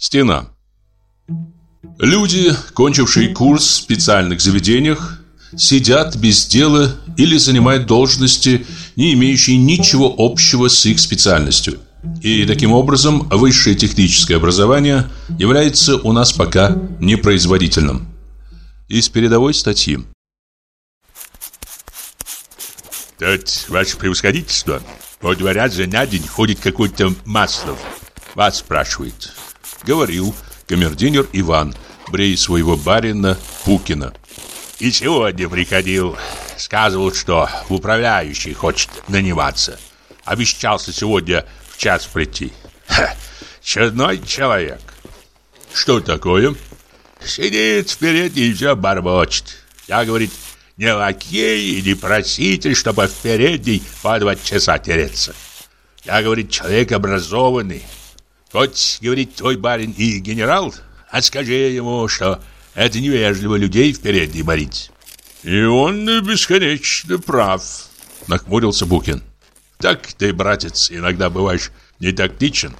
Стена. Люди, кончившие курс в специальных заведениях, сидят без дела или занимают должности, не имеющие ничего общего с их специальностью. И таким образом высшее техническое образование является у нас пока непроизводительным. Из передовой статьи. Тут, ваше превосходительство, по два раза на день ходит какой-то Маслов. Вас спрашивает. Говорил камердинер Иван, брея своего барина Пукина. И сегодня приходил. Сказывал, что в управляющий хочет наниматься. Обещался сегодня в час прийти. Ха, чудной человек. Что такое? Сидит впереди и все бормочет. Я, говорит, не лакей и не проситель, чтобы в передней по два часа тереться. Я, говорит, человек образованный. Хоть, говорит, твой барин и генерал, а скажи ему, что это невежливо людей в передней морить. И он бесконечно прав, нахмурился Букин. Так ты, братец, иногда бываешь не тактичен.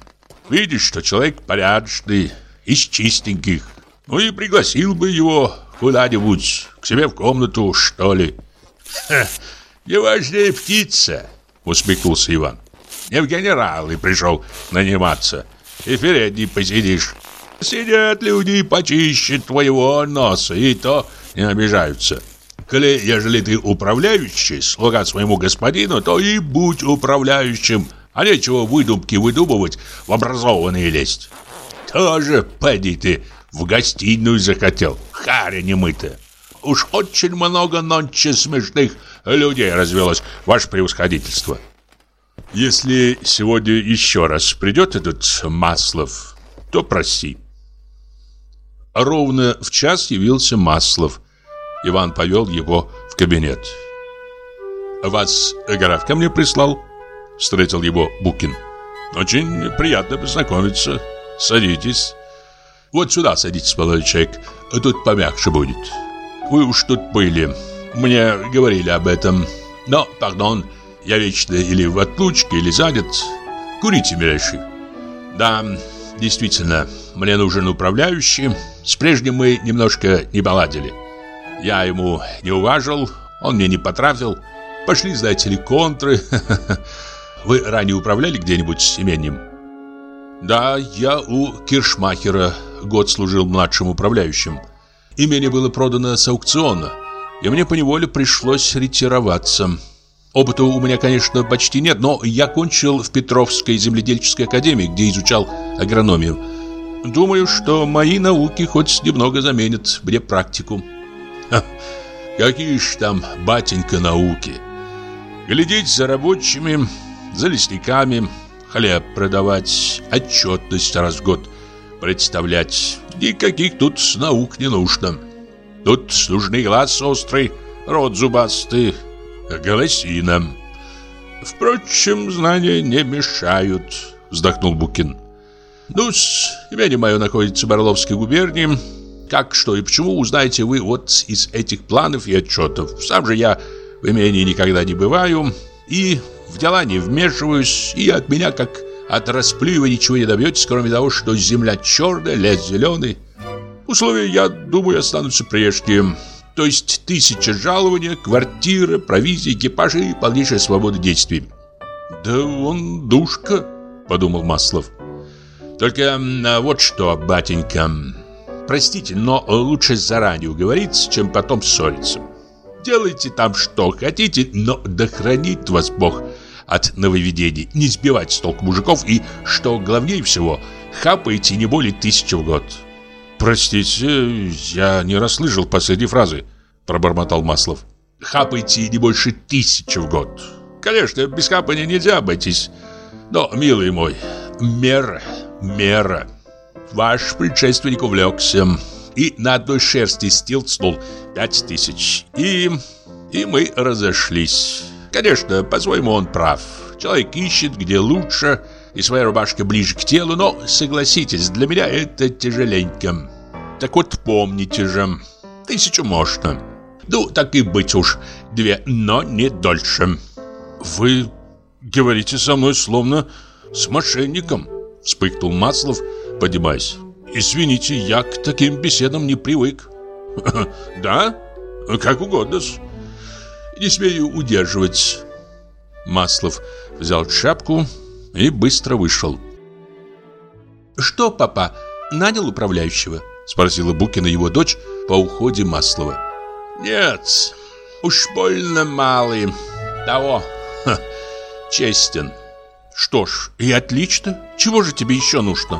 Видишь, что человек порядочный, из чистеньких. Ну и пригласил бы его куда-нибудь, к себе в комнату, что ли. Ха, не важнее птица, усмехнулся Иван. Не в генералы пришел наниматься, и впереди посидишь. Сидят люди почище твоего носа, и то не обижаются. Коли, ежели ты управляющий, слуга своему господину, то и будь управляющим, а нечего выдумки выдумывать, в образованные лезть. Тоже, поди ты, в гостиную захотел, харя немытая. Уж очень много нонче смешных людей развелось, ваше превосходительство. Если сегодня еще раз придет этот Маслов, то проси. Ровно в час явился Маслов. Иван повел его в кабинет. «Вас граф ко мне прислал?» Встретил его Букин. «Очень приятно познакомиться. Садитесь». «Вот сюда садитесь, молодой человек. Тут помягче будет. Вы уж тут были. Мне говорили об этом. Но, пардон, я вечно или в отлучке, или занят. Курите, милейший». «Да, действительно, мне нужен управляющий. С прежним мы немножко не поладили. Я ему не уважил, он мне не потрафил. Пошли, знаете ли, контры. Вы ранее управляли где-нибудь с именем? Да, я у Киршмахера год служил младшим управляющим. Имение было продано с аукциона, и мне поневоле пришлось ретироваться. Опыта у меня, конечно, почти нет, но я кончил в Петровской земледельческой академии, где изучал агрономию. Думаю, что мои науки хоть немного заменят мне практику. Ха, какие ж там, батенька, науки. Глядеть за рабочими, за лесниками, хлеб продавать, отчетность раз в год представлять. Никаких тут наук не нужно. Тут нужны глаз острый, рот зубастый, голосина. Впрочем, знания не мешают, вздохнул Букин. Ну-с, имение мое находится в Орловской губернии. Как, что и почему, узнаете вы вот из этих планов и отчетов. Сам же я в имении никогда не бываю и в дела не вмешиваюсь, и от меня, как от расплюева, ничего не добьетесь, кроме того, что земля черная, лес зеленый. Условия, я думаю, останутся прежние. То есть тысяча жалования, квартира, провизия, экипажи и полнейшая свобода действий. «Да он душка», — подумал Маслов. Только вот что, батенька, простите, но лучше заранее уговориться, чем потом ссориться. Делайте там что хотите, но да хранит вас Бог от нововведений. Не сбивать с толку мужиков и, что главнее всего, хапайте не более тысячи в год. Простите, я не расслышал последней фразы, пробормотал Маслов. Хапайте не больше тысячи в год. Конечно, без хапания нельзя обойтись. Но, милый мой, мера мера. Ваш предшественник увлекся и на одной шерсти стилцнул пять тысяч. И... и мы разошлись. Конечно, по-своему он прав. Человек ищет, где лучше, и своя рубашка ближе к телу, но, согласитесь, для меня это тяжеленько. Так вот помните же, тысячу можно. Ну, так и быть уж, две, но не дольше. Вы говорите со мной словно с мошенником. Вспыхнул Маслов, поднимаясь. Извините, я к таким беседам не привык. Да? Как угодно. Не смею удерживать. Маслов взял шапку и быстро вышел. «Что, папа, нанял управляющего?» Спросила Букина его дочь по уходе Маслова. «Нет, уж больно малый. Того, ха, честен». «Что ж, и отлично. Чего же тебе еще нужно?»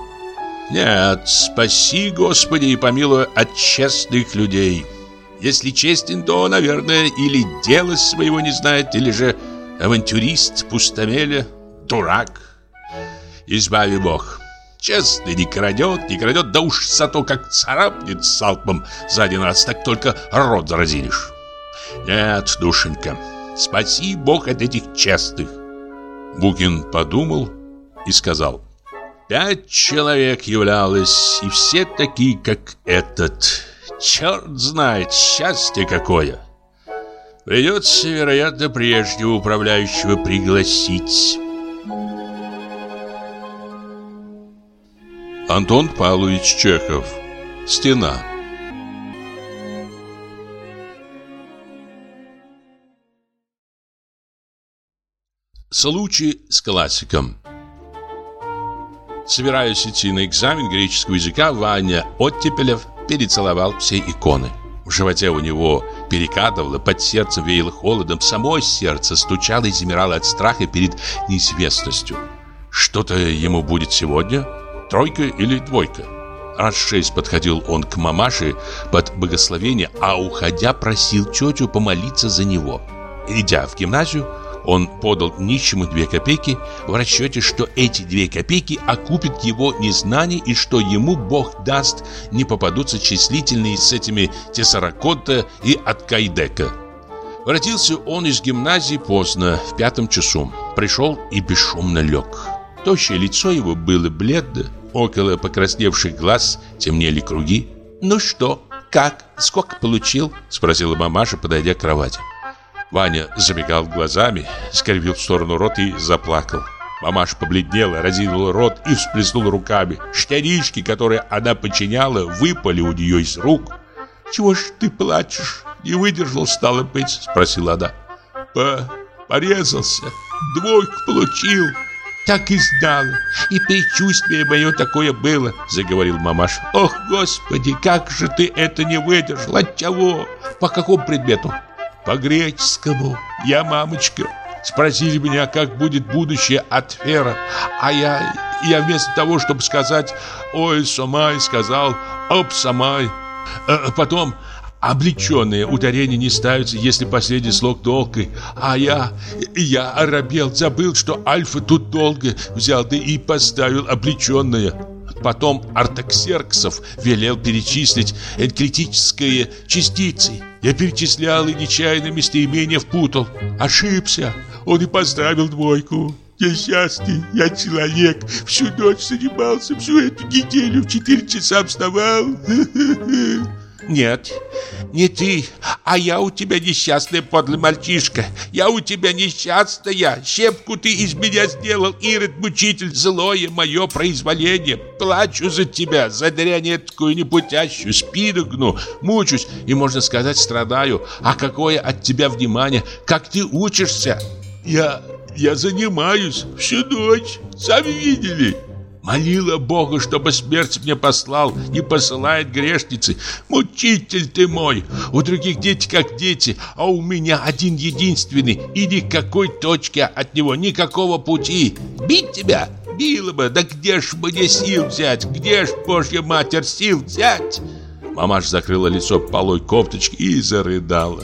«Нет, спаси, Господи, и помилуй от честных людей. Если честен, то, наверное, или дело своего не знает, или же авантюрист, пустомеля, дурак. Избави Бог. Честный не крадет, не крадет, да уж зато как царапнет салпом за один раз, так только рот заразилишь. Нет, душенька, спаси Бог от этих честных. Букин подумал и сказал. Пять человек являлось, и все такие, как этот. Черт знает, счастье какое. Придется, вероятно, прежнего управляющего пригласить. Антон Павлович Чехов. Стена. Случай с классиком. Собираясь идти на экзамен греческого языка, Ваня Оттепелев перецеловал все иконы. В животе у него перекатывало, под сердцем веяло холодом, само сердце стучало и замирало от страха перед неизвестностью. Что-то ему будет сегодня? Тройка или двойка? Раз шесть подходил он к мамаше под богословение, а уходя просил тетю помолиться за него. Идя в гимназию, он подал нищему две копейки в расчете, что эти две копейки окупят его незнание и что ему Бог даст не попадутся числительные с этими Тесаракота и Откайдека. Воротился он из гимназии поздно, в пятом часу. Пришел и бесшумно лег. Тощее лицо его было бледно, около покрасневших глаз темнели круги. «Ну что, как? Сколько получил?» – спросила мамаша, подойдя к кровати. Ваня забегал глазами, скривил в сторону рот и заплакал. Мамаша побледнела, разинула рот и всплеснула руками. Штанишки, которые она подчиняла, выпали у нее из рук. «Чего ж ты плачешь? Не выдержал, стало быть?» – спросила она. По «Порезался, двойку получил». «Так и знала, и предчувствие мое такое было», – заговорил мамаша. «Ох, Господи, как же ты это не выдержал? От чего? По какому предмету?» по-греческому. Я мамочка. Спросили меня, как будет будущее от Фера, а я, я вместо того, чтобы сказать «Ой, Самай», сказал «Оп, Самай». А потом облеченные ударения не ставятся, если последний слог долгий. А я, я оробел, забыл, что альфа тут долго взял, да и поставил облеченное. Потом Артаксерксов велел перечислить энкритические частицы. Я перечислял и нечаянно местоимение впутал. Ошибся. Он и поздравил двойку. Несчастный, я человек. Всю ночь занимался, всю эту неделю в четыре часа вставал. Нет, не ты, а я у тебя несчастная подлый мальчишка. Я у тебя несчастная. Щепку ты из меня сделал, Ирод, мучитель, злое мое произволение. Плачу за тебя, за дрянь эткую непутящую, спину гну, мучусь и, можно сказать, страдаю. А какое от тебя внимание, как ты учишься? Я, я занимаюсь всю ночь, сами видели. Молила Бога, чтобы смерть мне послал, не посылает грешницы. Мучитель ты мой! У других дети как дети, а у меня один единственный, и никакой точки от него, никакого пути. Бить тебя? Била бы, да где ж мне сил взять? Где ж, Божья Матерь, сил взять? Мамаш закрыла лицо полой кофточки и зарыдала.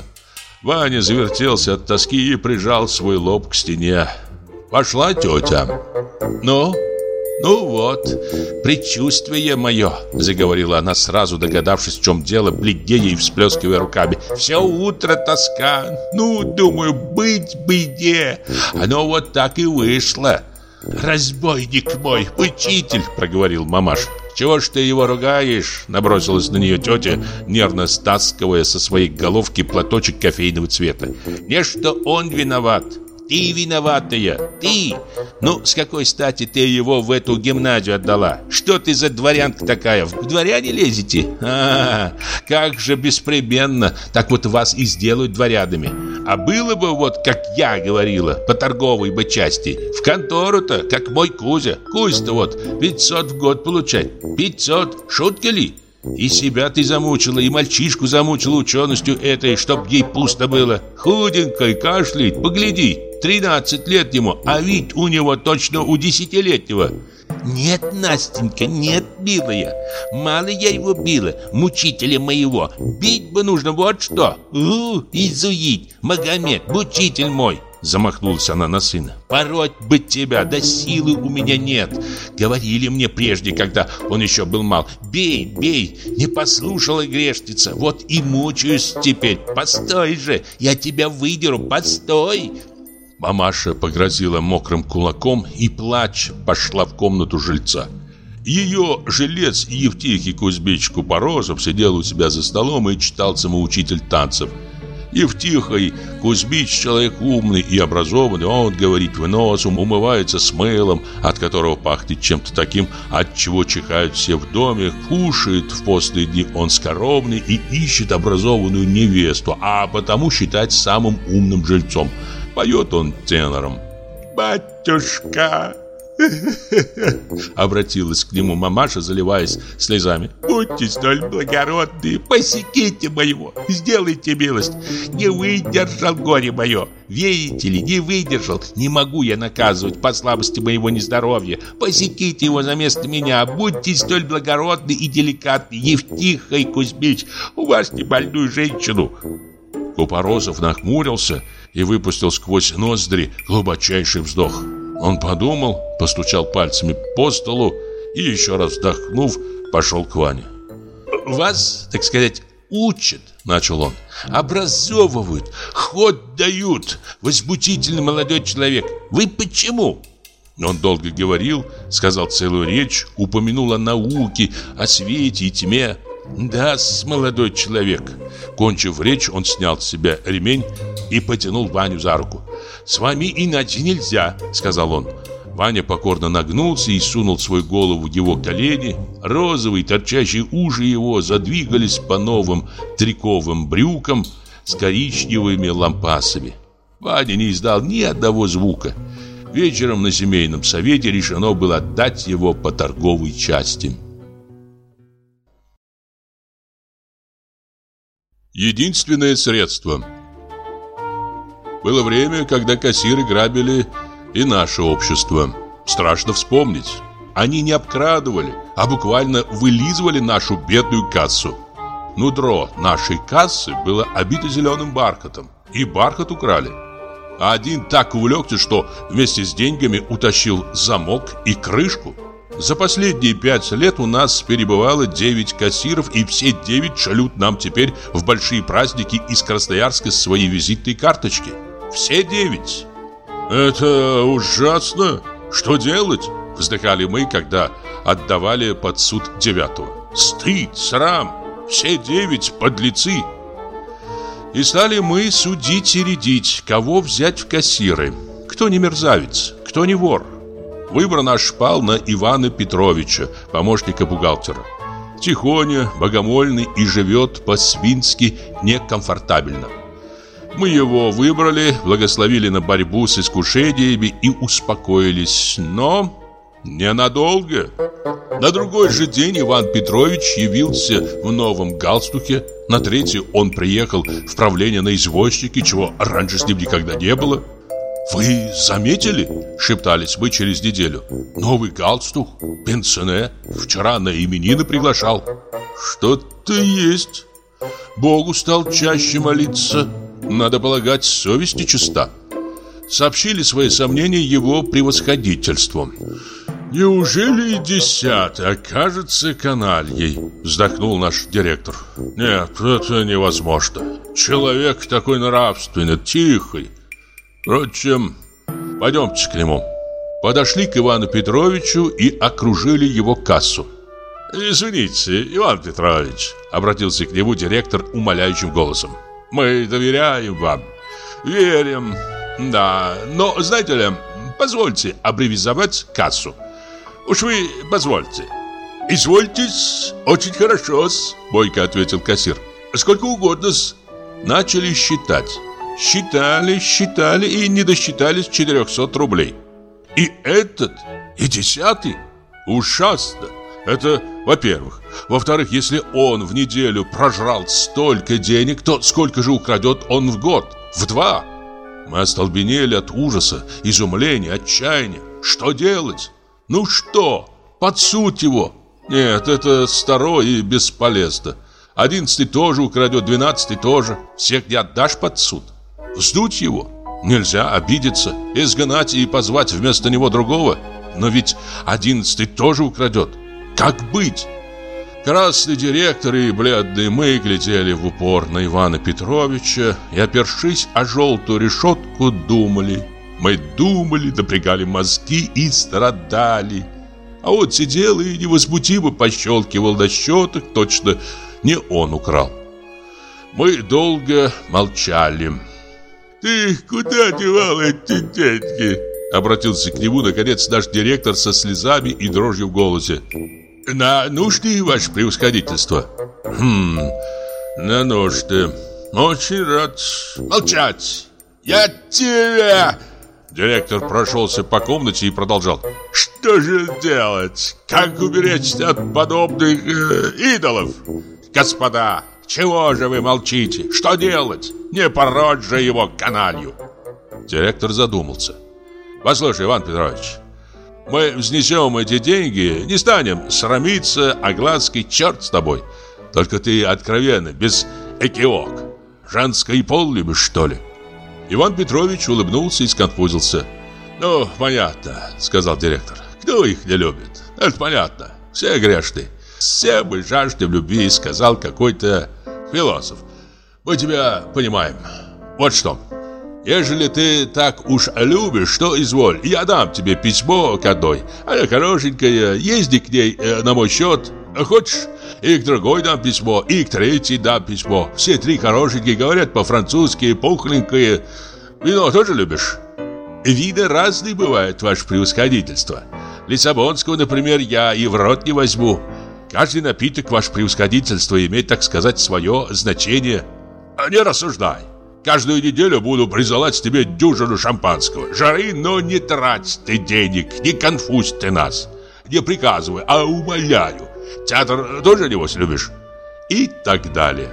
Ваня завертелся от тоски и прижал свой лоб к стене. Пошла тетя. «Ну?» «Ну вот, предчувствие мое», — заговорила она, сразу догадавшись, в чем дело, бледнее и всплескивая руками. «Все утро тоска. Ну, думаю, быть беде. Оно вот так и вышло». «Разбойник мой, учитель», — проговорил мамаш. «Чего ж ты его ругаешь?» — набросилась на нее тетя, нервно стаскивая со своей головки платочек кофейного цвета. «Не что он виноват, Ты виноватая, ты! Ну, с какой стати ты его в эту гимназию отдала? Что ты за дворянка такая? В дворяне лезете? А, как же беспременно! Так вот вас и сделают дворядами. А было бы вот, как я говорила, по торговой бы части. В контору-то, как мой Кузя. Кузя-то вот 500 в год получать. 500, шутка ли? И себя ты замучила, и мальчишку замучила ученостью этой, чтоб ей пусто было. Худенькой, кашляет, погляди, 13 лет ему, а вид у него точно у десятилетнего. Нет, Настенька, нет, милая. Мало я его била, мучителя моего. Бить бы нужно вот что. У, изуить, Магомед, мучитель мой. Замахнулась она на сына. «Пороть бы тебя, да силы у меня нет!» Говорили мне прежде, когда он еще был мал. «Бей, бей!» Не послушала грешница. Вот и мучаюсь теперь. Постой же, я тебя выдеру, постой! Мамаша погрозила мокрым кулаком и, плач, пошла в комнату жильца. Ее жилец Евтихий Кузьмич Купорозов сидел у себя за столом и читал самоучитель танцев – Евтихой Кузьмич человек умный и образованный, он говорит в нос, умывается с мылом, от которого пахнет чем-то таким, от чего чихают все в доме, кушает в постные дни он скоромный и ищет образованную невесту, а потому считать самым умным жильцом. Поет он тенором. «Батюшка!» Обратилась к нему мамаша, заливаясь слезами. Будьте столь благородны, посеките моего, сделайте милость. Не выдержал горе мое. Видите ли, не выдержал. Не могу я наказывать по слабости моего нездоровья. Посеките его за место меня. Будьте столь благородны и деликатны. Евтихой Кузьмич, у вас не больную женщину. Купоросов нахмурился и выпустил сквозь ноздри глубочайший вздох. Он подумал, постучал пальцами по столу и, еще раз вздохнув, пошел к Ване. «Вас, так сказать, учат», — начал он, — «образовывают, ход дают, возбудительный молодой человек. Вы почему?» Он долго говорил, сказал целую речь, упомянул о науке, о свете и тьме. «Да, молодой человек». Кончив речь, он снял с себя ремень и потянул Ваню за руку. «С вами иначе нельзя», — сказал он. Ваня покорно нагнулся и сунул свою голову в его колени. Розовые торчащие уши его задвигались по новым триковым брюкам с коричневыми лампасами. Ваня не издал ни одного звука. Вечером на семейном совете решено было отдать его по торговой части. Единственное средство – было время, когда кассиры грабили и наше общество. Страшно вспомнить. Они не обкрадывали, а буквально вылизывали нашу бедную кассу. Нутро нашей кассы было обито зеленым бархатом, и бархат украли. А один так увлекся, что вместе с деньгами утащил замок и крышку. За последние пять лет у нас перебывало девять кассиров, и все девять шалют нам теперь в большие праздники из Красноярска свои визитные карточки. Все девять. Это ужасно. Что делать? Вздыхали мы, когда отдавали под суд девятого. Стыд, срам. Все девять подлецы. И стали мы судить и рядить, кого взять в кассиры. Кто не мерзавец, кто не вор. Выбор наш пал на Ивана Петровича, помощника бухгалтера. Тихоня, богомольный и живет по-свински некомфортабельно. Мы его выбрали, благословили на борьбу с искушениями и успокоились, но ненадолго. На другой же день Иван Петрович явился в новом галстуке. На третий он приехал в правление на извозчике, чего раньше с ним никогда не было. «Вы заметили?» – шептались мы через неделю. «Новый галстук, пенсионер, вчера на именины приглашал». «Что-то есть. Богу стал чаще молиться». Надо полагать, совесть чиста. Сообщили свои сомнения его превосходительству. «Неужели и десятый окажется канальей?» Вздохнул наш директор. «Нет, это невозможно. Человек такой нравственный, тихий. Впрочем, пойдемте к нему». Подошли к Ивану Петровичу и окружили его кассу. «Извините, Иван Петрович», — обратился к нему директор умоляющим голосом. Мы доверяем вам, верим. Да, но, знаете ли, позвольте аббревизовать кассу. Уж вы позвольте. Извольтесь, очень хорошо-с, бойко ответил кассир. Сколько угодно-с. Начали считать. Считали, считали и не досчитались 400 рублей. И этот, и десятый. Ужасно. Это, во-первых. Во-вторых, если он в неделю прожрал столько денег, то сколько же украдет он в год? В два. Мы остолбенели от ужаса, изумления, отчаяния. Что делать? Ну что? Под суд его. Нет, это старо и бесполезно. Одиннадцатый тоже украдет, двенадцатый тоже. Всех не отдашь под суд. Вздуть его? Нельзя обидеться, изгнать и позвать вместо него другого. Но ведь одиннадцатый тоже украдет. Как быть? Красный директор и бледный мы глядели в упор на Ивана Петровича и, опершись о желтую решетку, думали. Мы думали, напрягали мозги и страдали. А он сидел и невозмутимо пощелкивал на счетах, точно не он украл. Мы долго молчали. «Ты куда девал эти деньги?» Обратился к нему, наконец, наш директор со слезами и дрожью в голосе. «На нужды, ваше превосходительство?» «Хм, на нужды. Очень рад. Молчать! Я тебя...» Директор прошелся по комнате и продолжал. «Что же делать? Как уберечься от подобных э, идолов? Господа, чего же вы молчите? Что делать? Не пороть же его каналью!» Директор задумался. «Послушай, Иван Петрович, мы взнесем эти деньги, не станем срамиться, оглаской, черт с тобой. Только ты откровенно, без экиок. Женский пол любишь, что ли?» Иван Петрович улыбнулся и сконфузился. «Ну, понятно», — сказал директор. «Кто их не любит? Это понятно. Все грешны. Все мы жаждем любви», — сказал какой-то философ. «Мы тебя понимаем. Вот что. Ежели ты так уж любишь, то изволь, я дам тебе письмо к одной. Она хорошенькая, езди к ней э, на мой счет. Хочешь, и к другой дам письмо, и к третьей дам письмо. Все три хорошенькие, говорят по-французски, пухленькие. Вино тоже любишь? Виды разные бывают, ваше превосходительство. Лиссабонского, например, я и в рот не возьму. Каждый напиток, ваше превосходительство, имеет, так сказать, свое значение. Не рассуждай. Каждую неделю буду присылать тебе дюжину шампанского. Жары, но не трать ты денег, не конфузь ты нас. Не приказывай, а умоляю. Театр тоже, небось, любишь? И так далее.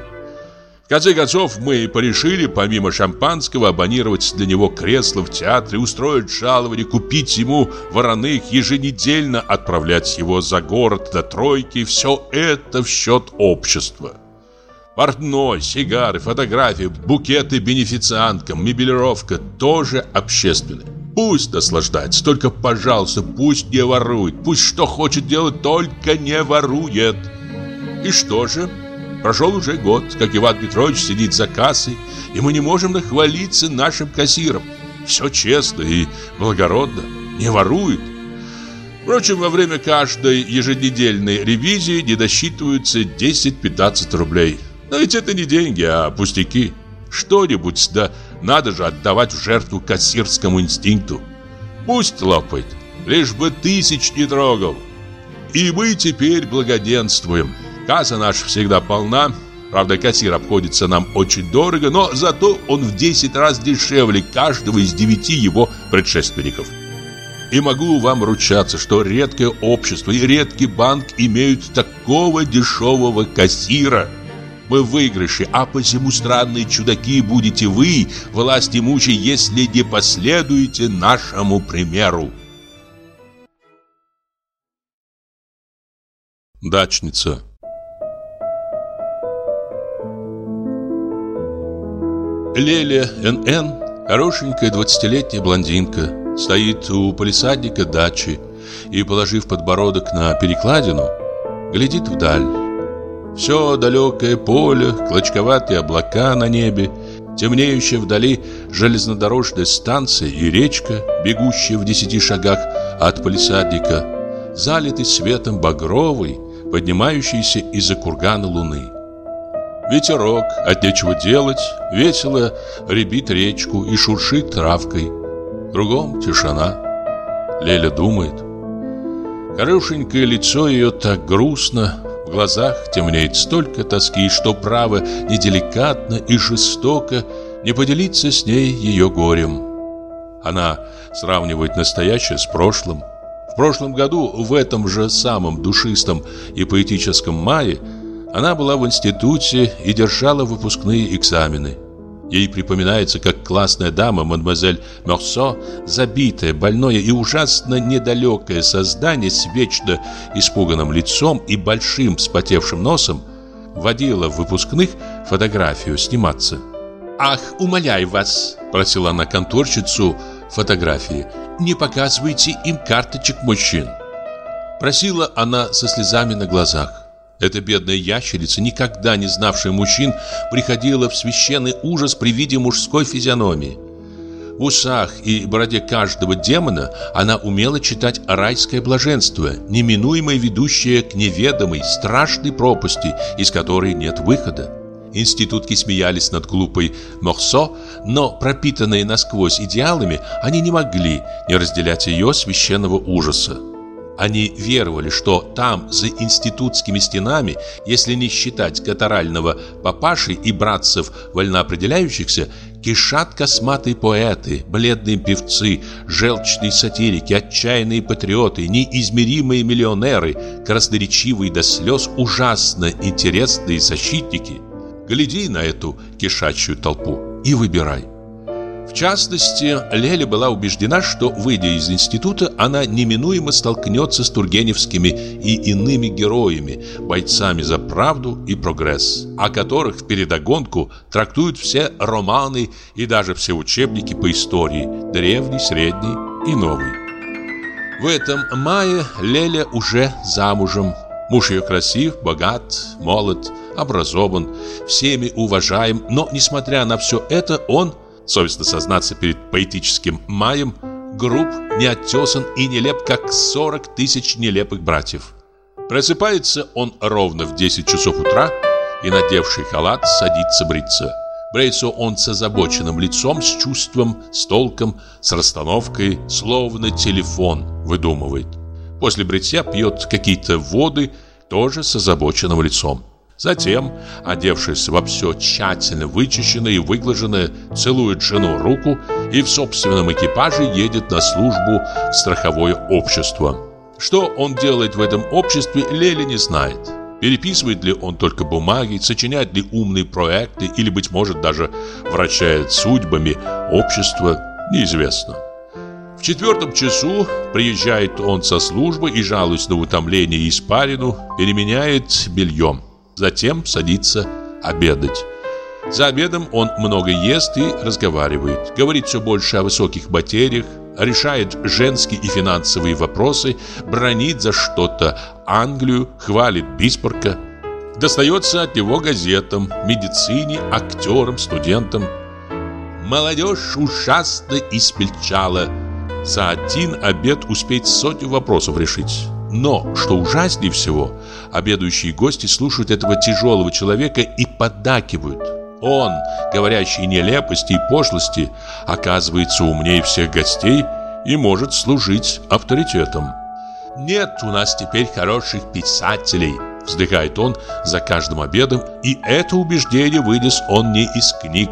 В конце концов, мы порешили, помимо шампанского, абонировать для него кресло в театре, устроить жалование, купить ему вороных, еженедельно отправлять его за город до тройки. Все это в счет общества. Портной, сигары, фотографии, букеты бенефицианткам, мебелировка тоже общественные. Пусть наслаждается, только, пожалуйста, пусть не ворует. Пусть что хочет делать, только не ворует. И что же? Прошел уже год, как Иван Петрович сидит за кассой, и мы не можем нахвалиться нашим кассиром. Все честно и благородно, не ворует. Впрочем, во время каждой еженедельной ревизии не досчитываются 10-15 рублей. Но ведь это не деньги, а пустяки. Что-нибудь, да надо же отдавать в жертву кассирскому инстинкту. Пусть лопает, лишь бы тысяч не трогал. И мы теперь благоденствуем. Касса наша всегда полна. Правда, кассир обходится нам очень дорого, но зато он в 10 раз дешевле каждого из девяти его предшественников. И могу вам ручаться, что редкое общество и редкий банк имеют такого дешевого кассира – мы в выигрыше, а посему странные чудаки будете вы, власть имущие, если не последуете нашему примеру. Дачница Леля Н.Н., хорошенькая двадцатилетняя блондинка, стоит у полисадника дачи и, положив подбородок на перекладину, глядит вдаль. Все далекое поле, клочковатые облака на небе, темнеющая вдали железнодорожная станция и речка, бегущая в десяти шагах от полисадника, залитый светом багровый, поднимающийся из-за кургана луны. Ветерок от нечего делать весело ребит речку и шуршит травкой. Кругом тишина. Леля думает. Хорошенькое лицо ее так грустно, глазах темнеет столько тоски, что право неделикатно и жестоко не поделиться с ней ее горем. Она сравнивает настоящее с прошлым. В прошлом году, в этом же самом душистом и поэтическом мае, она была в институте и держала выпускные экзамены. Ей припоминается, как классная дама, мадемуазель Мерсо, забитое, больное и ужасно недалекое создание с вечно испуганным лицом и большим вспотевшим носом, водила в выпускных фотографию сниматься. «Ах, умоляю вас!» – просила она конторщицу фотографии. «Не показывайте им карточек мужчин!» Просила она со слезами на глазах. Эта бедная ящерица, никогда не знавшая мужчин, приходила в священный ужас при виде мужской физиономии. В усах и бороде каждого демона она умела читать райское блаженство, неминуемое ведущее к неведомой, страшной пропасти, из которой нет выхода. Институтки смеялись над глупой Морсо, но, пропитанные насквозь идеалами, они не могли не разделять ее священного ужаса. Они веровали, что там, за институтскими стенами, если не считать катарального папаши и братцев вольноопределяющихся, кишат косматые поэты, бледные певцы, желчные сатирики, отчаянные патриоты, неизмеримые миллионеры, красноречивые до слез, ужасно интересные защитники. Гляди на эту кишачью толпу и выбирай. В частности, Леля была убеждена, что, выйдя из института, она неминуемо столкнется с тургеневскими и иными героями, бойцами за правду и прогресс, о которых в передогонку трактуют все романы и даже все учебники по истории, древний, средний и новый. В этом мае Леля уже замужем. Муж ее красив, богат, молод, образован, всеми уважаем, но, несмотря на все это, он – совестно сознаться перед поэтическим маем, груб, неоттесан и нелеп, как 40 тысяч нелепых братьев. Просыпается он ровно в 10 часов утра и, надевший халат, садится бриться. Бреется он с озабоченным лицом, с чувством, с толком, с расстановкой, словно телефон выдумывает. После бритья пьет какие-то воды, тоже с озабоченным лицом. Затем, одевшись во все тщательно вычищенное и выглаженное, целует жену руку и в собственном экипаже едет на службу в страховое общество. Что он делает в этом обществе, Леля не знает. Переписывает ли он только бумаги, сочиняет ли умные проекты или, быть может, даже вращает судьбами общества, неизвестно. В четвертом часу приезжает он со службы и, жалуясь на утомление и испарину, переменяет бельем. Затем садится обедать. За обедом он много ест и разговаривает. Говорит все больше о высоких материях, решает женские и финансовые вопросы, бронит за что-то Англию, хвалит Бисмарка. Достается от него газетам, медицине, актерам, студентам. Молодежь ужасно испельчала. За один обед успеть сотню вопросов решить. Но, что ужаснее всего, обедающие гости слушают этого тяжелого человека и поддакивают. Он, говорящий нелепости и пошлости, оказывается умнее всех гостей и может служить авторитетом. «Нет у нас теперь хороших писателей», – вздыхает он за каждым обедом, и это убеждение вынес он не из книг.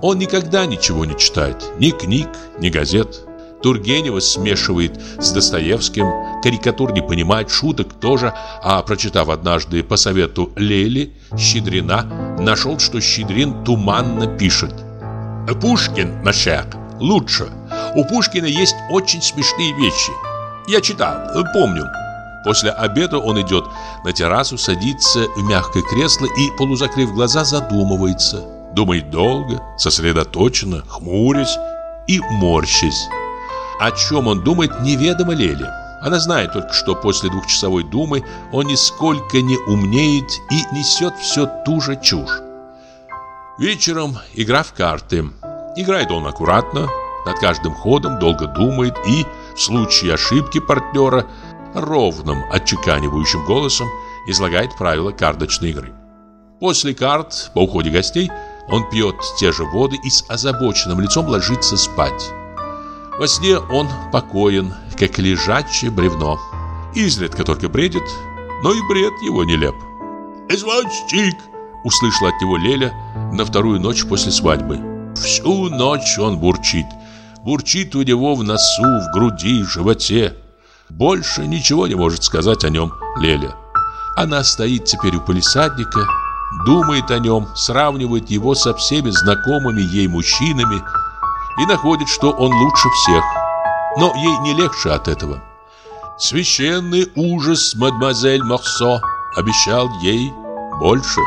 Он никогда ничего не читает, ни книг, ни газет. Тургенева смешивает с Достоевским, карикатур не понимает, шуток тоже, а прочитав однажды по совету Лели, Щедрина, нашел, что Щедрин туманно пишет. «Пушкин, Машек, лучше. У Пушкина есть очень смешные вещи. Я читал, помню». После обеда он идет на террасу, садится в мягкое кресло и, полузакрыв глаза, задумывается. Думает долго, сосредоточенно, хмурясь и морщась. О чем он думает, неведомо Леле. Она знает только, что после двухчасовой думы он нисколько не умнеет и несет все ту же чушь. Вечером игра в карты. Играет он аккуратно, над каждым ходом долго думает и, в случае ошибки партнера, ровным, отчеканивающим голосом излагает правила карточной игры. После карт, по уходе гостей, он пьет те же воды и с озабоченным лицом ложится спать. Во сне он покоен, как лежачее бревно. Изредка только бредит, но и бред его нелеп. «Извозчик!» — услышала от него Леля на вторую ночь после свадьбы. Всю ночь он бурчит. Бурчит у него в носу, в груди, в животе. Больше ничего не может сказать о нем Леля. Она стоит теперь у полисадника, думает о нем, сравнивает его со всеми знакомыми ей мужчинами и находит, что он лучше всех. Но ей не легче от этого. Священный ужас мадемуазель Морсо обещал ей больше.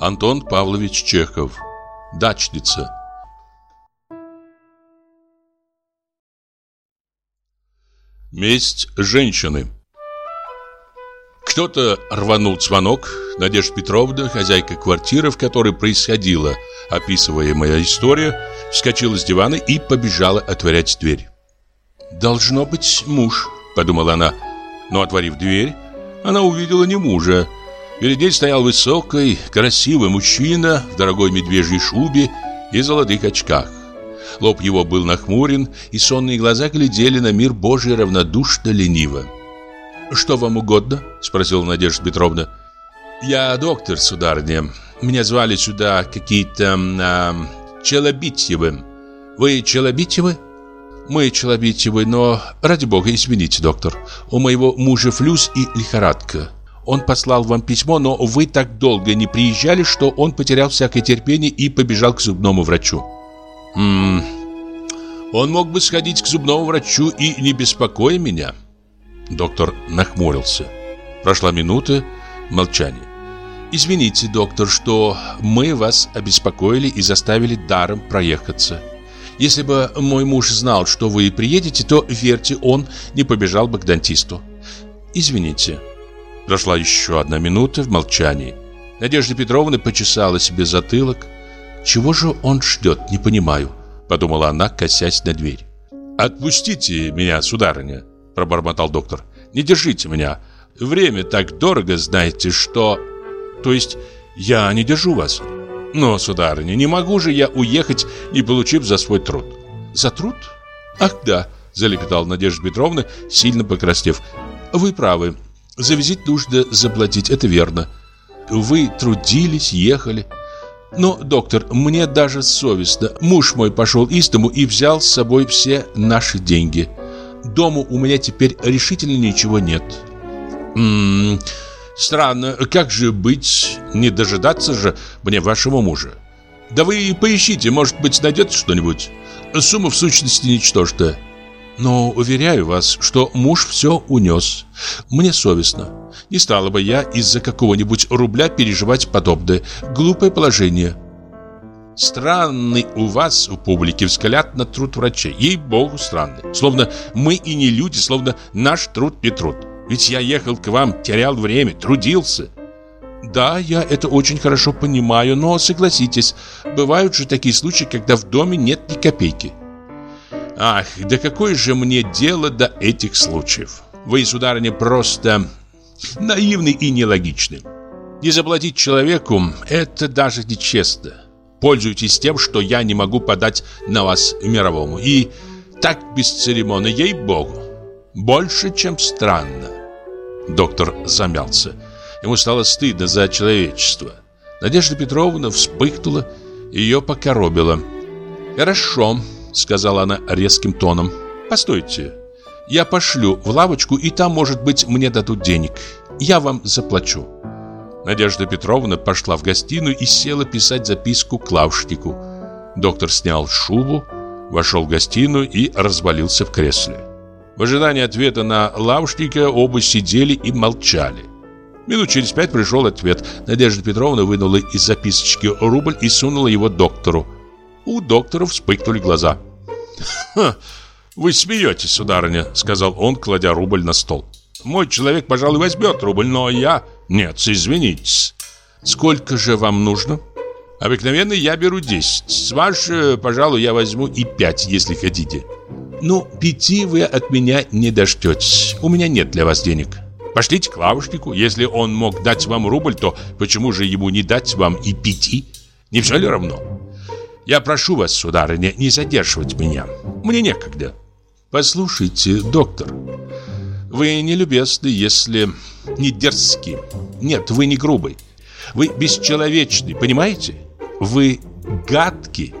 Антон Павлович Чехов Дачница Месть женщины Кто-то рванул звонок. Надежда Петровна, хозяйка квартиры, в которой происходила описываемая история, вскочила с дивана и побежала отворять дверь. «Должно быть муж», — подумала она. Но, отворив дверь, она увидела не мужа. Перед ней стоял высокий, красивый мужчина в дорогой медвежьей шубе и золотых очках. Лоб его был нахмурен, и сонные глаза глядели на мир Божий равнодушно лениво. «Что вам угодно?» – спросила Надежда Петровна. «Я доктор, сударыня. Меня звали сюда какие-то... Э, Челобитьевы. Вы Челобитьевы?» «Мы Челобитьевы, но, ради бога, извините, доктор. У моего мужа флюс и лихорадка. Он послал вам письмо, но вы так долго не приезжали, что он потерял всякое терпение и побежал к зубному врачу. Ммм, он мог бы сходить к зубному врачу и не беспокоя меня. Доктор нахмурился. Прошла минута, молчание. Извините, доктор, что мы вас обеспокоили и заставили даром проехаться. Если бы мой муж знал, что вы приедете, то, верьте, он не побежал бы к дантисту. Извините. Прошла еще одна минута в молчании. Надежда Петровна почесала себе затылок. «Чего же он ждет, не понимаю», — подумала она, косясь на дверь. «Отпустите меня, сударыня», — пробормотал доктор. «Не держите меня. Время так дорого, знаете, что...» «То есть я не держу вас?» «Но, сударыня, не могу же я уехать, не получив за свой труд». «За труд? Ах, да», — залепетала Надежда Петровна, сильно покраснев. «Вы правы. За визит нужно заплатить, это верно. Вы трудились, ехали. Но, доктор, мне даже совестно. Муж мой пошел из дому и взял с собой все наши деньги. Дому у меня теперь решительно ничего нет. Ммм, странно, как же быть, не дожидаться же мне вашего мужа? Да вы поищите, может быть, найдется что-нибудь. Сумма в сущности ничтожная. Но уверяю вас, что муж все унес. Мне совестно. Не стала бы я из-за какого-нибудь рубля переживать подобное. Глупое положение. Странный у вас, у публики, взгляд на труд врачей. Ей-богу, странный. Словно мы и не люди, словно наш труд не труд. Ведь я ехал к вам, терял время, трудился. Да, я это очень хорошо понимаю, но согласитесь, бывают же такие случаи, когда в доме нет ни копейки. Ах, да какое же мне дело до этих случаев? Вы, сударыня, просто наивны и нелогичны. Не заплатить человеку – это даже нечестно. Пользуйтесь тем, что я не могу подать на вас мировому. И так бесцеремонно, ей-богу. Больше, чем странно. Доктор замялся. Ему стало стыдно за человечество. Надежда Петровна вспыхнула, ее покоробило. «Хорошо», сказала она резким тоном. Постойте. Я пошлю в лавочку, и там, может быть, мне дадут денег. Я вам заплачу. Надежда Петровна пошла в гостиную и села писать записку к лавшнику. Доктор снял шубу, вошел в гостиную и развалился в кресле. В ожидании ответа на лавшника оба сидели и молчали. Минут через пять пришел ответ. Надежда Петровна вынула из записочки рубль и сунула его доктору. У доктора вспыхнули глаза. «Ха, вы смеетесь, сударыня», — сказал он, кладя рубль на стол. «Мой человек, пожалуй, возьмет рубль, но я...» «Нет, извинитесь». «Сколько же вам нужно?» «Обыкновенно я беру 10. С вашей, пожалуй, я возьму и 5, если хотите». «Ну, пяти вы от меня не дождетесь. У меня нет для вас денег». Пошлите к лавочнику. Если он мог дать вам рубль, то почему же ему не дать вам и пяти? Не все ли равно? Я прошу вас, сударыня, не задерживать меня. Мне некогда. Послушайте, доктор, вы не любезны, если не дерзки. Нет, вы не грубый. Вы бесчеловечный, понимаете? Вы гадкий.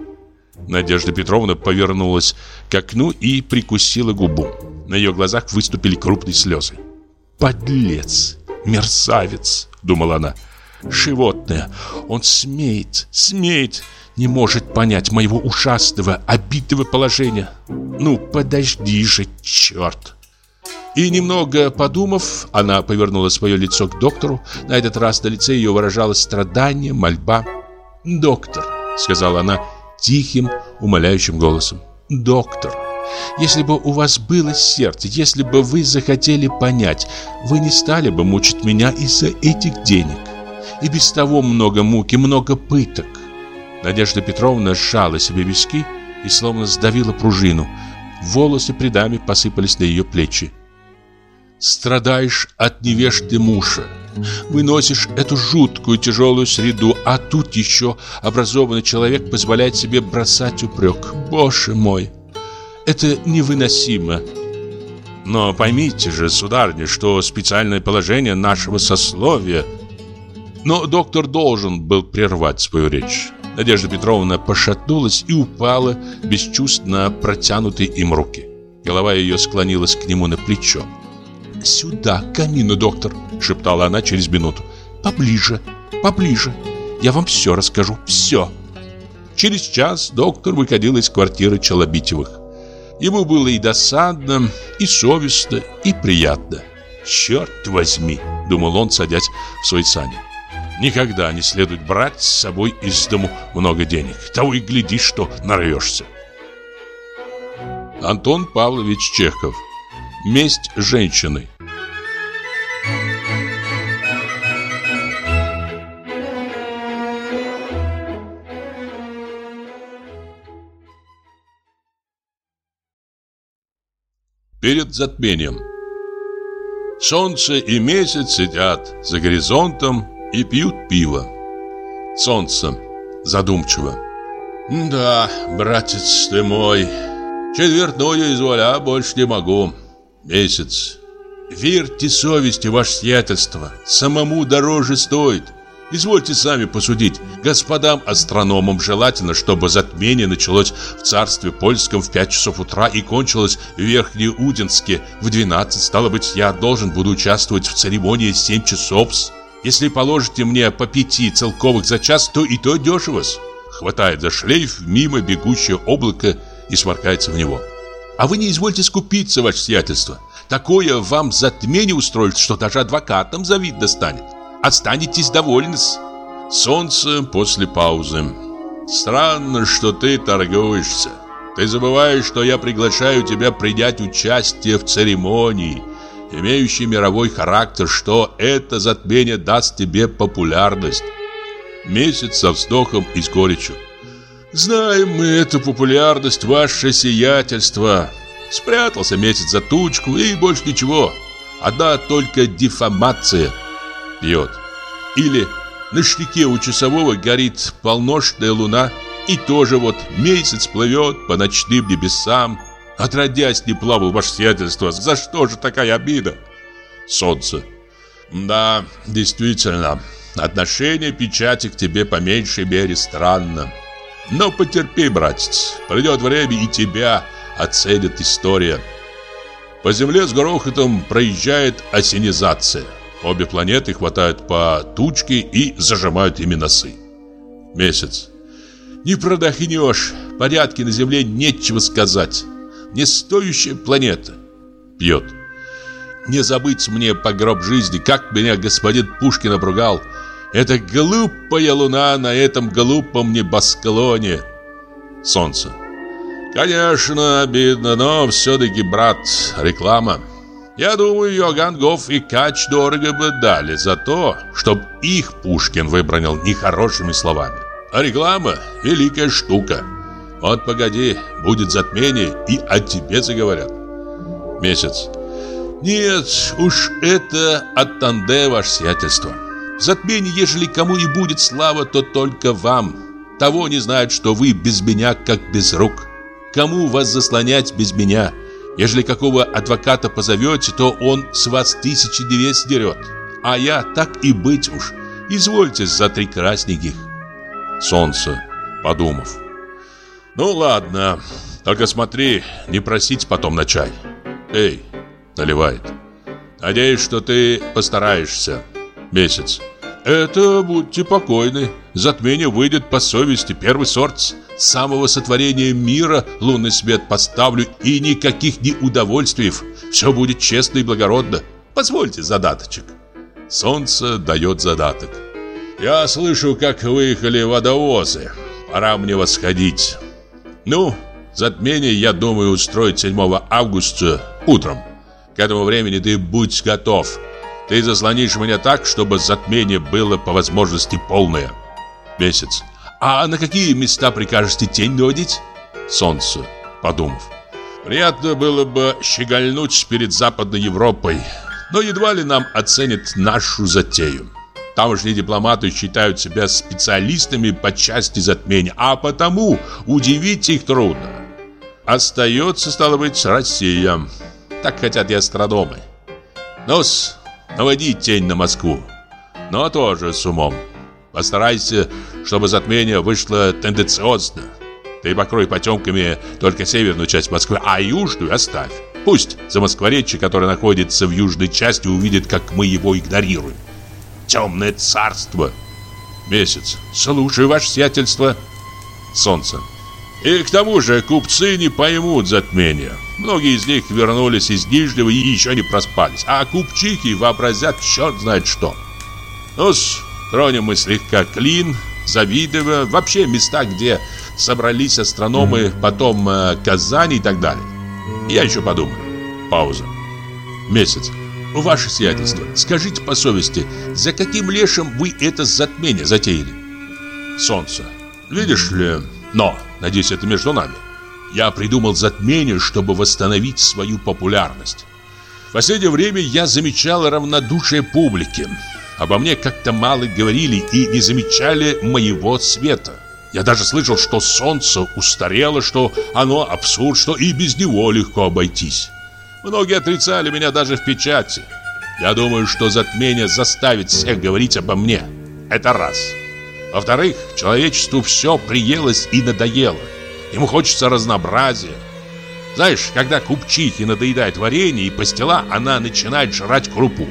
Надежда Петровна повернулась к окну и прикусила губу. На ее глазах выступили крупные слезы. «Подлец! Мерзавец!» — думала она. «Животное! Он смеет, смеет, не может понять моего ужасного, обидного положения. Ну, подожди же, черт!» И немного подумав, она повернула свое лицо к доктору. На этот раз на лице ее выражалось страдание, мольба. «Доктор», — сказала она тихим, умоляющим голосом, — «доктор, если бы у вас было сердце, если бы вы захотели понять, вы не стали бы мучить меня из-за этих денег. И без того много муки, много пыток». Надежда Петровна сжала себе виски и словно сдавила пружину. Волосы придами посыпались на ее плечи страдаешь от невежды мужа. Выносишь эту жуткую тяжелую среду, а тут еще образованный человек позволяет себе бросать упрек. Боже мой, это невыносимо. Но поймите же, сударыня, что специальное положение нашего сословия... Но доктор должен был прервать свою речь. Надежда Петровна пошатнулась и упала без чувств на протянутые им руки. Голова ее склонилась к нему на плечо. «Сюда, к камину, доктор», — шептала она через минуту. «Поближе, поближе. Я вам все расскажу, все». Через час доктор выходил из квартиры Челобитевых. Ему было и досадно, и совестно, и приятно. «Черт возьми!» — думал он, садясь в свой сани. «Никогда не следует брать с собой из дому много денег. Того и гляди, что нарвешься». Антон Павлович Чехов Месть женщины Перед затмением Солнце и месяц сидят за горизонтом и пьют пиво. Солнце задумчиво. «Да, братец ты мой, четвертную из воля больше не могу месяц. Верьте совести, ваше сиятельство, самому дороже стоит. Извольте сами посудить. Господам астрономам желательно, чтобы затмение началось в царстве польском в 5 часов утра и кончилось в Верхнеудинске в 12. Стало быть, я должен буду участвовать в церемонии 7 часов. Если положите мне по пяти целковых за час, то и то дешево. Хватает за шлейф мимо бегущее облако и сморкается в него. А вы не извольте скупиться, ваше сиятельство. Такое вам затмение устроит, что даже адвокатам завидно станет. Останетесь довольны. Солнце после паузы. Странно, что ты торгуешься. Ты забываешь, что я приглашаю тебя принять участие в церемонии, имеющей мировой характер, что это затмение даст тебе популярность. Месяц со вздохом и с горечью. Знаем мы эту популярность, ваше сиятельство. Спрятался месяц за тучку и больше ничего. Одна только дефамация. Пьет. Или на штыке у часового горит полночная луна, и тоже вот месяц плывет по ночным небесам. Отродясь не плавал ваше сиятельство. За что же такая обида? Солнце. Да, действительно, отношение печати к тебе по меньшей мере странно. Но потерпи, братец, придет время и тебя оценит история. По Земле с грохотом проезжает осенизация. Обе планеты хватают по тучке и зажимают ими носы. Месяц. Не продохнешь, порядки на Земле нечего сказать. Не стоящая планета. Пьет. Не забыть мне по гроб жизни, как меня господин Пушкин обругал – это глупая луна на этом глупом небосклоне. Солнце. Конечно, обидно, но все-таки, брат, реклама. Я думаю, Йоган Гоф и Кач дорого бы дали за то, чтоб их Пушкин выбронил нехорошими словами. А реклама – великая штука. Вот погоди, будет затмение, и о тебе заговорят. Месяц. Нет, уж это от Танде, ваше сиятельство. Затмение, ежели кому и будет слава, то только вам. Того не знают, что вы без меня, как без рук. Кому вас заслонять без меня? Ежели какого адвоката позовете, то он с вас тысячи две сдерет. А я, так и быть уж, извольте за три красненьких. Солнце, подумав. Ну ладно, только смотри, не просить потом на чай. Эй, наливает. Надеюсь, что ты постараешься. Месяц. Это будьте покойны. Затмение выйдет по совести первый сорт. С самого сотворения мира лунный свет поставлю и никаких неудовольствий. Все будет честно и благородно. Позвольте задаточек. Солнце дает задаток. Я слышу, как выехали водовозы. Пора мне восходить. Ну, затмение, я думаю, устроить 7 августа утром. К этому времени ты будь готов. Ты заслонишь меня так, чтобы затмение было по возможности полное. Месяц. А на какие места прикажете тень наводить? Солнце, подумав. Приятно было бы щегольнуть перед Западной Европой, но едва ли нам оценят нашу затею. Тамошние дипломаты считают себя специалистами по части затмения, а потому удивить их трудно. Остается, стало быть, Россия. Так хотят и астрономы. Ну-с, наводи тень на Москву. Но тоже с умом. Постарайся, чтобы затмение вышло тенденциозно. Ты покрой потемками только северную часть Москвы, а южную оставь. Пусть замоскворечье, которое находится в южной части, увидит, как мы его игнорируем. Темное царство. Месяц. Слушаю, ваше сиятельство. Солнце. И к тому же купцы не поймут затмения. Многие из них вернулись из Нижнего и еще не проспались. А купчихи вообразят черт знает что. Ну-с, тронем мы слегка Клин, Завидово, вообще места, где собрались астрономы, потом э, Казань и так далее. Я еще подумаю. Пауза. Месяц. Ваше сиятельство, скажите по совести, за каким лешим вы это затмение затеяли? Солнце. Видишь ли, но, надеюсь, это между нами. Я придумал затмение, чтобы восстановить свою популярность. В последнее время я замечал равнодушие публики. Обо мне как-то мало говорили и не замечали моего света. Я даже слышал, что солнце устарело, что оно абсурд, что и без него легко обойтись. Многие отрицали меня даже в печати. Я думаю, что затмение заставит всех говорить обо мне. Это раз. Во-вторых, человечеству все приелось и надоело. Ему хочется разнообразия. Знаешь, когда купчихи надоедает варенье и пастила, она начинает жрать крупу.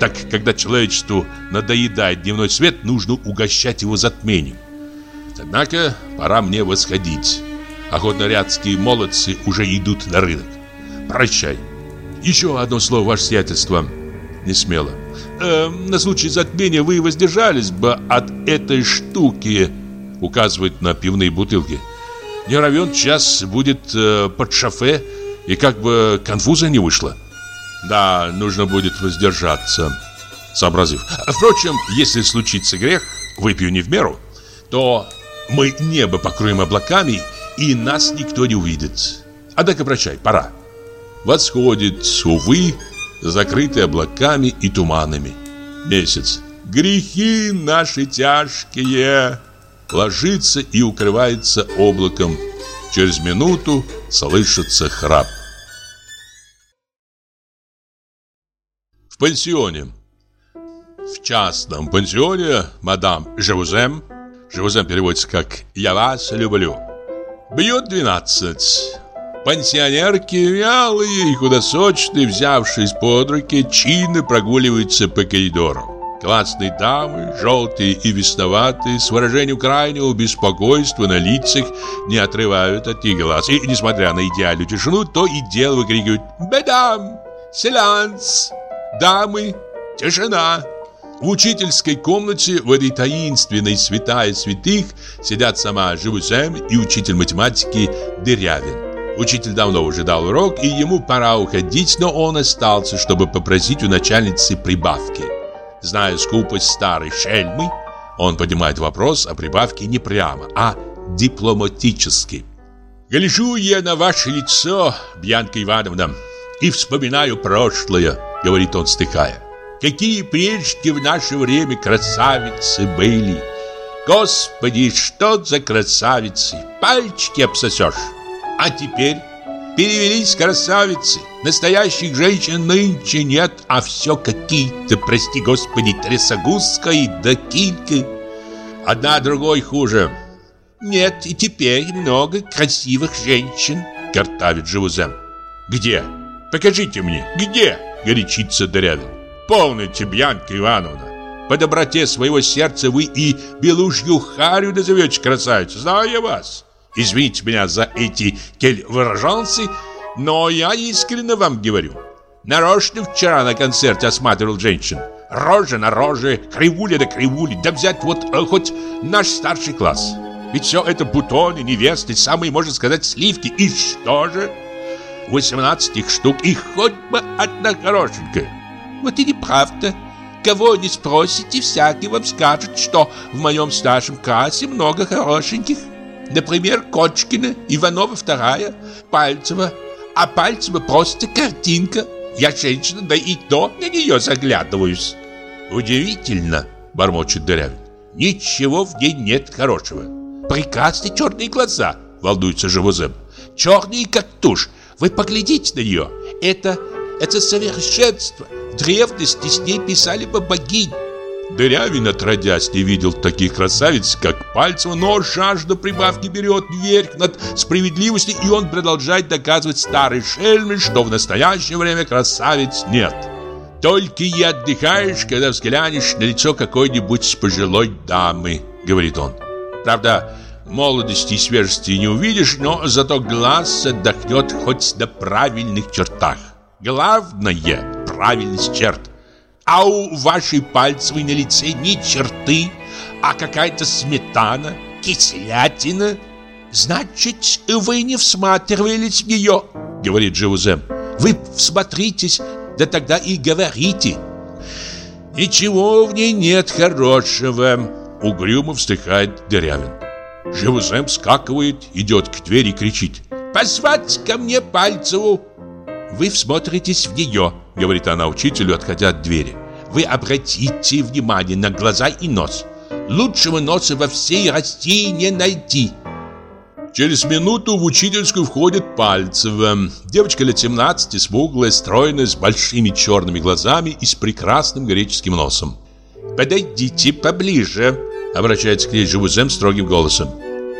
Так, когда человечеству надоедает дневной свет, нужно угощать его затмением. Однако, пора мне восходить. Охотнорядские молодцы уже идут на рынок. Прощай. Еще одно слово, ваше сиятельство. Не смело. Э, на случай затмения вы воздержались бы от этой штуки, указывает на пивные бутылки. Не равен час будет э, под шофе, и как бы конфуза не вышло. Да, нужно будет воздержаться, сообразив. Впрочем, если случится грех, выпью не в меру, то мы небо покроем облаками, и нас никто не увидит. Однако прощай, пора. Восходит, увы, закрытый облаками и туманами. Месяц. Грехи наши тяжкие. Ложится и укрывается облаком. Через минуту слышится храп. В пансионе. В частном пансионе мадам Жевузем, Жевузем переводится как «Я вас люблю», бьет двенадцать. Пансионерки, вялые и худосочные, взявшись под руки, чинно прогуливаются по коридору. Классные дамы, желтые и весноватые, с выражением крайнего беспокойства на лицах, не отрывают от них глаз. И, несмотря на идеальную тишину, то и дело выкрикивают «Бедам! Селянс! Дамы! Тишина!» В учительской комнате в этой таинственной святая святых сидят сама Живусем и учитель математики Дырявин. Учитель давно уже дал урок, и ему пора уходить, но он остался, чтобы попросить у начальницы прибавки. Зная скупость старой шельмы, он поднимает вопрос о прибавке не прямо, а дипломатически. «Гляжу я на ваше лицо, Бьянка Ивановна, и вспоминаю прошлое, говорит он, стыхая. Какие прежде в наше время красавицы были. Господи, что за красавицы, пальчики обсосешь. А теперь перевелись красавицы. Настоящих женщин нынче нет, а все какие-то, прости господи, трясогузка и да килька. Одна другой хуже. Нет, и теперь много красивых женщин, картавит Живузем. Где? Покажите мне, где? Горячится Дырявин. Полноте, Бьянка Ивановна. По доброте своего сердца вы и белужью харю назовете красавицу. Знаю я вас. Извините меня за эти кель-выраженцы, но я искренне вам говорю. Нарочно вчера на концерте осматривал женщин. Рожа на роже, кривуля на кривуле, да взять вот э, хоть наш старший класс. Ведь все это бутоны, невесты, самые, можно сказать, сливки. И что же? 18 их штук, и хоть бы одна хорошенькая. Вот и неправда. Кого не спросите, всякий вам скажет, что в моем старшем классе много хорошеньких. Например, Кочкина, Иванова вторая, Пальцева. А Пальцева просто картинка. Я женщина, да и то на нее заглядываюсь. Удивительно, бормочет Дырявин. Ничего в ней нет хорошего. Прекрасные черные глаза, волнуется Живозем. Черные, как тушь. Вы поглядите на нее. Это, это совершенство. В древности с ней писали бы богинь. Дырявин, отродясь, не видел таких красавиц, как Пальцева, но жажда прибавки берет вверх над справедливостью, и он продолжает доказывать старой шельме, что в настоящее время красавиц нет. «Только и отдыхаешь, когда взглянешь на лицо какой-нибудь пожилой дамы», — говорит он. «Правда, молодости и свежести не увидишь, но зато глаз отдохнет хоть на правильных чертах. Главное — правильность черт. А у вашей пальцевой на лице не черты, а какая-то сметана, кислятина. Значит, вы не всматривались в нее, говорит Живузем. Вы всмотритесь, да тогда и говорите. Ничего в ней нет хорошего, угрюмо вздыхает Дырявин. Живузем вскакивает, идет к двери и кричит. «Позвать ко мне Пальцеву!» Вы всмотритесь в нее, говорит она учителю, отходя от двери. Вы обратите внимание на глаза и нос. Лучшего носа во всей России не найти. Через минуту в учительскую входит Пальцева. Девочка лет 17, смуглая, стройная, с большими черными глазами и с прекрасным греческим носом. «Подойдите поближе», — обращается к ней Живузем строгим голосом.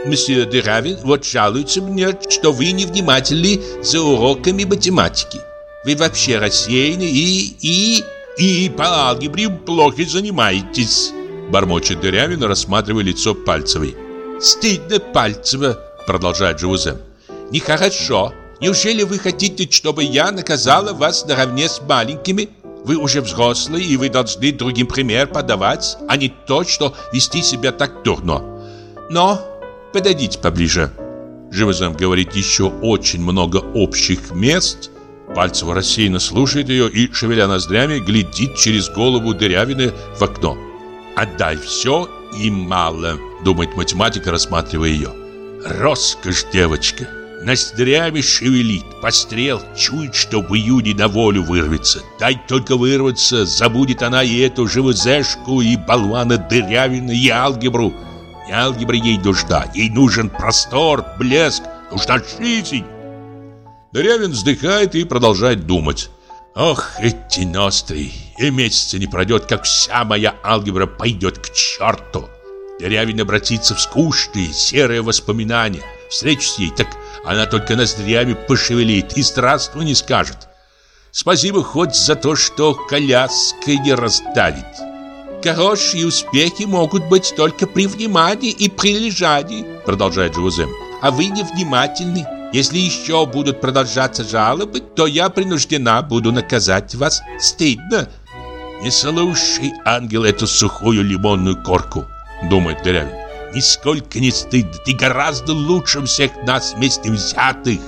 Месье Деравин вот жалуется мне, что вы невнимательны за уроками математики. Вы вообще рассеяны и... и... и по алгебре плохо занимаетесь. Бормочет Дырявин, рассматривая лицо Пальцевой. Стыдно Пальцева, продолжает Живузем. Нехорошо. Неужели вы хотите, чтобы я наказала вас наравне с маленькими? Вы уже взрослые, и вы должны другим пример подавать, а не то, что вести себя так дурно. Но Подойдите поближе. Живозем говорит еще очень много общих мест. Пальцева рассеянно слушает ее и, шевеля ноздрями, глядит через голову дырявины в окно. «Отдай все и мало», — думает математика, рассматривая ее. «Роскошь, девочка!» Ноздрями шевелит, пострел, чует, что в июне на волю вырвется. Дай только вырваться, забудет она и эту живозешку, и болвана дырявина, и алгебру. Не алгебра ей нужна, ей нужен простор, блеск, нужна жизнь. Дырявин вздыхает и продолжает думать. Ох, эти ностры, и месяца не пройдет, как вся моя алгебра пойдет к черту. Дырявин обратится в скучные, серые воспоминания. Встречу с ней, так она только ноздрями пошевелит и здравствуй не скажет. Спасибо хоть за то, что коляской не раздавит. Хорошие успехи могут быть только при внимании и прилежании, продолжает Джузем. А вы невнимательны. Если еще будут продолжаться жалобы, то я принуждена буду наказать вас. Стыдно. Не слушай, ангел, эту сухую лимонную корку, думает Дырявин. Нисколько не стыдно, ты гораздо лучше всех нас вместе взятых.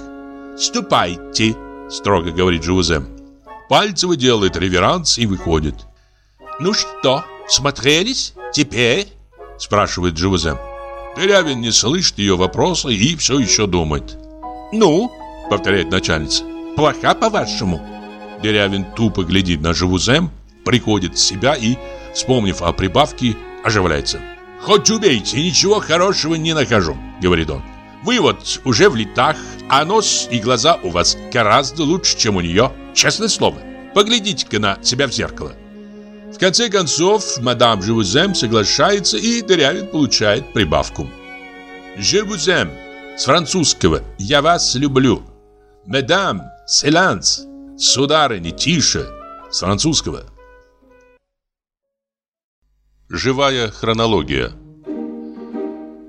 Ступайте, строго говорит Джузем. Пальцево делает реверанс и выходит. Ну что, Смотрелись? Теперь?» Спрашивает Дживузем. Дырявин не слышит ее вопроса и все еще думает. «Ну?» Повторяет начальница. плоха, по-вашему?» Дерявин тупо глядит на Живузем, приходит в себя и, вспомнив о прибавке, оживляется. «Хоть убейте, ничего хорошего не нахожу», — говорит он. «Вы вот уже в летах, а нос и глаза у вас гораздо лучше, чем у нее, честное слово. Поглядите-ка на себя в зеркало». В конце концов, мадам Живузем соглашается, и Дырявин получает прибавку. «Живузем» с французского «Я вас люблю». «Мадам» «Селанс» «Сударыня, тише» с французского – Живая хронология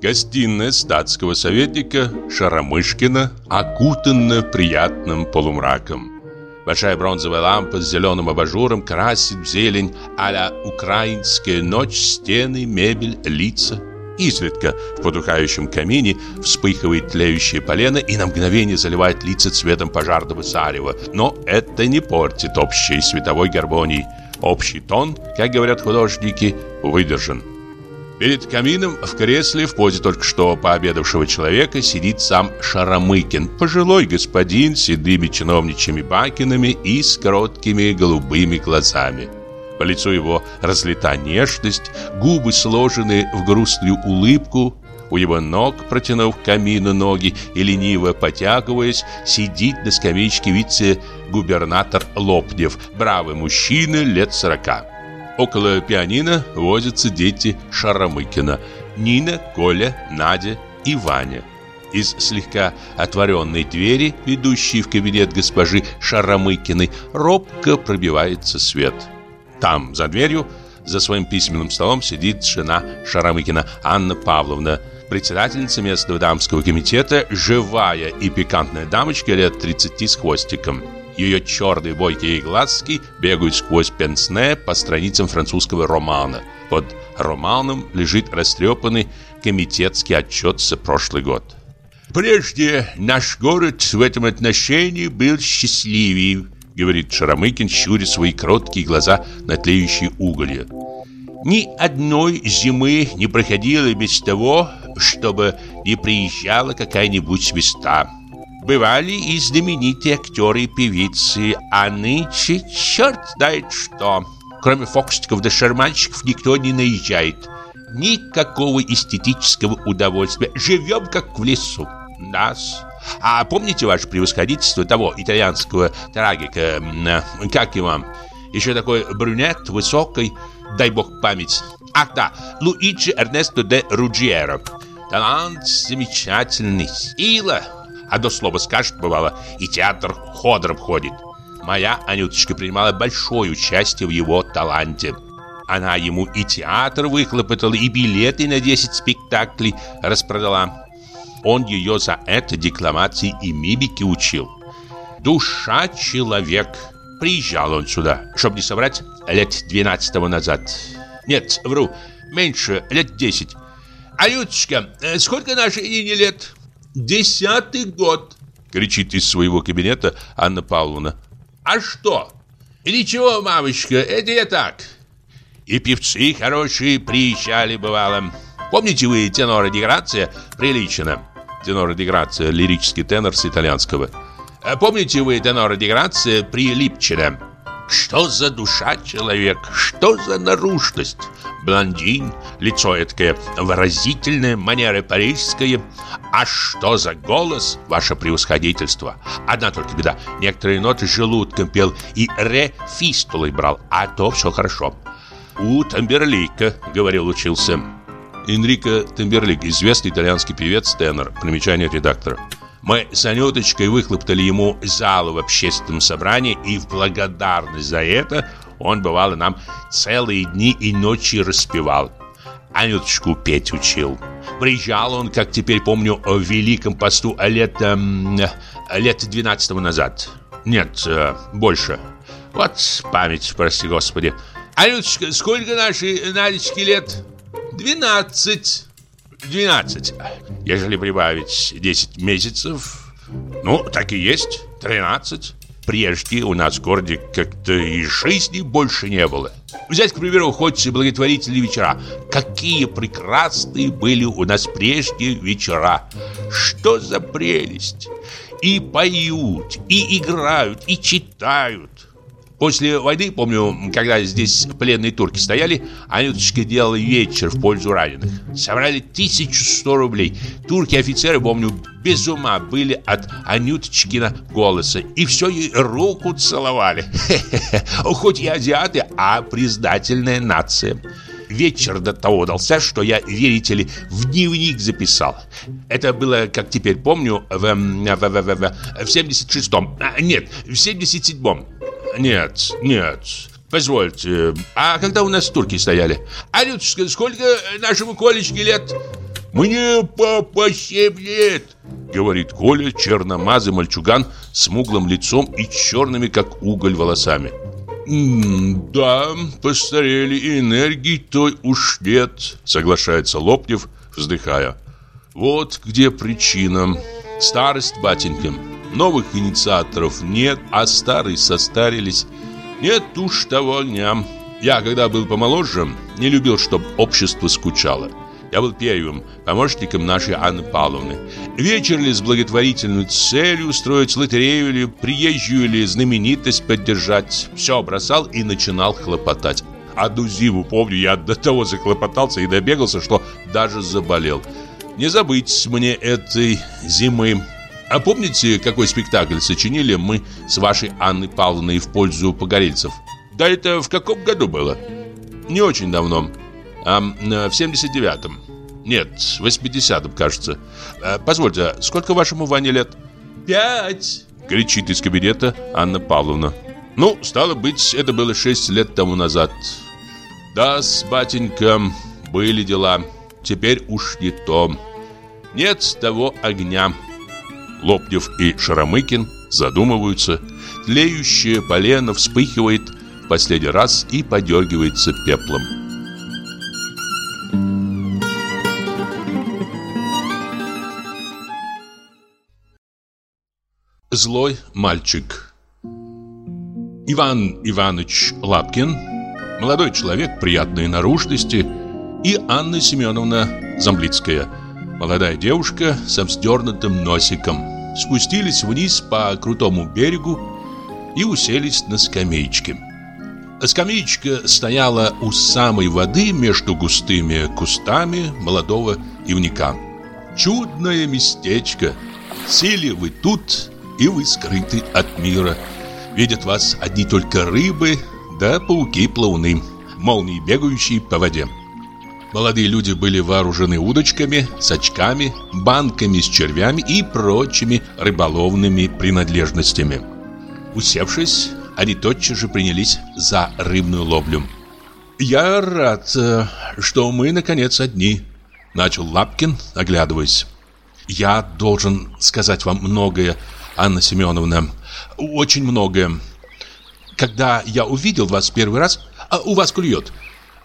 Гостиная статского советника Шаромышкина окутана приятным полумраком. Большая бронзовая лампа с зеленым абажуром красит в зелень а украинская ночь стены, мебель, лица. Изредка в потухающем камине вспыхивает тлеющее полено и на мгновение заливает лица цветом пожарного зарева. Но это не портит общей световой гармонии – Общий тон, как говорят художники, выдержан. Перед камином в кресле в позе только что пообедавшего человека сидит сам Шаромыкин, пожилой господин с седыми чиновничьими бакинами и с короткими голубыми глазами. По лицу его разлита нежность, губы сложены в грустную улыбку, у его ног, протянув к камину ноги и лениво потягиваясь, сидит на скамеечке вице-губернатор Лопнев, бравый мужчина лет сорока. Около пианино возятся дети Шаромыкина – Нина, Коля, Надя и Ваня. Из слегка отворенной двери, ведущей в кабинет госпожи Шаромыкиной, робко пробивается свет. Там, за дверью, за своим письменным столом сидит жена Шаромыкина Анна Павловна – председательница местного дамского комитета, живая и пикантная дамочка лет 30 с хвостиком. Ее черные бойкие глазки бегают сквозь пенсне по страницам французского романа. Под романом лежит растрепанный комитетский отчет за прошлый год. «Прежде наш город в этом отношении был счастливее», говорит Шарамыкин, щуря свои кроткие глаза на тлеющие уголья. Ни одной зимы не проходило без того, чтобы не приезжала какая-нибудь звезда. Бывали и знаменитые актеры и певицы, а нынче черт знает что. Кроме фокусников да шарманщиков никто не наезжает. Никакого эстетического удовольствия. Живем как в лесу. Нас. А помните ваше превосходительство того итальянского трагика, как его, еще такой брюнет, высокий, дай бог память. Ах да, Луиджи Эрнесто де Руджиеро. Талант замечательный, сила. Одно слово скажет, бывало, и театр ходором ходит. Моя Анюточка принимала большое участие в его таланте. Она ему и театр выхлопотала, и билеты на 10 спектаклей распродала. Он ее за это декламации и мимики учил. Душа человек. Приезжал он сюда, чтобы не соврать, лет 12 назад. Нет, вру, меньше, лет 10. «Анюточка, э, сколько нашей Нине лет?» «Десятый год!» — кричит из своего кабинета Анна Павловна. «А что?» «Ничего, мамочка, это я так». И певцы хорошие приезжали, бывало. Помните вы тенора Деграция прилично? Тенора Деграция, лирический тенор с итальянского. Э, помните вы тенора Деграция прилипчина? Что за душа человек? Что за наружность? Блондин, лицо эткое выразительное, манеры парижские. А что за голос, ваше превосходительство? Одна только беда. Некоторые ноты желудком пел и ре фистулой брал, а то все хорошо. У Тамберлика, говорил, учился. Энрико Тамберлик, известный итальянский певец, тенор. Примечание редактора. Мы с Анюточкой выхлоптали ему залу в общественном собрании, и в благодарность за это он, бывало, нам целые дни и ночи распевал. Анюточку петь учил. Приезжал он, как теперь помню, в Великом посту лет, эм, лет 12 назад. Нет, э, больше. Вот память, прости господи. Анюточка, сколько нашей Надечке лет? Двенадцать. 12. Ежели прибавить 10 месяцев, ну, так и есть, 13. Прежде у нас в городе как-то и жизни больше не было. Взять, к примеру, хоть благотворительные вечера. Какие прекрасные были у нас прежде вечера. Что за прелесть! и поют, и играют, и читают. После войны, помню, когда здесь пленные турки стояли, Анюточка делала вечер в пользу раненых. Собрали 1100 рублей. Турки-офицеры, помню, без ума были от Анюточкина голоса. И все ей руку целовали. Хоть и азиаты, а признательная нация. Вечер до того удался, что я, верите ли, в дневник записал. Это было, как теперь помню, в, в, в, в, в, в 76-м. А, нет, в 77-м. Нет, нет. Позвольте, а когда у нас турки стояли? Анютушка, сколько нашему Колечке лет? Мне папа семь лет, говорит Коля, черномазый мальчуган с смуглым лицом и черными, как уголь, волосами. «Да, постарели, энергии той уж нет», — соглашается Лопнев, вздыхая. «Вот где причина. Старость, батенька. Новых инициаторов нет, а старые состарились. Нет уж того дня. Я, когда был помоложе, не любил, чтобы общество скучало. Я был первым помощником нашей Анны Павловны. Вечер ли с благотворительной целью устроить лотерею или приезжую или знаменитость поддержать. Все бросал и начинал хлопотать. Одну зиму, помню, я до того захлопотался и добегался, что даже заболел. Не забыть мне этой зимы. А помните, какой спектакль сочинили мы с вашей Анной Павловной в пользу погорельцев? Да это в каком году было? Не очень давно. А в 79-м. Нет, в 80-м, кажется. А, позвольте, сколько вашему Ване лет? Пять! Кричит из кабинета Анна Павловна. Ну, стало быть, это было шесть лет тому назад. Да, с батенька, были дела. Теперь уж не то. Нет того огня. Лопнев и Шаромыкин задумываются. Тлеющее полено вспыхивает в последний раз и подергивается пеплом. Злой мальчик. Иван Иванович Лапкин Молодой человек приятной наружности И Анна Семеновна Замблицкая Молодая девушка со вздернутым носиком Спустились вниз по крутому берегу И уселись на скамеечке. Скамеечка стояла у самой воды Между густыми кустами молодого ивника. Чудное местечко! Сели вы тут и вы скрыты от мира. Видят вас одни только рыбы, да пауки-плауны, молнии бегающие по воде. Молодые люди были вооружены удочками, сачками, банками с червями и прочими рыболовными принадлежностями. Усевшись, они тотчас же принялись за рыбную ловлю. «Я рад, э, что мы, наконец, одни», — начал Лапкин, оглядываясь. «Я должен сказать вам многое Анна Семеновна, очень многое. Когда я увидел вас первый раз, а у вас клюет,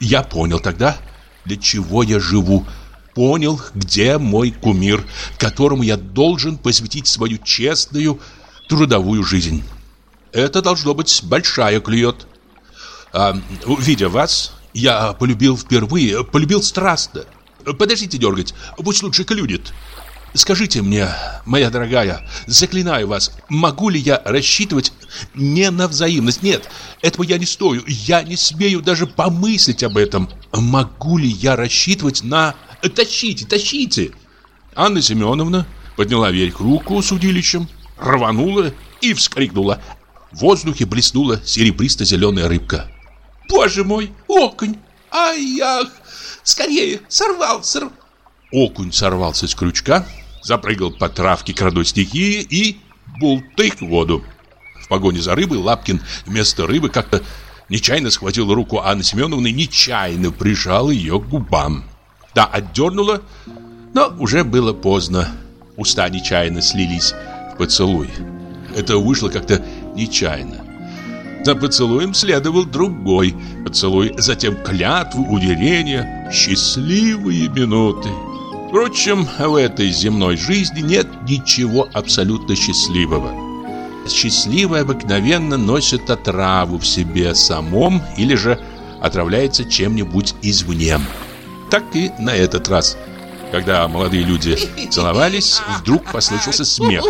я понял тогда, для чего я живу. Понял, где мой кумир, которому я должен посвятить свою честную трудовую жизнь. Это должно быть большая клюет. А, видя вас, я полюбил впервые, полюбил страстно. Подождите дергать, пусть лучше клюнет. Скажите мне, моя дорогая, заклинаю вас, могу ли я рассчитывать не на взаимность? Нет, этого я не стою, я не смею даже помыслить об этом. Могу ли я рассчитывать на... Тащите, тащите! Анна Семеновна подняла вверх руку с удилищем, рванула и вскрикнула. В воздухе блеснула серебристо-зеленая рыбка. «Боже мой, окунь! Ай, ах! Скорее, сорвал, сорвал!» Окунь сорвался с крючка, запрыгал по травке крадой стихии и бултык в воду. В погоне за рыбой Лапкин вместо рыбы как-то нечаянно схватил руку Анны Семеновны, нечаянно прижал ее к губам. Да, отдернула, но уже было поздно. Уста нечаянно слились в поцелуй. Это вышло как-то нечаянно. За поцелуем следовал другой поцелуй, затем клятву, уверения, счастливые минуты. Впрочем, в этой земной жизни нет ничего абсолютно счастливого. Счастливый обыкновенно носит отраву в себе самом или же отравляется чем-нибудь извне. Так и на этот раз. Когда молодые люди целовались, вдруг послышался смех.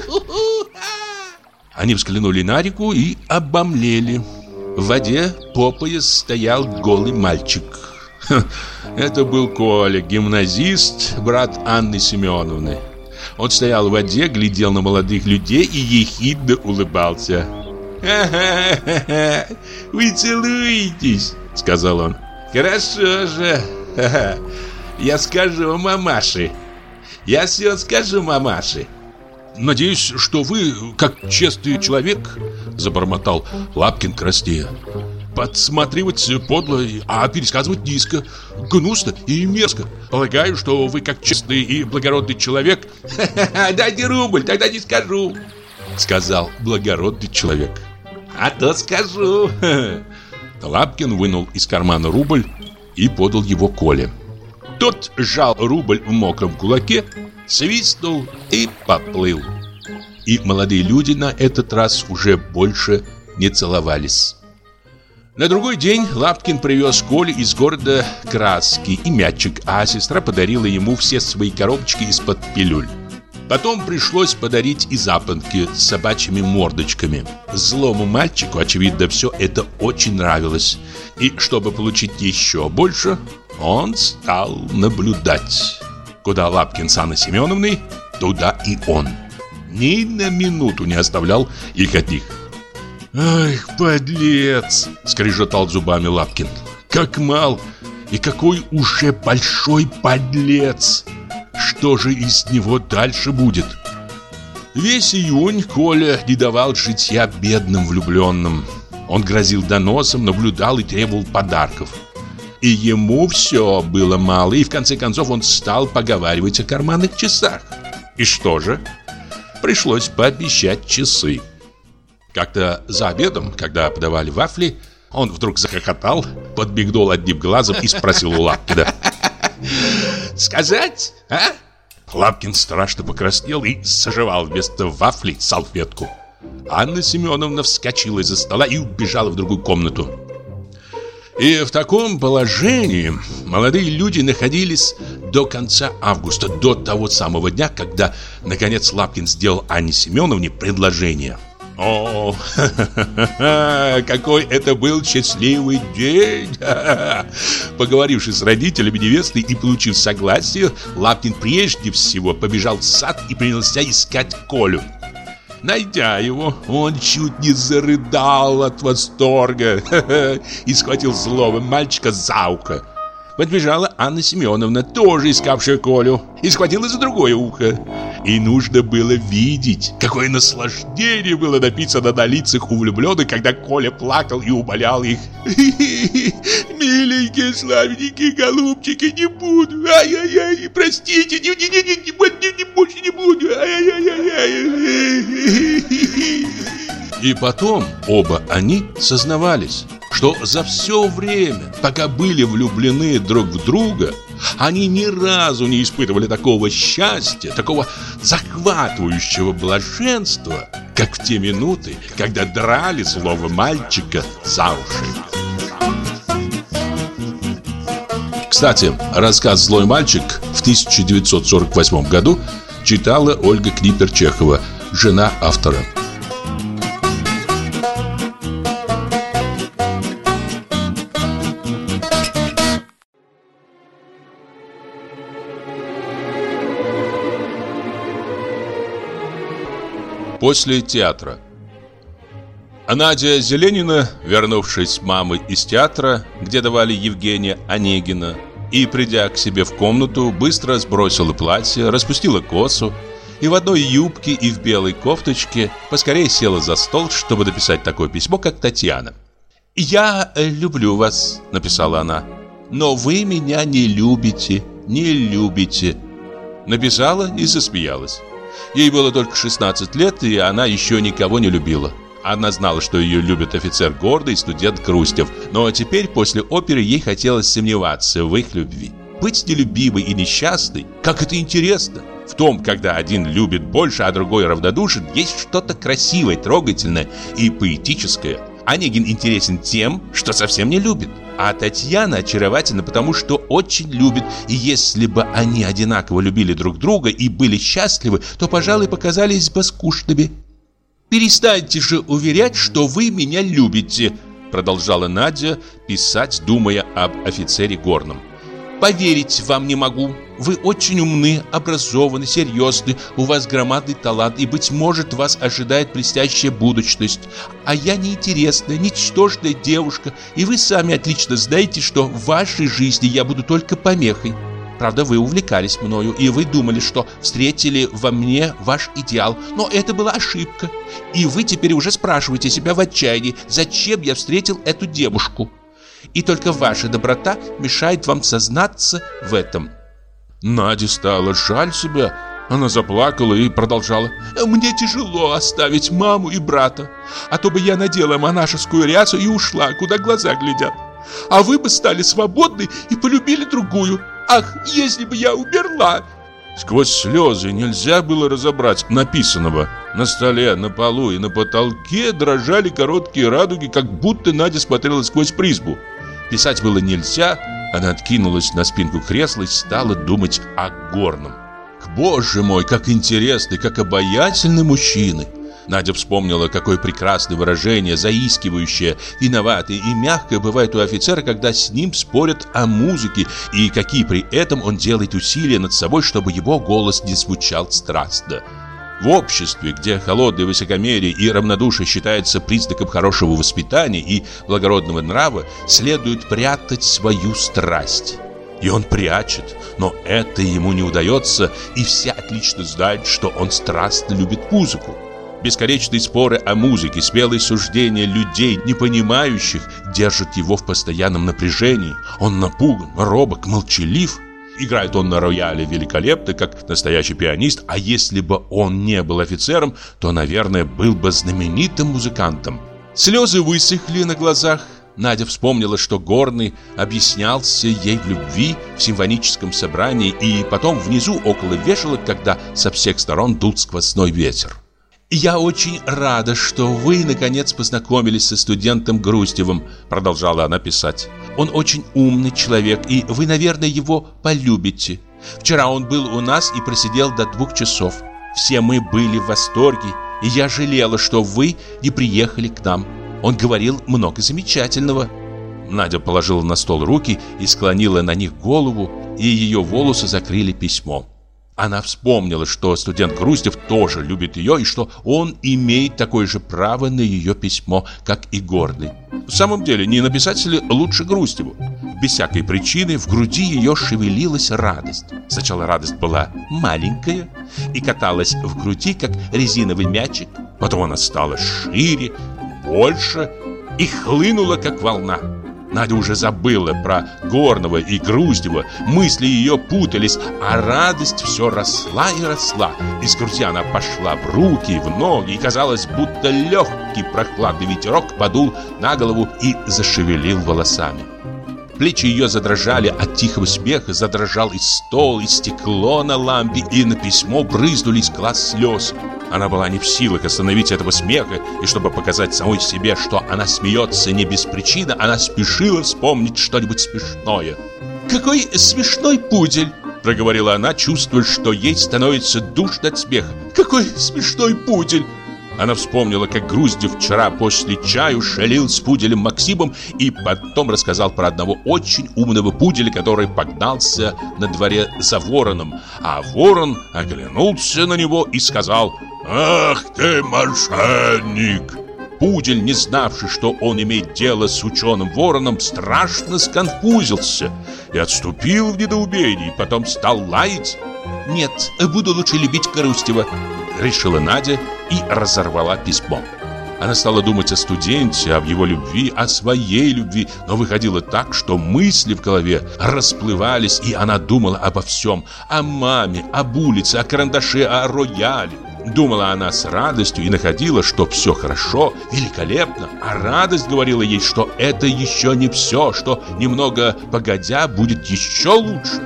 Они взглянули на реку и обомлели. В воде по пояс стоял голый мальчик. Это был Коля, гимназист, брат Анны Семеновны. Он стоял в воде, глядел на молодых людей и ехидно улыбался. «Ха-ха-ха! Вы целуетесь!» — сказал он. «Хорошо же! Я скажу мамаше! Я все скажу мамаше!» «Надеюсь, что вы, как честный человек, — забормотал Лапкин краснея, — подсматривать подло, а пересказывать низко, гнусно и мерзко. Полагаю, что вы, как честный и благородный человек... «Дайте рубль, тогда не скажу», — сказал благородный человек. «А то скажу». Лапкин вынул из кармана рубль и подал его Коле. Тот сжал рубль в мокром кулаке, свистнул и поплыл. И молодые люди на этот раз уже больше не целовались. На другой день Лапкин привез Коле из города краски и мячик, а сестра подарила ему все свои коробочки из-под пилюль. Потом пришлось подарить и запонки с собачьими мордочками. Злому мальчику, очевидно, все это очень нравилось. И чтобы получить еще больше, он стал наблюдать. Куда Лапкин с Анной Семеновной, туда и он. Ни на минуту не оставлял их от них. «Ах, подлец!» — скрежетал зубами Лапкин. «Как мал! И какой уже большой подлец! Что же из него дальше будет?» Весь июнь Коля не давал житья бедным влюбленным. Он грозил доносом, наблюдал и требовал подарков. И ему все было мало, и в конце концов он стал поговаривать о карманных часах. И что же? Пришлось пообещать часы. Как-то за обедом, когда подавали вафли, он вдруг захохотал, подбегнул одним глазом и спросил у Лапкина. «Сказать, а?» Лапкин страшно покраснел и заживал вместо вафли салфетку. Анна Семеновна вскочила из-за стола и убежала в другую комнату. И в таком положении молодые люди находились до конца августа, до того самого дня, когда, наконец, Лапкин сделал Анне Семеновне предложение. О, какой это был счастливый день! Поговорившись с родителями невесты и получив согласие, Лапкин прежде всего побежал в сад и принялся искать Колю. Найдя его, он чуть не зарыдал от восторга и схватил злого мальчика за ухо. Подбежала Анна Семеновна, тоже искавшая Колю, и схватила за другое ухо. И нужно было видеть, какое наслаждение было написано на лицах у влюбленных, когда Коля плакал и умолял их. «Миленькие, славненькие голубчики, не буду! Ай-яй-яй, простите, не, не, не, не, не, больше не буду! Ай-яй-яй-яй!» И потом оба они сознавались, что за все время, пока были влюблены друг в друга, они ни разу не испытывали такого счастья, такого захватывающего блаженства, как в те минуты, когда драли злого мальчика за уши. Кстати, рассказ «Злой мальчик» в 1948 году читала Ольга Книпер-Чехова, жена автора. После театра а Надя Зеленина, вернувшись с мамой из театра, где давали Евгения Онегина, и, придя к себе в комнату, быстро сбросила платье, распустила косу и в одной юбке и в белой кофточке поскорее села за стол, чтобы написать такое письмо, как Татьяна. «Я э, люблю вас», — написала она, — «но вы меня не любите, не любите». Написала и засмеялась. Ей было только 16 лет, и она еще никого не любила. Она знала, что ее любит офицер гордый, студент Крустев, но теперь после оперы ей хотелось сомневаться в их любви. Быть нелюбимой и несчастной, как это интересно! В том, когда один любит больше, а другой равнодушен, есть что-то красивое, трогательное и поэтическое. Онегин интересен тем, что совсем не любит. А Татьяна очаровательна, потому что очень любит. И если бы они одинаково любили друг друга и были счастливы, то, пожалуй, показались бы скучными. «Перестаньте же уверять, что вы меня любите», продолжала Надя писать, думая об офицере Горном. «Поверить вам не могу. Вы очень умны, образованы, серьезны, у вас громадный талант, и, быть может, вас ожидает блестящая будущность. А я неинтересная, ничтожная девушка, и вы сами отлично знаете, что в вашей жизни я буду только помехой. Правда, вы увлекались мною, и вы думали, что встретили во мне ваш идеал. Но это была ошибка. И вы теперь уже спрашиваете себя в отчаянии, зачем я встретил эту девушку. И только ваша доброта мешает вам сознаться в этом. Наде стало жаль себя. Она заплакала и продолжала. «Мне тяжело оставить маму и брата. А то бы я надела монашескую рясу и ушла, куда глаза глядят. А вы бы стали свободны и полюбили другую. Ах, если бы я умерла!» Сквозь слезы нельзя было разобрать написанного. На столе, на полу и на потолке дрожали короткие радуги, как будто Надя смотрела сквозь призбу. Писать было нельзя, она откинулась на спинку кресла и стала думать о горном. Боже мой, как интересный, как обаятельный мужчина! Надя вспомнила, какое прекрасное выражение, заискивающее, виноватое и мягкое бывает у офицера, когда с ним спорят о музыке, и какие при этом он делает усилия над собой, чтобы его голос не звучал страстно. В обществе, где холодное высокомерие и равнодушие считается признаком хорошего воспитания и благородного нрава, следует прятать свою страсть. И он прячет, но это ему не удается, и все отлично знают, что он страстно любит музыку. Бесконечные споры о музыке, смелые суждения людей, не понимающих, держат его в постоянном напряжении. Он напуган, робок, молчалив. Играет он на рояле великолепно, как настоящий пианист, а если бы он не был офицером, то, наверное, был бы знаменитым музыкантом. Слезы высохли на глазах. Надя вспомнила, что Горный объяснялся ей в любви в симфоническом собрании и потом внизу около вешалок, когда со всех сторон дул сквозной ветер. «Я очень рада, что вы, наконец, познакомились со студентом Груздевым», продолжала она писать. «Он очень умный человек, и вы, наверное, его полюбите. Вчера он был у нас и просидел до двух часов. Все мы были в восторге, и я жалела, что вы не приехали к нам. Он говорил много замечательного». Надя положила на стол руки и склонила на них голову, и ее волосы закрыли письмо. Она вспомнила, что студент Груздев тоже любит ее и что он имеет такое же право на ее письмо, как и Гордый. В самом деле, не написать ли лучше Груздеву? Без всякой причины в груди ее шевелилась радость. Сначала радость была маленькая и каталась в груди, как резиновый мячик. Потом она стала шире, больше и хлынула, как волна. Надя уже забыла про Горного и Груздева, мысли ее путались, а радость все росла и росла. Из груди она пошла в руки, в ноги, и казалось, будто легкий прохладный ветерок подул на голову и зашевелил волосами. Плечи ее задрожали от тихого смеха, задрожал и стол, и стекло на лампе, и на письмо брызнули из глаз слез. Она была не в силах остановить этого смеха, и чтобы показать самой себе, что она смеется не без причины, она спешила вспомнить что-нибудь смешное. «Какой смешной пудель!» Проговорила она, чувствуя, что ей становится душно от смеха. «Какой смешной пудель!» Она вспомнила, как Груздев вчера после чаю шалил с пуделем Максимом и потом рассказал про одного очень умного пуделя, который погнался на дворе за вороном. А ворон оглянулся на него и сказал «Ах ты, мошенник!» Пудель, не знавший, что он имеет дело с ученым вороном, страшно сконфузился и отступил в недоумении, потом стал лаять. «Нет, буду лучше любить Грустева», — решила Надя и разорвала письмо. Она стала думать о студенте, об его любви, о своей любви, но выходило так, что мысли в голове расплывались, и она думала обо всем, о маме, об улице, о карандаше, о рояле. Думала она с радостью и находила, что все хорошо, великолепно. А радость говорила ей, что это еще не все, что немного погодя будет еще лучше.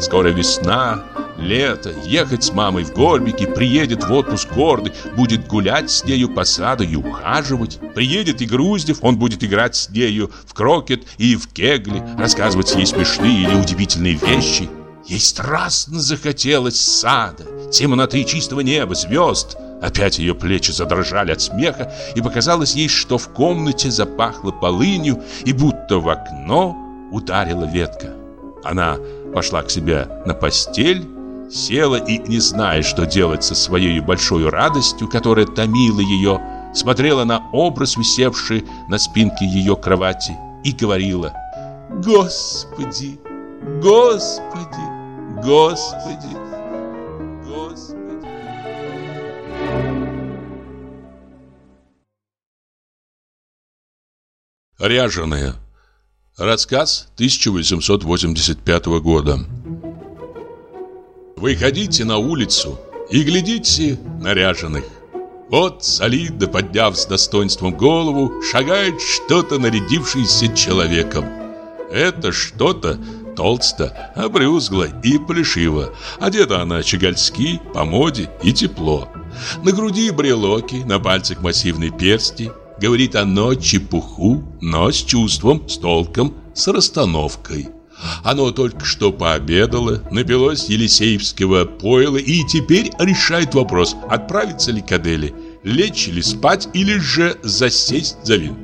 Скоро весна, лето, ехать с мамой в Горбики, приедет в отпуск гордый, будет гулять с нею по саду и ухаживать. Приедет и Груздев, он будет играть с нею в крокет и в кегли, рассказывать ей смешные или удивительные вещи. Ей страстно захотелось сада, темноты чистого неба, звезд. Опять ее плечи задрожали от смеха, и показалось ей, что в комнате запахло полынью, и будто в окно ударила ветка. Она пошла к себе на постель, села и, не зная, что делать со своей большой радостью, которая томила ее, смотрела на образ, висевший на спинке ее кровати, и говорила «Господи, Господи, Господи, Господи». Ряженые. Рассказ 1885 года. Выходите на улицу и глядите на ряженых. Вот, солидно подняв с достоинством голову, шагает что-то нарядившийся человеком. Это что-то толсто, обрюзгло и плешиво. Одета она щегольски, по моде и тепло. На груди брелоки, на пальцах массивные персти. Говорит оно чепуху, но с чувством, с толком, с расстановкой. Оно только что пообедало, напилось елисеевского пойла и теперь решает вопрос, отправиться ли к Аделе, лечь ли спать или же засесть за вин.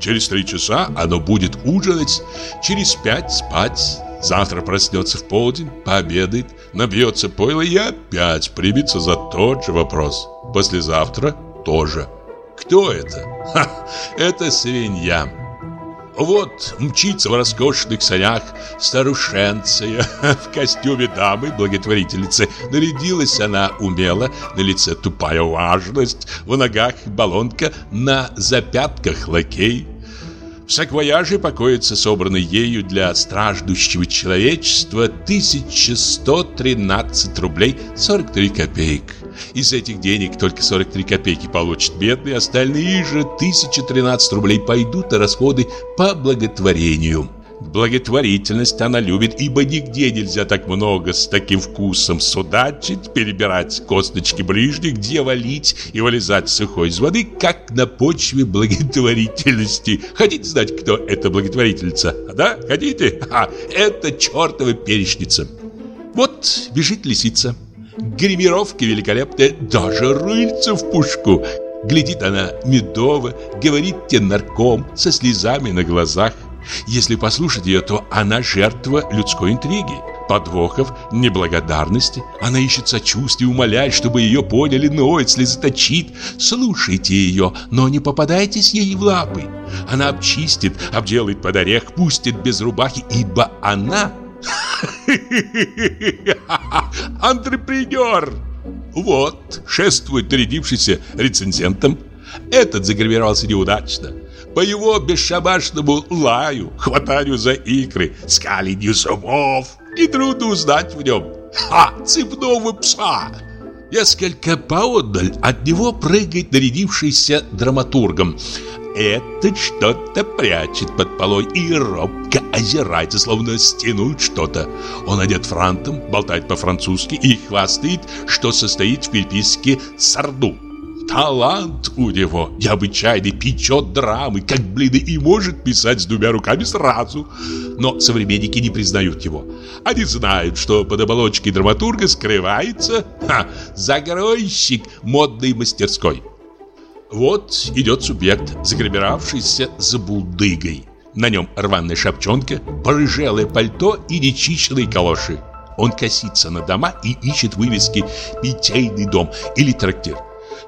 Через три часа оно будет ужинать, через пять спать. Завтра проснется в полдень, пообедает, набьется пойло и опять примется за тот же вопрос. Послезавтра тоже. Кто это? Ха, это свинья. Вот мчится в роскошных санях старушенция в костюме дамы-благотворительницы. Нарядилась она умело, на лице тупая важность, в ногах баллонка, на запятках лакей. В саквояже покоится собранный ею для страждущего человечества 1113 рублей 43 копеек. Из этих денег только 43 копейки получат бедные, остальные же 1013 рублей пойдут на расходы по благотворению. Благотворительность она любит, ибо нигде нельзя так много с таким вкусом судачить, перебирать косточки ближних, где валить и вылезать сухой из воды, как на почве благотворительности. Хотите знать, кто эта благотворительница? Да, хотите? А, это чертова перечница. Вот бежит лисица. Гримировка великолепная, даже рыльца в пушку. Глядит она медово, говорит те нарком, со слезами на глазах. Если послушать ее, то она жертва людской интриги, подвохов, неблагодарности. Она ищет сочувствия, умоляет, чтобы ее поняли, ноет, слезоточит. Слушайте ее, но не попадайтесь ей в лапы. Она обчистит, обделает под орех, пустит без рубахи, ибо она... Антрепренер! Вот, шествует нарядившийся рецензентом. Этот загримировался неудачно. По его бесшабашному лаю, хватанию за икры, скаленью зубов, нетрудно узнать в нем. Ха, цепного пса! Несколько поодаль от него прыгает нарядившийся драматургом. Этот что-то прячет под полой и робко озирается, словно стянуть что-то. Он одет франтом, болтает по-французски и хвастает, что состоит в переписке с Орду. Талант у него необычайный, печет драмы, как блины, и может писать с двумя руками сразу. Но современники не признают его. Они знают, что под оболочкой драматурга скрывается ха, загройщик модной мастерской. Вот идет субъект, загримировавшийся за булдыгой. На нем рваная шапчонка, порыжелое пальто и нечищенные калоши. Он косится на дома и ищет вывески «Питейный дом» или «Трактир».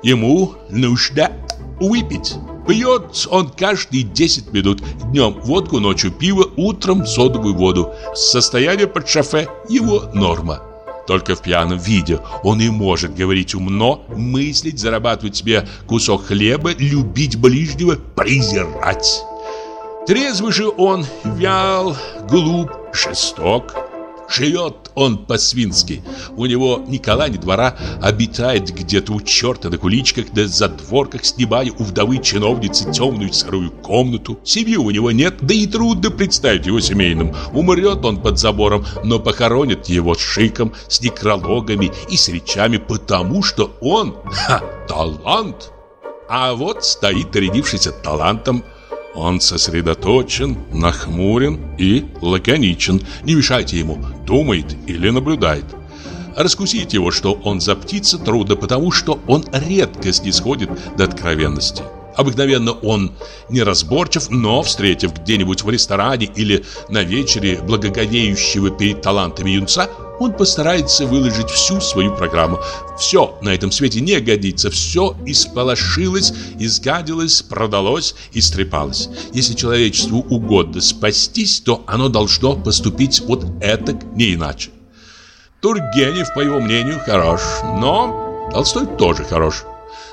Ему нужно выпить. Пьет он каждые 10 минут. Днем водку, ночью пиво, утром содовую воду. Состояние под шофе – его норма. Только в пьяном виде он и может говорить умно, мыслить, зарабатывать себе кусок хлеба, любить ближнего, презирать. Трезвый же он вял, глуп, жесток. Живет он по-свински. У него ни кола, двора, обитает где-то у черта на куличках, да за дворках, снимая у вдовы чиновницы темную сырую комнату. Семьи у него нет, да и трудно представить его семейным. Умрет он под забором, но похоронят его с шиком, с некрологами и с речами, потому что он, ха, талант. А вот стоит рядившийся талантом он сосредоточен, нахмурен и лаконичен. Не мешайте ему, думает или наблюдает. Раскусить его, что он за птица, трудно, потому что он редко снисходит до откровенности. Обыкновенно он неразборчив, но, встретив где-нибудь в ресторане или на вечере благоговеющего перед талантами юнца, он постарается выложить всю свою программу. Все на этом свете не годится, все исполошилось, изгадилось, продалось, истрепалось. Если человечеству угодно спастись, то оно должно поступить вот этак, не иначе. Тургенев, по его мнению, хорош, но Толстой тоже хорош.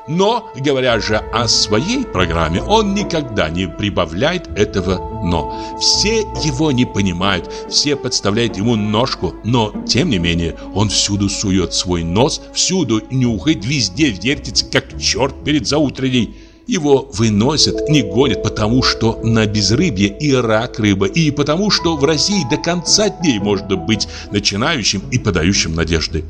Но, говоря же о своей программе, он никогда не прибавляет этого «но». Все его не понимают, все подставляют ему ножку, но, тем не менее, он всюду сует свой нос, всюду нюхает, везде вертится, как черт перед заутренней. Его выносят, не гонят, потому что на безрыбье и рак рыба, и потому что в России до конца дней можно быть начинающим и подающим надежды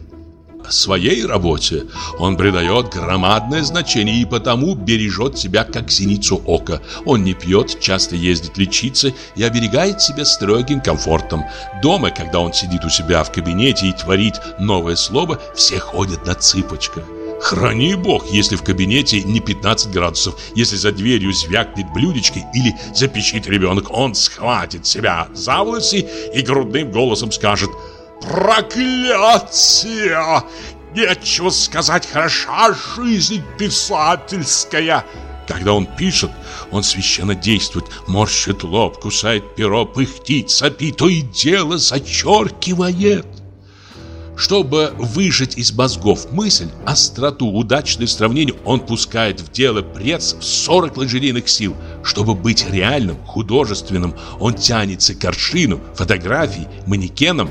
своей работе он придает громадное значение и потому бережет себя как синицу ока. Он не пьет, часто ездит лечиться и оберегает себя строгим комфортом. Дома, когда он сидит у себя в кабинете и творит новое слово, все ходят на цыпочках. Храни бог, если в кабинете не 15 градусов, если за дверью звякнет блюдечко или запищит ребенок, он схватит себя за волосы и грудным голосом скажет – Проклятие! Нечего сказать, хороша жизнь писательская. Когда он пишет, он священно действует, морщит лоб, кусает перо, пыхтит, сопит, то и дело зачеркивает. Чтобы выжать из мозгов мысль, остроту, удачное сравнение, он пускает в дело пресс в 40 лошадиных сил. Чтобы быть реальным, художественным, он тянется к аршину, фотографии, манекенам,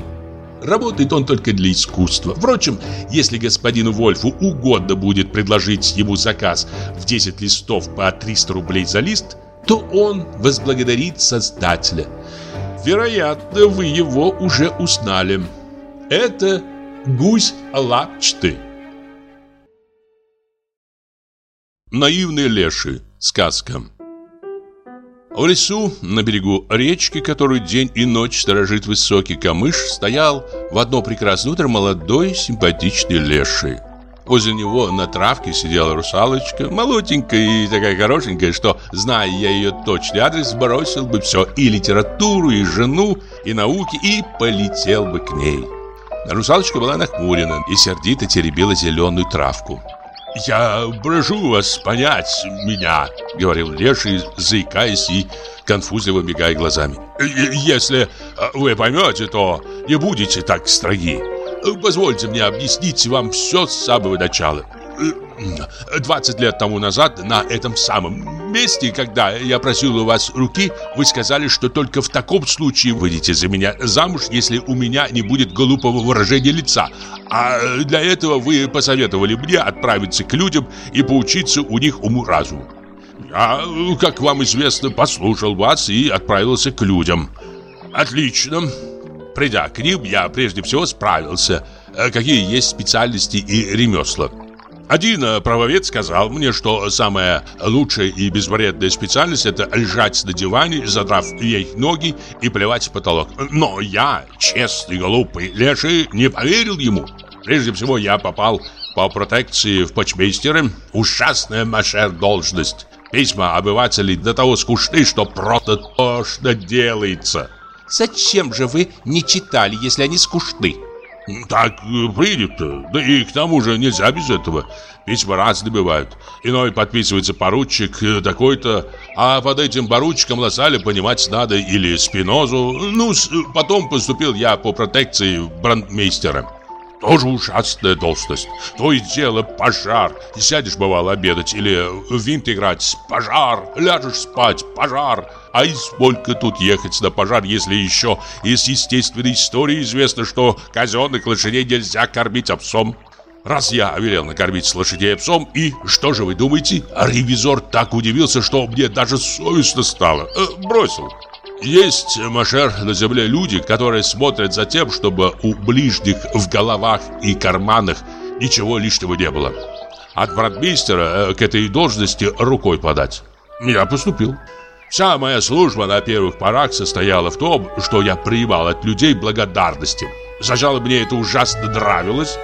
Работает он только для искусства. Впрочем, если господину Вольфу угодно будет предложить ему заказ в 10 листов по 300 рублей за лист, то он возблагодарит создателя. Вероятно, вы его уже узнали. Это гусь лапчатый. Наивные леши. Сказка. В лесу, на берегу речки, которую день и ночь сторожит высокий камыш, стоял в одно прекрасное утро молодой симпатичный леший. Возле него на травке сидела русалочка, молоденькая и такая хорошенькая, что, зная я ее точный адрес, бросил бы все, и литературу, и жену, и науки, и полетел бы к ней. Русалочка была нахмурена и сердито теребила зеленую травку. «Я прошу вас понять меня», — говорил Леший, заикаясь и конфузливо мигая глазами. «Если вы поймете, то не будете так строги. Позвольте мне объяснить вам все с самого начала. 20 лет тому назад на этом самом месте, когда я просил у вас руки, вы сказали, что только в таком случае выйдете за меня замуж, если у меня не будет глупого выражения лица. А для этого вы посоветовали мне отправиться к людям и поучиться у них уму-разуму. Я, как вам известно, послушал вас и отправился к людям. Отлично. Придя к ним, я прежде всего справился, какие есть специальности и ремесла. Один э, правовед сказал мне, что самая лучшая и безвредная специальность это лежать на диване, задрав ей ноги и плевать в потолок. Но я, честный глупый леший, не поверил ему. Прежде всего я попал по протекции в почмейстеры. Ужасная машер должность. Письма обывателей до того скучны, что просто тошно делается. Зачем же вы не читали, если они скучны? Так э, принято. Да и к тому же нельзя без этого. Письма разные бывают. Иной подписывается поручик э, такой-то, а под этим поручиком Лассаля понимать надо или Спинозу. Ну, потом поступил я по протекции брандмейстера. Тоже ужасная толстость. То и дело пожар. Сядешь, бывало, обедать или в винт играть. Пожар. Ляжешь спать. Пожар. А и сколько тут ехать на пожар, если еще из естественной истории известно, что казенных лошадей нельзя кормить овсом. Раз я велел накормить лошадей псом, и что же вы думаете? Ревизор так удивился, что мне даже совестно стало. Э, бросил. Есть, Машер, на земле люди, которые смотрят за тем, чтобы у ближних в головах и карманах ничего лишнего не было. От брандмейстера э, к этой должности рукой подать. Я поступил. Вся моя служба на первых порах состояла в том, что я принимал от людей благодарности. Сначала мне это ужасно нравилось,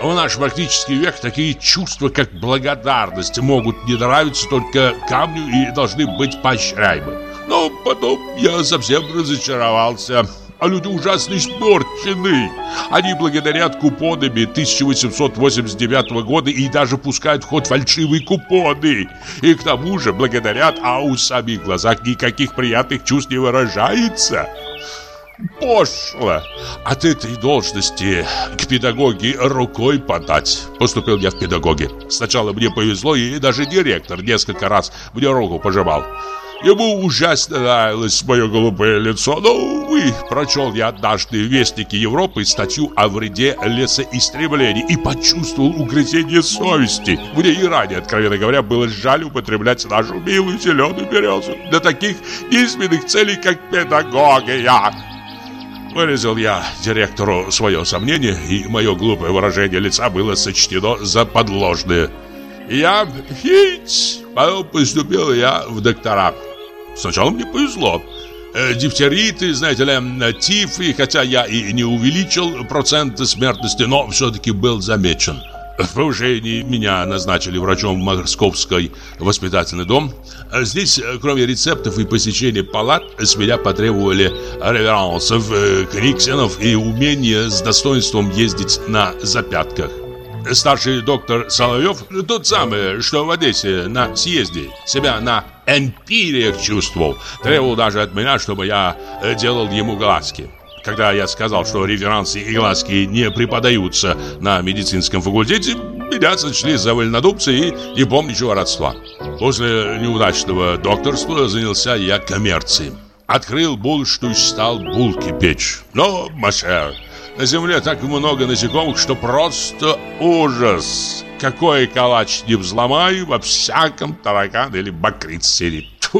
а в наш практический век такие чувства, как благодарность, могут не нравиться только камню и должны быть поощряемы. Но потом я совсем разочаровался а люди ужасно испорчены. Они благодарят купонами 1889 года и даже пускают в ход фальшивые купоны. И к тому же благодарят, а у самих глазах никаких приятных чувств не выражается. Пошло! От этой должности к педагоге рукой подать. Поступил я в педагоги. Сначала мне повезло, и даже директор несколько раз мне руку пожимал. Ему ужасно нравилось мое голубое лицо, но, увы, прочел я однажды в Вестнике Европы статью о вреде лесоистребления и почувствовал угрызение совести. Мне и ранее, откровенно говоря, было жаль употреблять нашу милую зеленую березу для таких низменных целей, как педагогия. Выразил я директору свое сомнение, и мое глупое выражение лица было сочтено за подложное. Я, хить, поступил я в доктора. Сначала мне повезло. Э, дифтериты, знаете ли, тифы, хотя я и не увеличил процент смертности, но все-таки был замечен. В повышении меня назначили врачом в Московский воспитательный дом. Здесь, кроме рецептов и посещения палат, с меня потребовали реверансов, э, криксенов и умения с достоинством ездить на запятках. Старший доктор Соловьев, тот самый, что в Одессе на съезде, себя на эмпириях чувствовал. Требовал даже от меня, чтобы я э, делал ему глазки. Когда я сказал, что реверансы и глазки не преподаются на медицинском факультете, меня сочли за вольнодумца и не помнящего родства. После неудачного докторства занялся я коммерцией. Открыл булочную, стал булки печь. Но, Машер, на земле так много насекомых, что просто ужас. Какой калач не взломаю, во всяком таракан или бакрит сидит.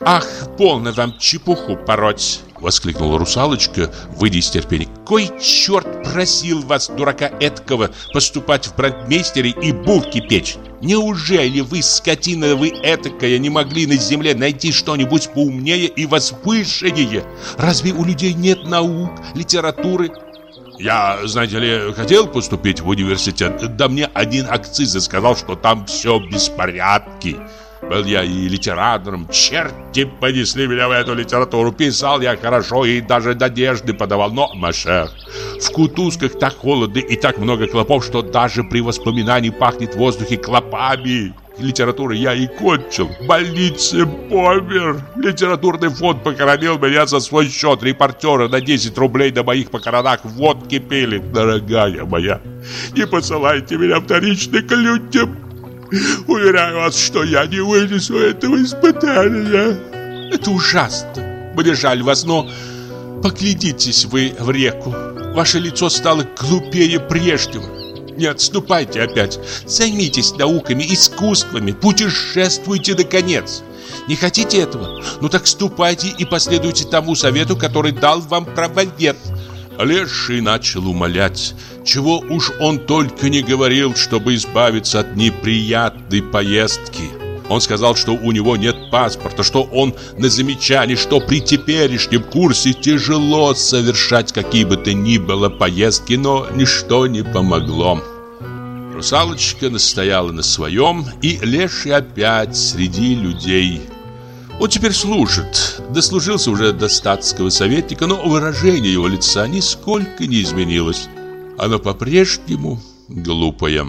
Ах, полно вам чепуху пороть. Воскликнула русалочка, выйдя из терпения. Кой черт просил вас, дурака эткого, поступать в бродмейстере и булки печь? Неужели вы, скотина вы этакая, не могли на земле найти что-нибудь поумнее и возвышеннее? Разве у людей нет наук, литературы? Я, знаете ли, хотел поступить в университет, да мне один акциз сказал, что там все беспорядки. Был я и литератором, черти понесли меня в эту литературу. Писал я хорошо и даже надежды подавал, но, Машер, в кутузках так холодно и так много клопов, что даже при воспоминании пахнет в воздухе клопами. Литературы я и кончил. В больнице помер. Литературный фонд похоронил меня за свой счет. Репортеры на 10 рублей на моих похоронах водки пили. Дорогая моя, не посылайте меня вторично к людям. Уверяю вас, что я не вынесу этого испытания. Это ужасно. Мне жаль вас, но поглядитесь вы в реку. Ваше лицо стало глупее прежнего. Не отступайте опять. Займитесь науками, искусствами, путешествуйте наконец. Не хотите этого? Ну так ступайте и последуйте тому совету, который дал вам правовед. Леший начал умолять, чего уж он только не говорил, чтобы избавиться от неприятной поездки. Он сказал, что у него нет паспорта, что он на замечании, что при теперешнем курсе тяжело совершать какие бы то ни было поездки, но ничто не помогло. Русалочка настояла на своем, и Леший опять среди людей – он теперь служит, дослужился уже до статского советника, но выражение его лица нисколько не изменилось. Оно по-прежнему глупое.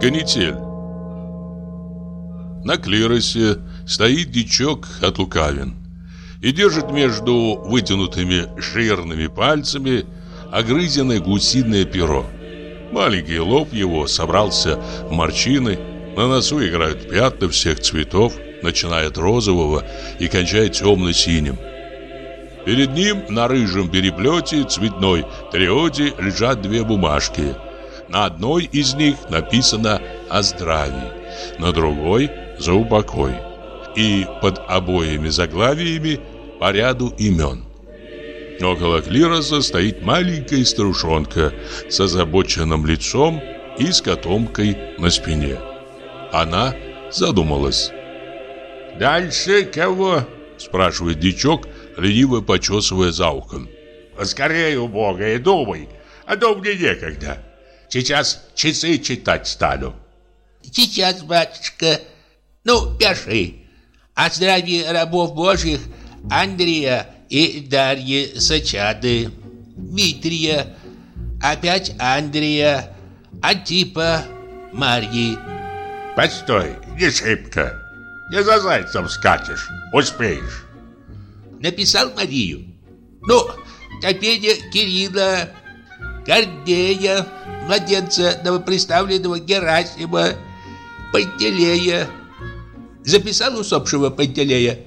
Канитель На клиросе стоит дичок от лукавин и держит между вытянутыми жирными пальцами огрызенное гусиное перо. Маленький лоб его собрался в морщины, на носу играют пятна всех цветов, начиная от розового и кончая темно-синим. Перед ним на рыжем переплете цветной триоде лежат две бумажки. На одной из них написано «О здравии», на другой «За упокой». И под обоими заглавиями по ряду имен. Около клироса стоит маленькая старушонка с озабоченным лицом и с котомкой на спине. Она задумалась. «Дальше кого?» Спрашивает дичок, лениво почесывая за ухом. «Скорее, убогая, думай, а то мне некогда. Сейчас часы читать стану». «Сейчас, батюшка. Ну, пиши. О здравии рабов божьих Андрея и Дарьи Сачады, Дмитрия, опять Андрея, Антипа, Марьи». «Постой, не шибко. Не за зайцем скачешь, успеешь». Написал Марию. Ну, теперь Кирилла, Гордея, младенца новоприставленного Герасима, Пантелея. Записал усопшего Пантелея?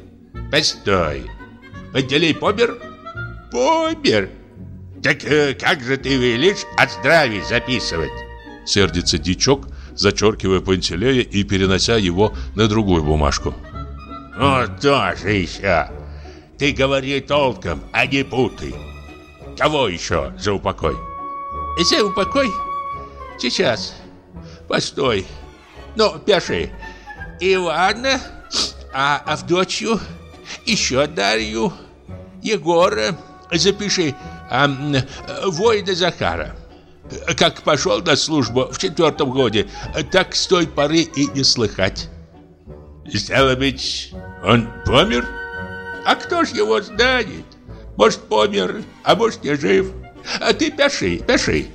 Постой. Пантелей помер? Помер. Так э, как же ты велишь от здравия записывать? Сердится дичок, зачеркивая Пантелея и перенося его на другую бумажку. Ну, тоже еще. Ты говори толком, а не путай. Кого еще за упокой? За упокой? Сейчас. Постой. Ну, пиши. Ивана, а Авдотью, еще Дарью, Егора, запиши, а, воина Захара. Как пошел на службу в четвертом годе, так с той поры и не слыхать. Стало быть, он помер? А кто ж его знает? Может, помер, а может, не жив. А ты пиши, пиши.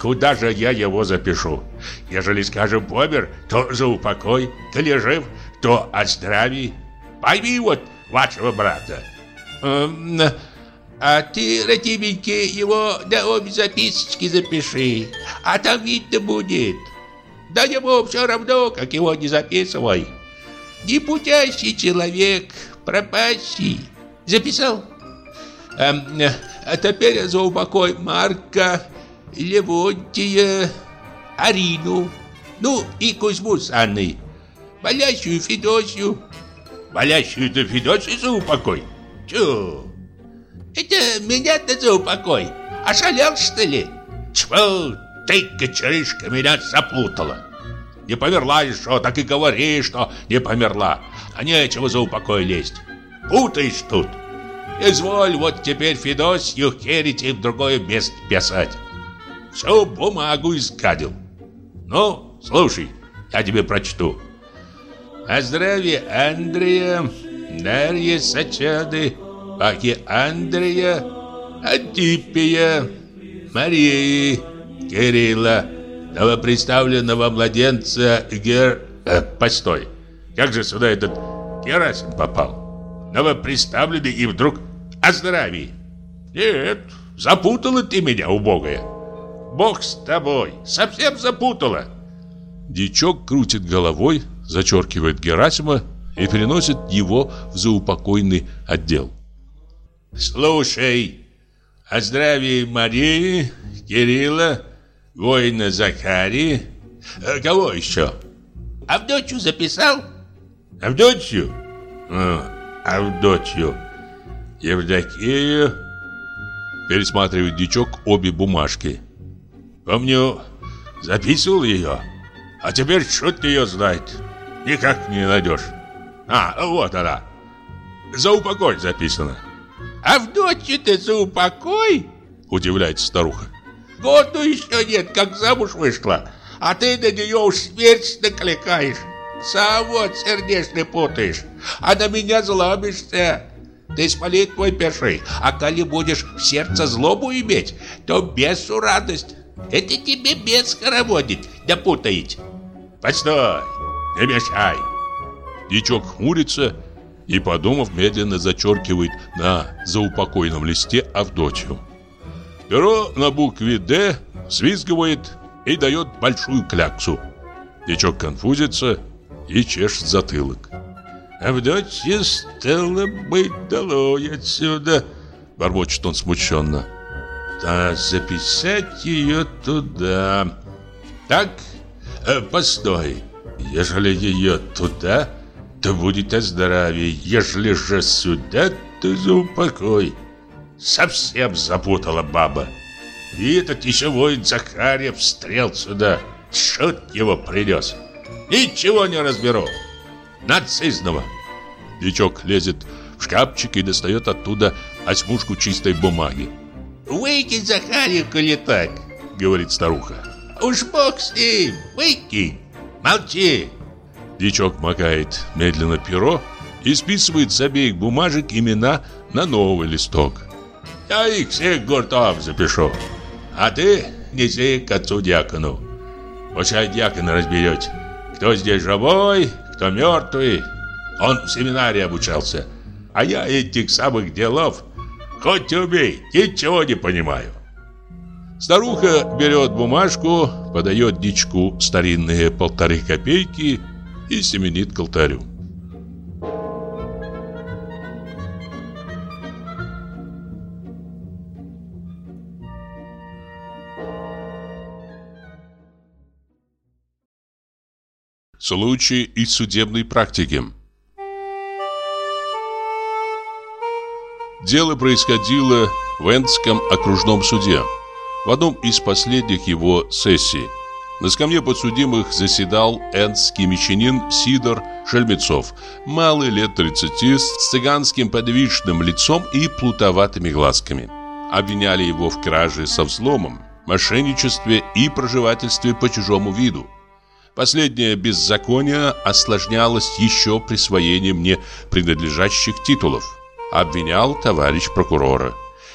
Куда же я его запишу? Ежели, скажем, помер, то за упокой, то ли жив, то о здравии. Пойми вот вашего брата. А ты, Ратименький, его на обе записочки запиши, а там видно будет. Да ему все равно, как его не записывай. Не путящий человек, пропащий. Записал? Эм, а теперь за упокой Марка, Левонтия, Арину, ну и Кузьму с Анной, Болящую Федосью. Болящую-то Федосью за упокой? Чё? Это меня-то за упокой. Ошалел, что ли? Тьфу, ты, кочерышка, меня запутала. Не померла еще, так и говори, что не померла. А нечего за упокой лезть. Путаешь тут. Изволь вот теперь Федосью херить и в другое место писать. Всю бумагу изгадил. Ну, слушай, я тебе прочту. О здравии Андрея, Дарьи Сачады, Паки Андрея, Антипия, Марии, Кирилла, новоприставленного младенца Гер... Э, постой, как же сюда этот Герасим попал? Новоприставленный и вдруг о здравии. Нет, запутала ты меня, убогая. Бог с тобой, совсем запутала. Дичок крутит головой, зачеркивает Герасима и переносит его в заупокойный отдел. Слушай, о здравии Марии, Кирилла, воина Захарии. А кого еще? Авдотью записал? Авдотью? А, Авдотью. Евдокию. Пересматривает дичок обе бумажки. Помню, записывал ее. А теперь шут ее знает. Никак не найдешь. А, вот она. За упокой записано. Авдотью-то за упокой? Удивляется старуха. Году еще нет, как замуж вышла. А ты на нее уж смерть накликаешь. Сам вот сердечный путаешь. А на меня злобишься. Ты с молитвой пиши, а коли будешь в сердце злобу иметь, то бесу радость. Это тебе бес хороводит, да путаете. Постой, не мешай. Дичок хмурится и, подумав, медленно зачеркивает на заупокойном листе Авдотью. Перо на букве «Д» свизгивает и дает большую кляксу. Дичок конфузится и чешет затылок. «Авдотья стало быть долой отсюда», — бормочет он смущенно. «Да записать ее туда. Так, э, постой, ежели ее туда, то будет о здравии, ежели же сюда, то за упокой». Совсем запутала баба. И этот еще воин Захарьев встрел сюда. Шут его принес. Ничего не разберу. Нацизного. Дичок лезет в шкафчик и достает оттуда осьмушку чистой бумаги. «Выкинь, Захарий, коли так», — говорит старуха. «Уж бог с ним, выкинь, молчи». Дичок макает медленно перо и списывает с обеих бумажек имена на новый листок. «Я их всех гуртом запишу, а ты неси к отцу дьякону. Пускай дьякон разберете, кто здесь живой, кто мертвый. Он в семинарии обучался, а я этих самых делов хоть убей, ничего не понимаю». Старуха берет бумажку, подает дичку старинные полторы копейки и семенит к алтарю. Случаи из судебной практики Дело происходило в Эндском окружном суде в одном из последних его сессий. На скамье подсудимых заседал эндский мещанин Сидор Шельмецов, малый лет 30, с цыганским подвижным лицом и плутоватыми глазками. Обвиняли его в краже со взломом, мошенничестве и проживательстве по чужому виду. Последнее беззаконие осложнялось еще присвоением мне принадлежащих титулов. Обвинял товарищ прокурора.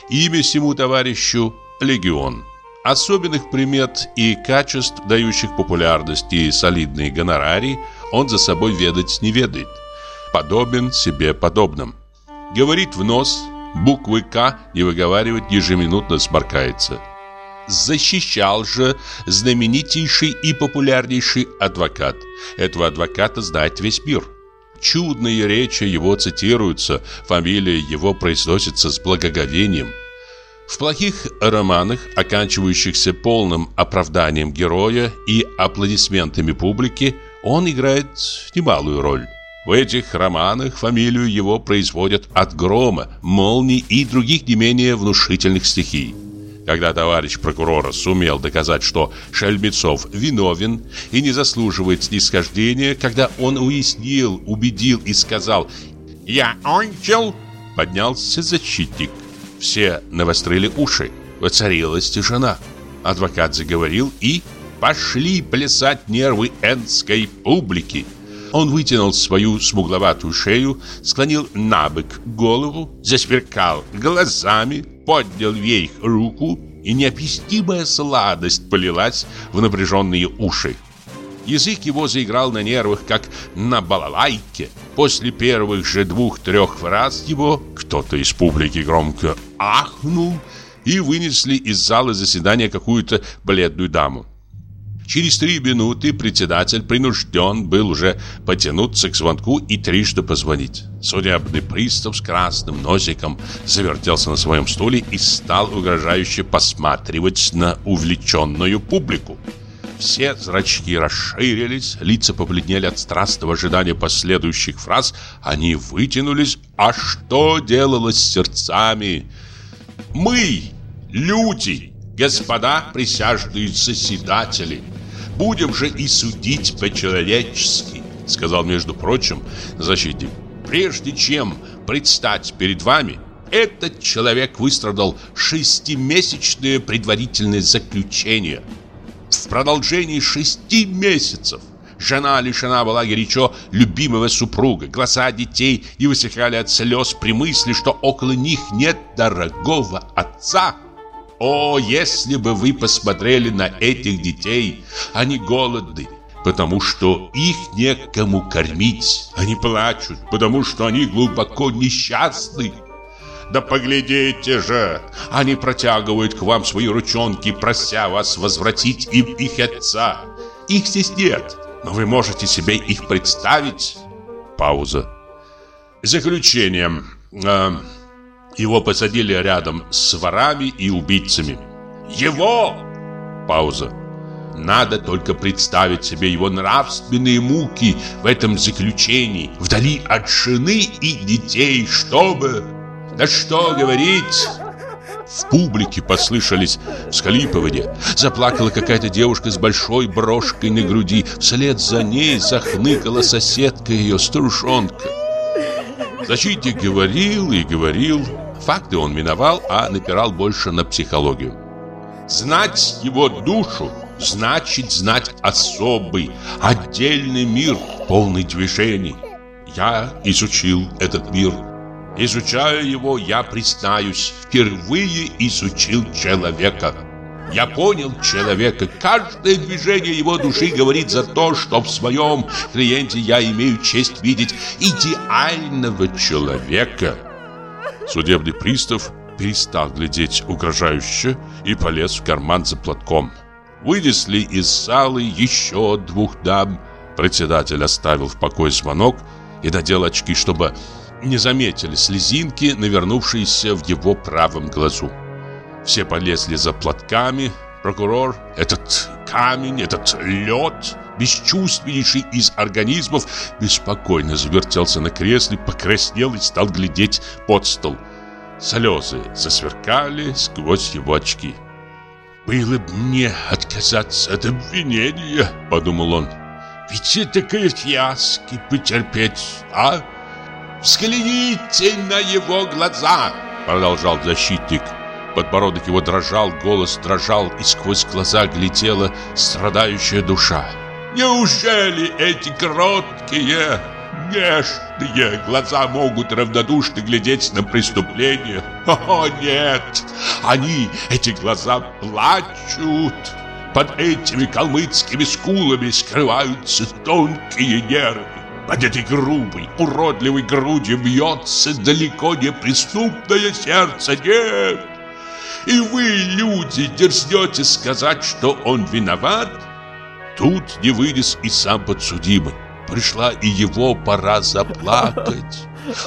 Имя всему товарищу Легион. Особенных примет и качеств, дающих популярность и солидные гонорарии, он за собой ведать не ведает. Подобен себе подобным. Говорит в нос, буквы «К» не выговаривает, ежеминутно сморкается. Защищал же знаменитейший и популярнейший адвокат. Этого адвоката знает весь мир. Чудные речи его цитируются, фамилия его произносится с благоговением – в плохих романах, оканчивающихся полным оправданием героя и аплодисментами публики, он играет немалую роль. В этих романах фамилию его производят от грома, молний и других не менее внушительных стихий. Когда товарищ прокурора сумел доказать, что Шельмецов виновен и не заслуживает снисхождения, когда он уяснил, убедил и сказал «Я ончел», поднялся защитник – все навострили уши. Воцарилась тишина. Адвокат заговорил и пошли плясать нервы энской публики. Он вытянул свою смугловатую шею, склонил на бок голову, засверкал глазами, поднял вверх руку, и неописнимая сладость полилась в напряженные уши. Язык его заиграл на нервах, как на балалайке. После первых же двух-трех фраз его кто-то из публики громко ахнул и вынесли из зала заседания какую-то бледную даму. Через три минуты председатель принужден был уже потянуться к звонку и трижды позвонить. Судебный пристав с красным носиком завертелся на своем стуле и стал угрожающе посматривать на увлеченную публику. Все зрачки расширились, лица побледнели от страстного ожидания последующих фраз, они вытянулись. А что делалось с сердцами? Мы, люди, господа присяжные заседатели, будем же и судить по-человечески, сказал, между прочим, защитник. Прежде чем предстать перед вами, этот человек выстрадал шестимесячное предварительное заключение – в продолжении шести месяцев. Жена лишена была горячо любимого супруга. Глаза детей не высыхали от слез при мысли, что около них нет дорогого отца. О, если бы вы посмотрели на этих детей, они голодны, потому что их некому кормить. Они плачут, потому что они глубоко несчастны. Да поглядите же, они протягивают к вам свои ручонки, прося вас возвратить им их отца. Их здесь нет, но вы можете себе их представить. Пауза. Заключение. Э, его посадили рядом с ворами и убийцами. Его! Пауза. Надо только представить себе его нравственные муки в этом заключении, вдали от жены и детей, чтобы... Да что говорить! В публике послышались всхлипывания. Заплакала какая-то девушка с большой брошкой на груди. Вслед за ней захныкала соседка ее, старушонка. Защитник говорил и говорил. Факты он миновал, а напирал больше на психологию. Знать его душу значит знать особый, отдельный мир, полный движений. Я изучил этот мир. Изучая его, я признаюсь, впервые изучил человека. Я понял человека. Каждое движение его души говорит за то, что в своем клиенте я имею честь видеть идеального человека. Судебный пристав перестал глядеть угрожающе и полез в карман за платком. Вынесли из залы еще двух дам. Председатель оставил в покое звонок и надел очки, чтобы не заметили слезинки, навернувшиеся в его правом глазу. Все полезли за платками. Прокурор, этот камень, этот лед, бесчувственнейший из организмов, беспокойно завертелся на кресле, покраснел и стал глядеть под стол. Слезы засверкали сквозь его очки. «Было бы мне отказаться от обвинения», — подумал он. «Ведь это фиаски потерпеть, а?» «Взгляните на его глаза!» — продолжал защитник. Подбородок его дрожал, голос дрожал, и сквозь глаза глядела страдающая душа. «Неужели эти кроткие, нежные глаза могут равнодушно глядеть на преступление? О, нет! Они, эти глаза, плачут!» Под этими калмыцкими скулами скрываются тонкие нервы. Под этой грубой, уродливой грудью бьется далеко не преступное сердце. Нет! И вы, люди, дерзнете сказать, что он виноват? Тут не вынес и сам подсудимый. Пришла и его пора заплакать.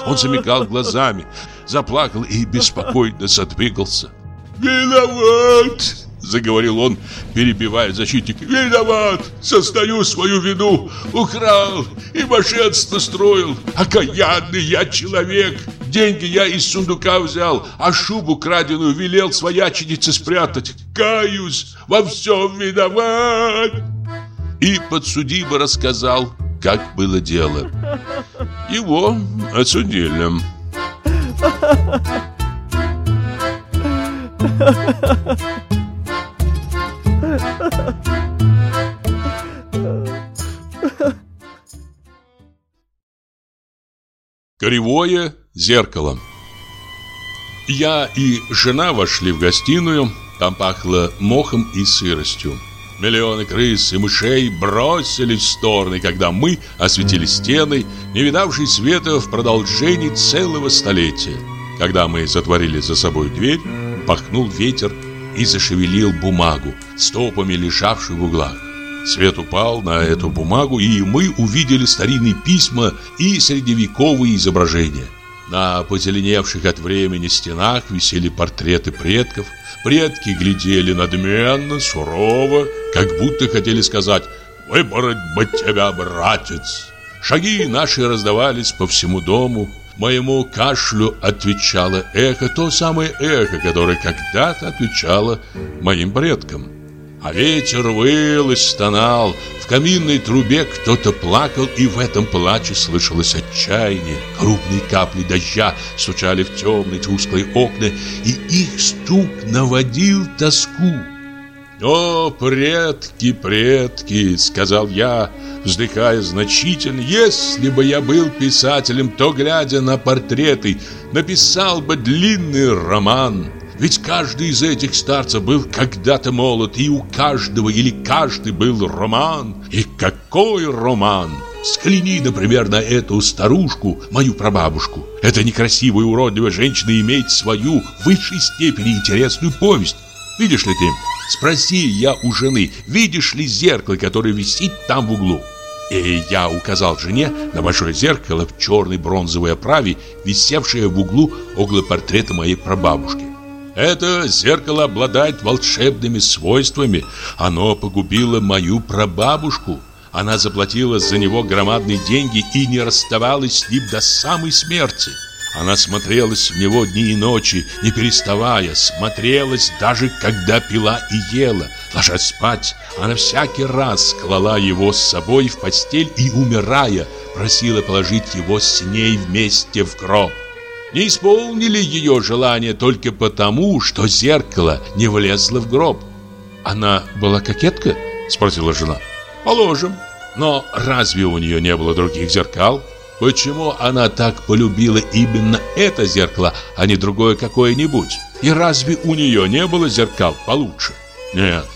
Он замигал глазами, заплакал и беспокойно задвигался. «Виноват!» Заговорил он, перебивая защитника. Виноват, сознаю свою вину! Украл! И мошенство строил! Окаянный я человек! Деньги я из сундука взял А шубу краденую велел свояченице спрятать. Каюсь, во всем виноват! И подсудимо рассказал, как было дело. Его осудили. Ha ha ha. Кривое зеркало Я и жена вошли в гостиную Там пахло мохом и сыростью Миллионы крыс и мышей бросились в стороны, когда мы осветили стены, не видавшие света в продолжении целого столетия. Когда мы затворили за собой дверь, пахнул ветер и зашевелил бумагу, стопами лежавшую в углах. Свет упал на эту бумагу, и мы увидели старинные письма и средневековые изображения. На позеленевших от времени стенах висели портреты предков. Предки глядели надменно, сурово, как будто хотели сказать «Выбрать бы тебя, братец!». Шаги наши раздавались по всему дому. Моему кашлю отвечало эхо, то самое эхо, которое когда-то отвечало моим предкам. А ветер выл и стонал, в каминной трубе кто-то плакал, и в этом плаче слышалось отчаяние. Крупные капли дождя стучали в темные тусклые окна, и их стук наводил тоску. «О, предки, предки!» — сказал я, вздыхая значительно. «Если бы я был писателем, то, глядя на портреты, написал бы длинный роман». Ведь каждый из этих старцев был когда-то молод, и у каждого или каждый был роман. И какой роман! Скляни, например, на эту старушку, мою прабабушку. Эта некрасивая уродливая женщина имеет свою в высшей степени интересную повесть. Видишь ли ты? Спроси я у жены, видишь ли зеркало, которое висит там в углу? И я указал жене на большое зеркало в черной бронзовой оправе, висевшее в углу около портрета моей прабабушки. Это зеркало обладает волшебными свойствами. Оно погубило мою прабабушку. Она заплатила за него громадные деньги и не расставалась с ним до самой смерти. Она смотрелась в него дни и ночи, не переставая, смотрелась даже когда пила и ела. Ложась спать, она всякий раз клала его с собой в постель и, умирая, просила положить его с ней вместе в гроб. Не исполнили ее желание только потому, что зеркало не влезло в гроб. «Она была кокетка?» – спросила жена. «Положим. Но разве у нее не было других зеркал? Почему она так полюбила именно это зеркало, а не другое какое-нибудь? И разве у нее не было зеркал получше? Нет,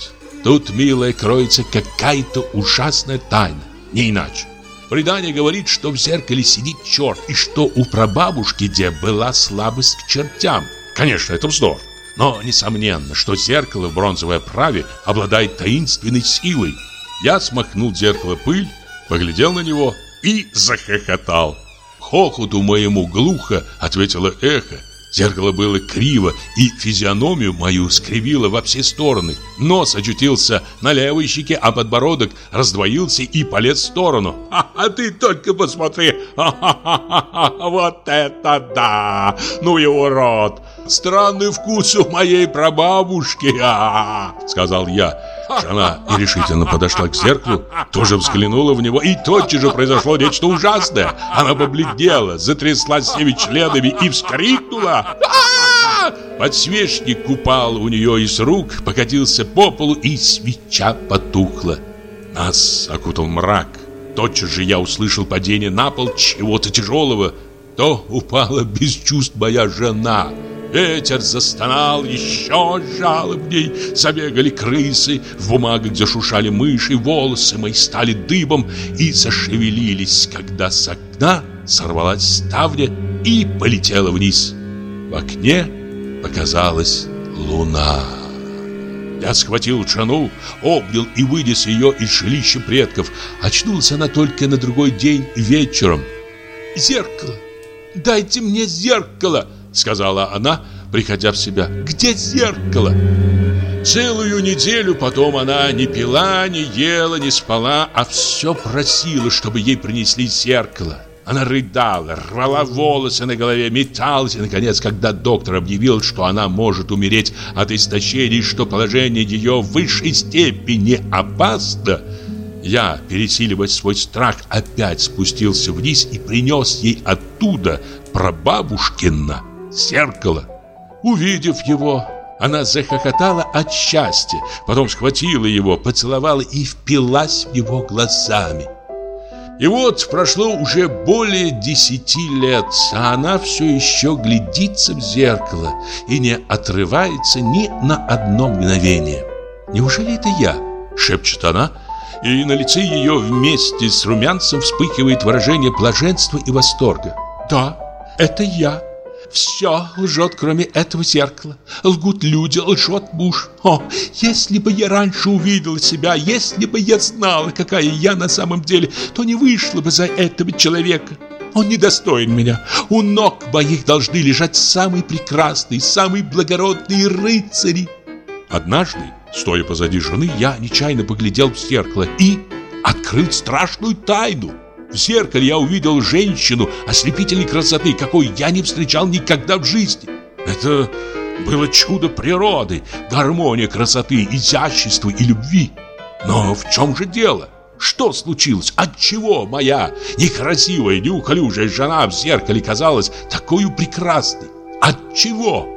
тут, милая, кроется какая-то ужасная тайна, не иначе. Предание говорит, что в зеркале сидит черт, и что у прабабушки где была слабость к чертям. Конечно, это вздор. Но несомненно, что зеркало в бронзовой оправе обладает таинственной силой. Я смахнул зеркало пыль, поглядел на него и захохотал. Хохоту моему глухо ответило эхо. Зеркало было криво, и физиономию мою скривило во все стороны. Нос очутился на левой щеке, а подбородок раздвоился и полез в сторону. «А, ты только посмотри! Ха-ха-ха! Вот это да! Ну и урод! Странный вкус у моей прабабушки!» а -а -а, Сказал я. Жена нерешительно подошла к зеркалу, тоже взглянула в него, и тотчас же произошло нечто ужасное. Она побледнела, затряслась всеми членами и вскрикнула. Подсвечник упал у нее из рук, покатился по полу, и свеча потухла. Нас окутал мрак. Тотчас же я услышал падение на пол чего-то тяжелого. То упала без чувств моя жена — Ветер застонал еще жалобней, забегали крысы, в бумагах зашушали мыши, волосы мои стали дыбом и зашевелились, когда с окна сорвалась ставня и полетела вниз. В окне показалась луна. Я схватил жену, обнял и вынес ее из жилища предков. Очнулась она только на другой день вечером. «Зеркало! Дайте мне зеркало!» Сказала она, приходя в себя. «Где зеркало?» Целую неделю потом она не пила, не ела, не спала, а все просила, чтобы ей принесли зеркало. Она рыдала, рвала волосы на голове, металась, и, наконец, когда доктор объявил, что она может умереть от истощения, что положение ее в высшей степени опасно, я, пересиливая свой страх, опять спустился вниз и принес ей оттуда прабабушкина зеркало. Увидев его, она захохотала от счастья, потом схватила его, поцеловала и впилась в него глазами. И вот прошло уже более десяти лет, а она все еще глядится в зеркало и не отрывается ни на одно мгновение. «Неужели это я?» – шепчет она, и на лице ее вместе с румянцем вспыхивает выражение блаженства и восторга. «Да, это я», все лжет, кроме этого зеркала. Лгут люди, лжет муж. О, если бы я раньше увидела себя, если бы я знала, какая я на самом деле, то не вышла бы за этого человека. Он недостоин меня. У ног моих должны лежать самые прекрасные, самые благородные рыцари. Однажды, стоя позади жены, я нечаянно поглядел в зеркало и открыл страшную тайну. В зеркале я увидел женщину ослепительной красоты, какой я не встречал никогда в жизни. Это было чудо природы, гармония красоты, изящества и любви. Но в чем же дело? Что случилось? Отчего моя некрасивая, неуклюжая жена в зеркале казалась такой прекрасной? Отчего?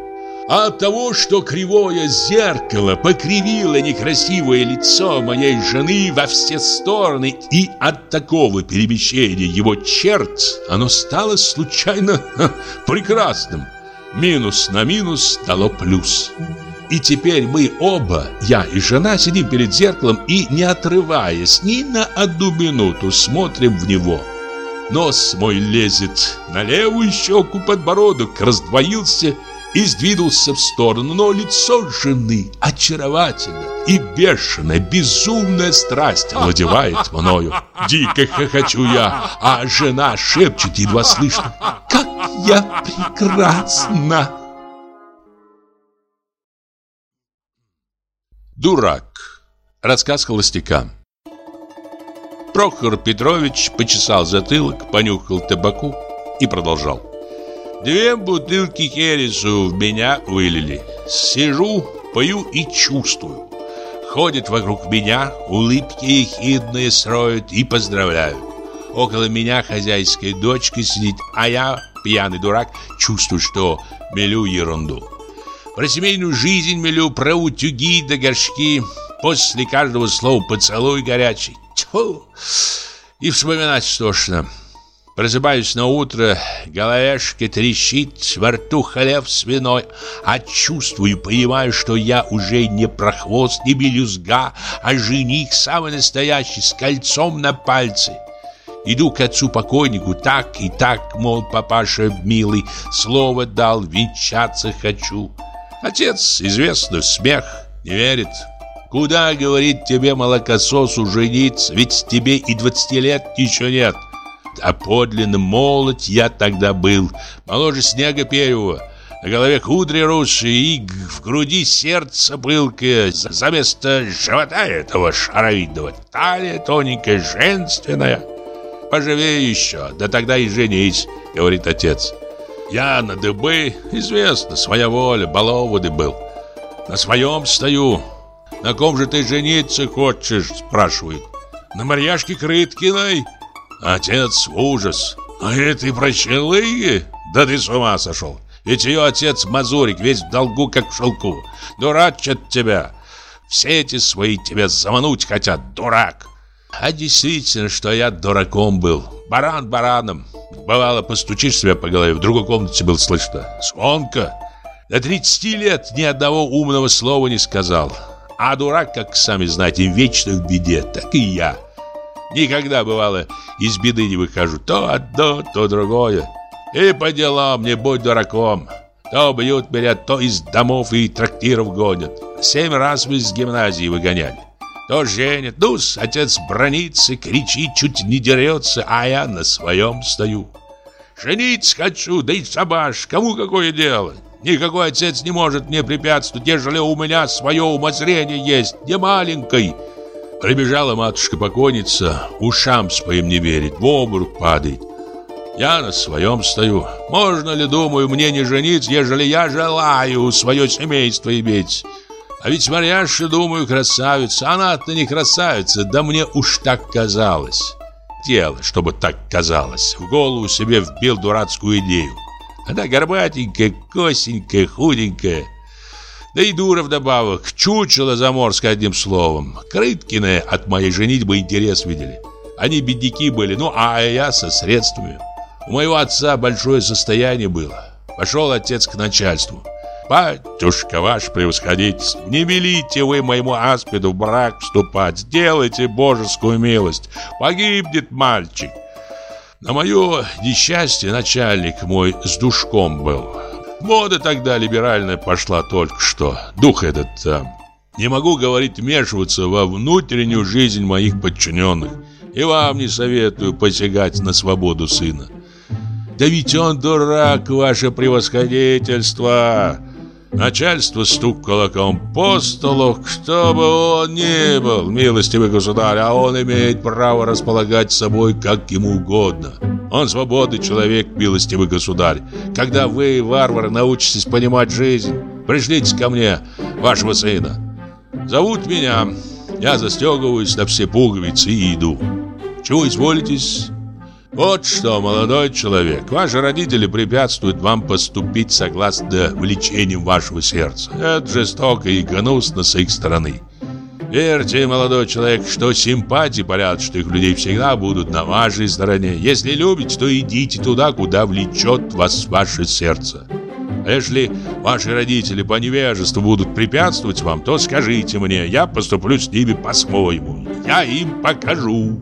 А от того, что кривое зеркало покривило некрасивое лицо моей жены во все стороны, и от такого перемещения его черт оно стало случайно ха, прекрасным. Минус на минус дало плюс. И теперь мы оба, я и жена, сидим перед зеркалом и, не отрываясь ни на одну минуту, смотрим в него. Нос мой лезет на левую щеку, подбородок раздвоился и сдвинулся в сторону, но лицо жены очаровательно и бешеная, безумная страсть овладевает мною. Дико хохочу я, а жена шепчет едва слышно «Как я прекрасна!» Дурак. Рассказ холостяка. Прохор Петрович почесал затылок, понюхал табаку и продолжал. Две бутылки хересу в меня вылили. Сижу, пою и чувствую. Ходят вокруг меня, улыбки ехидные строят и поздравляют. Около меня хозяйская дочка сидит, а я, пьяный дурак, чувствую, что мелю ерунду. Про семейную жизнь мелю, про утюги да горшки. После каждого слова поцелуй горячий. Тьфу! И вспоминать тошно. Просыпаюсь на утро, головешка трещит, во рту хлеб свиной, а чувствую, понимаю, что я уже не прохвост, не белюзга, а жених самый настоящий, с кольцом на пальце. Иду к отцу-покойнику так и так, мол, папаша милый, слово дал, венчаться хочу. Отец, известно, смех, не верит. Куда, говорит, тебе молокососу жениться, ведь тебе и двадцати лет еще нет а подлинно молод я тогда был, моложе снега первого. На голове кудри русые и в груди сердце пылкое, за место живота этого шаровидного, талия тоненькая, женственная. Поживее еще, да тогда и женись, говорит отец. Я на дыбы, известно, своя воля, баловоды был. На своем стою. На ком же ты жениться хочешь, спрашивает. На Марьяшке Крыткиной? Отец ужас. А этой прощелыги? Да ты с ума сошел. Ведь ее отец Мазурик весь в долгу, как в шелку. Дурачат тебя. Все эти свои тебя замануть хотят, дурак. А действительно, что я дураком был. Баран бараном. Бывало, постучишь себя по голове, в другой комнате был слышно. Звонко. До 30 лет ни одного умного слова не сказал. А дурак, как сами знаете, вечно в беде, так и я. Никогда, бывало, из беды не выхожу. То одно, то другое. И по делам, не будь дураком. То бьют меня, то из домов и трактиров гонят. Семь раз мы из гимназии выгоняли. То женят, ну отец бронится, кричит, чуть не дерется, а я на своем стою. Жениться хочу, да и собаш, кому какое дело? Никакой отец не может мне препятствовать, ежели у меня свое умозрение есть, не маленькое. Прибежала матушка-покойница, ушам своим не верит, в обморок падает. Я на своем стою. Можно ли, думаю, мне не жениться, ежели я желаю свое семейство иметь? А ведь Марьяша, думаю, красавица. Она-то не красавица, да мне уж так казалось. Дело, чтобы так казалось. В голову себе вбил дурацкую идею. Она горбатенькая, косенькая, худенькая. Да и дура вдобавок, чучело заморское одним словом. Крыткины от моей женитьбы интерес видели. Они бедняки были, ну а я со средствами. У моего отца большое состояние было. Пошел отец к начальству. «Батюшка ваш превосходительство, не велите вы моему аспиду в брак вступать, сделайте божескую милость, погибнет мальчик». На мое несчастье начальник мой с душком был. Мода тогда либеральная пошла только что. Дух этот там. Не могу, говорить, вмешиваться во внутреннюю жизнь моих подчиненных. И вам не советую посягать на свободу сына. Да ведь он дурак, ваше превосходительство. Начальство стукало кулаком по столу, кто бы он ни был, милостивый государь, а он имеет право располагать собой как ему угодно. Он свободный человек, милостивый государь. Когда вы, варвары, научитесь понимать жизнь, пришлите ко мне вашего сына. Зовут меня, я застегиваюсь на все пуговицы и иду. Чего изволитесь? Вот что, молодой человек, ваши родители препятствуют вам поступить согласно влечениям вашего сердца. Это жестоко и гнусно с их стороны. Верьте, молодой человек, что симпатии порядочных людей всегда будут на вашей стороне. Если любите, то идите туда, куда влечет вас ваше сердце. А если ваши родители по невежеству будут препятствовать вам, то скажите мне, я поступлю с ними по-своему. Я им покажу.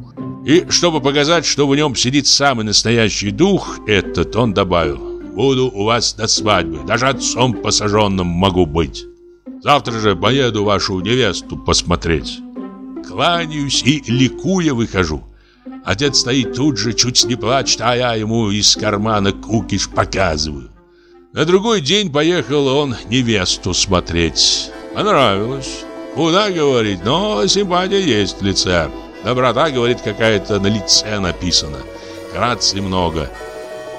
И чтобы показать, что в нем сидит самый настоящий дух, этот он добавил. Буду у вас до свадьбы, даже отцом посаженным могу быть. Завтра же поеду вашу невесту посмотреть. Кланяюсь и ликуя выхожу. Отец стоит тут же, чуть не плачет, а я ему из кармана кукиш показываю. На другой день поехал он невесту смотреть. Понравилось. Куда, говорит, но симпатия есть в лице. Доброта, говорит, какая-то на лице написана. Грации много.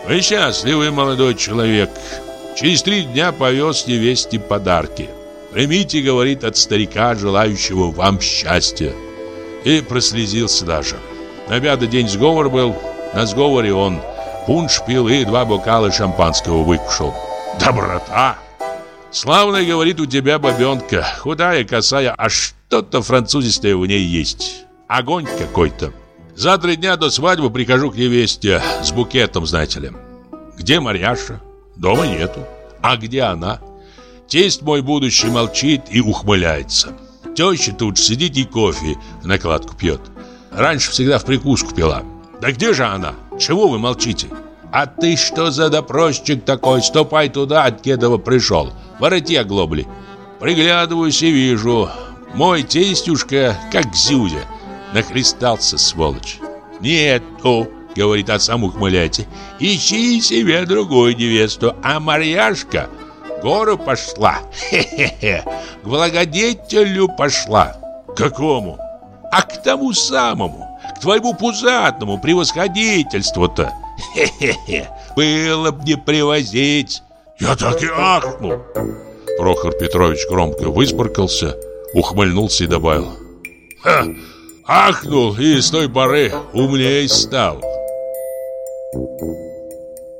Вы счастливый молодой человек. Через три дня повез невесте подарки. Примите, говорит, от старика, желающего вам счастья. И прослезился даже. На пятый день сговор был. На сговоре он пунш пил и два бокала шампанского выкушал. Доброта! Славная, говорит, у тебя бабенка, худая, косая, а что-то французистое в ней есть. Огонь какой-то. За три дня до свадьбы прихожу к невесте с букетом, знаете ли. Где Марьяша? Дома нету. А где она? Тесть мой будущий молчит и ухмыляется. Теща тут сидит и кофе накладку пьет. Раньше всегда в прикуску пила. Да где же она? Чего вы молчите? А ты что за допросчик такой? Ступай туда, от Кедова пришел. Вороти оглобли. Приглядываюсь и вижу. Мой тестюшка, как зюзя. Нахристался, сволочь. Нету, говорит, а сам ухмыляется. Ищи себе другую невесту, а Марьяшка гору пошла. Хе-хе-хе. К благодетелю пошла. Какому? А к тому самому, к твоему пузатому превосходительству-то. Хе-хе-хе. Было б не привозить. Я так и ахнул. Прохор Петрович громко высморкался, ухмыльнулся и добавил. Ха, ахнул и с той поры умней стал.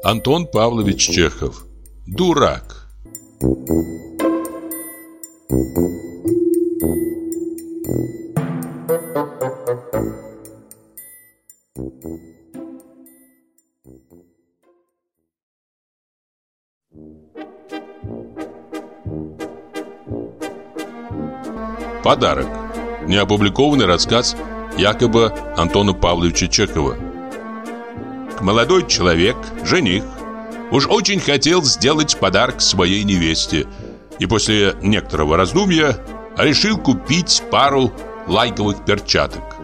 Антон Павлович Чехов. Дурак. Подарок. Неопубликованный рассказ якобы Антона Павловича Чехова. Молодой человек, жених, уж очень хотел сделать подарок своей невесте и после некоторого раздумья решил купить пару лайковых перчаток.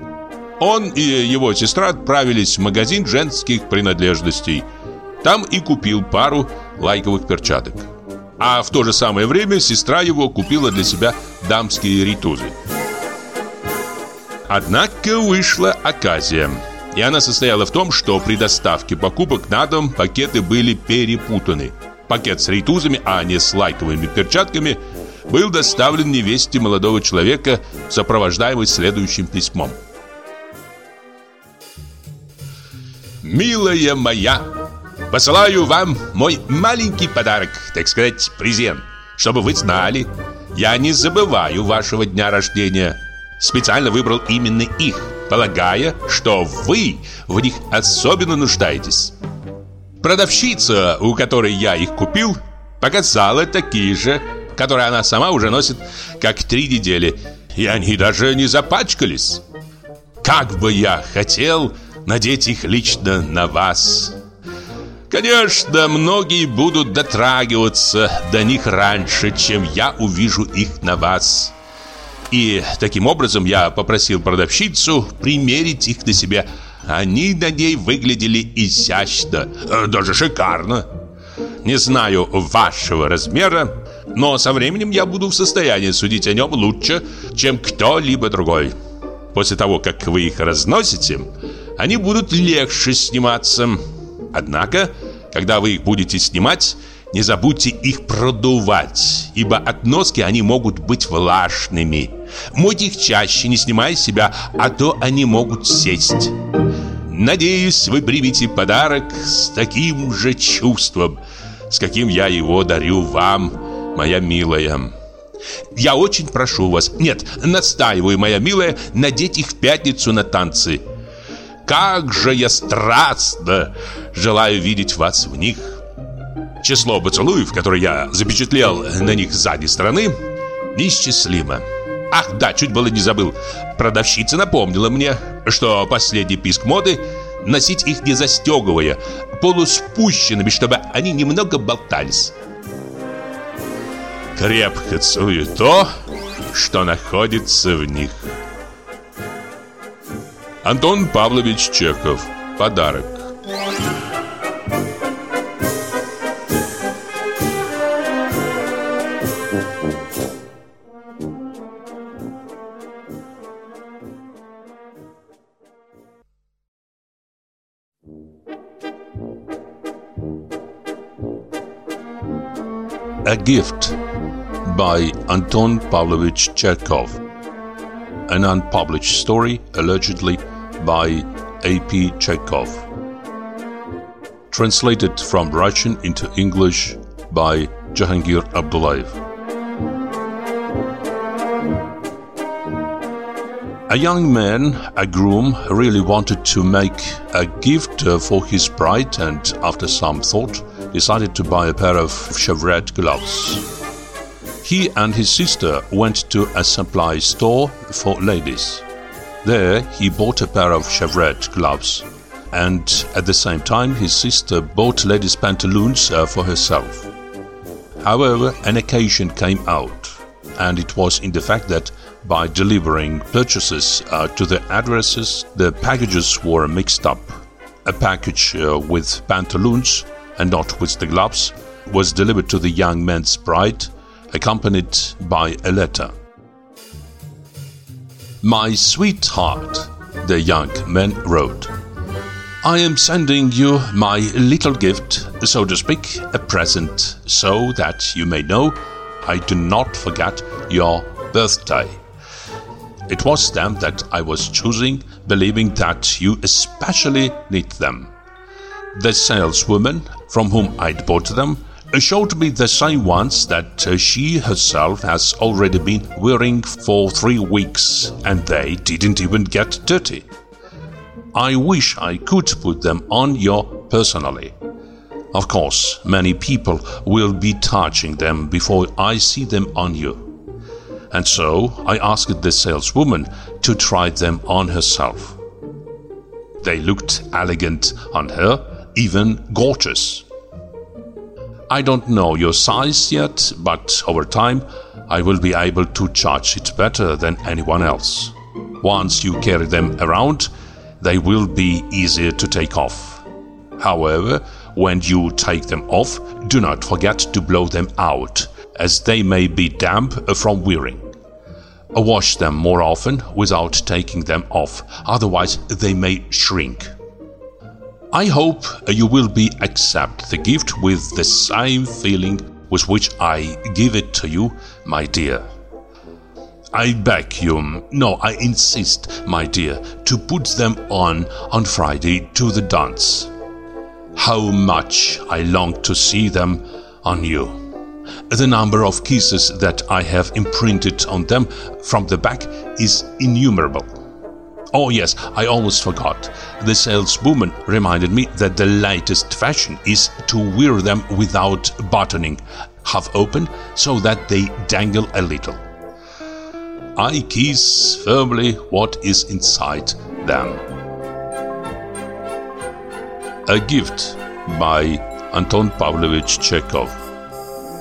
Он и его сестра отправились в магазин женских принадлежностей. Там и купил пару лайковых перчаток. А в то же самое время сестра его купила для себя дамские ритузы. Однако вышла оказия. И она состояла в том, что при доставке покупок на дом пакеты были перепутаны. Пакет с ритузами, а не с лайковыми перчатками, был доставлен невесте молодого человека, сопровождаемый следующим письмом. «Милая моя, посылаю вам мой маленький подарок, так сказать, презент, чтобы вы знали, я не забываю вашего дня рождения. Специально выбрал именно их, полагая, что вы в них особенно нуждаетесь. Продавщица, у которой я их купил, показала такие же, которые она сама уже носит как три недели, и они даже не запачкались. Как бы я хотел надеть их лично на вас. Конечно, многие будут дотрагиваться до них раньше, чем я увижу их на вас. И таким образом я попросил продавщицу примерить их на себя. Они на ней выглядели изящно, э, даже шикарно. Не знаю вашего размера, но со временем я буду в состоянии судить о нем лучше, чем кто-либо другой. После того, как вы их разносите, они будут легче сниматься. Однако, когда вы их будете снимать, не забудьте их продувать, ибо от носки они могут быть влажными. Мойте их чаще, не снимая себя, а то они могут сесть. Надеюсь, вы примете подарок с таким же чувством, с каким я его дарю вам, моя милая. Я очень прошу вас, нет, настаиваю, моя милая, надеть их в пятницу на танцы. Как же я страстно желаю видеть вас в них. Число поцелуев, которые я запечатлел на них сзади стороны, неисчислимо. Ах, да, чуть было не забыл. Продавщица напомнила мне, что последний писк моды носить их не застегивая, полуспущенными, чтобы они немного болтались. Крепко целую то, что находится в них. Антон Павлович Чехов. Подарок. A Gift by Anton Pavlovich Chekhov. An unpublished story allegedly by A.P. Chekhov. Translated from Russian into English by Jahangir Abdullayev. A young man, a groom, really wanted to make a gift uh, for his bride and, after some thought, decided to buy a pair of chevrette gloves. He and his sister went to a supply store for ladies. There, he bought a pair of chevrette gloves and at the same time his sister bought ladies' pantaloons uh, for herself. However, an occasion came out, and it was in the fact that by delivering purchases uh, to the addresses, the packages were mixed up. A package uh, with pantaloons and not with the gloves was delivered to the young man's bride, accompanied by a letter. My sweetheart, the young man wrote. I am sending you my little gift, so to speak, a present, so that you may know I do not forget your birthday. It was them that I was choosing, believing that you especially need them. The saleswoman from whom I'd bought them showed me the same ones that uh, she herself has already been wearing for three weeks, and they didn't even get dirty. I wish I could put them on you personally. Of course, many people will be touching them before I see them on you. And so I asked the saleswoman to try them on herself. They looked elegant on her, even gorgeous. I don't know your size yet, but over time I will be able to judge it better than anyone else. Once you carry them around, they will be easier to take off. However, when you take them off, do not forget to blow them out, as they may be damp from wearing. Wash them more often without taking them off, otherwise they may shrink. I hope you will be accept the gift with the same feeling with which I give it to you, my dear. I beg you, no, I insist, my dear, to put them on on Friday to the dance. How much I long to see them on you. The number of kisses that I have imprinted on them from the back is innumerable. Oh, yes, I almost forgot. The saleswoman reminded me that the latest fashion is to wear them without buttoning, half open, so that they dangle a little. I kiss firmly what is inside them. A Gift by Anton Pavlovich Chekhov.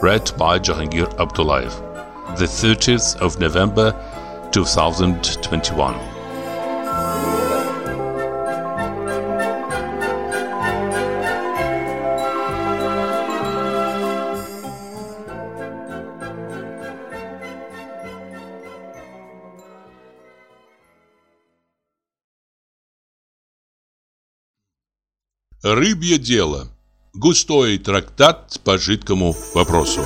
Read by Jahangir Abdullayev. The 30th of November 2021. Рыбье дело. Густой трактат по жидкому вопросу.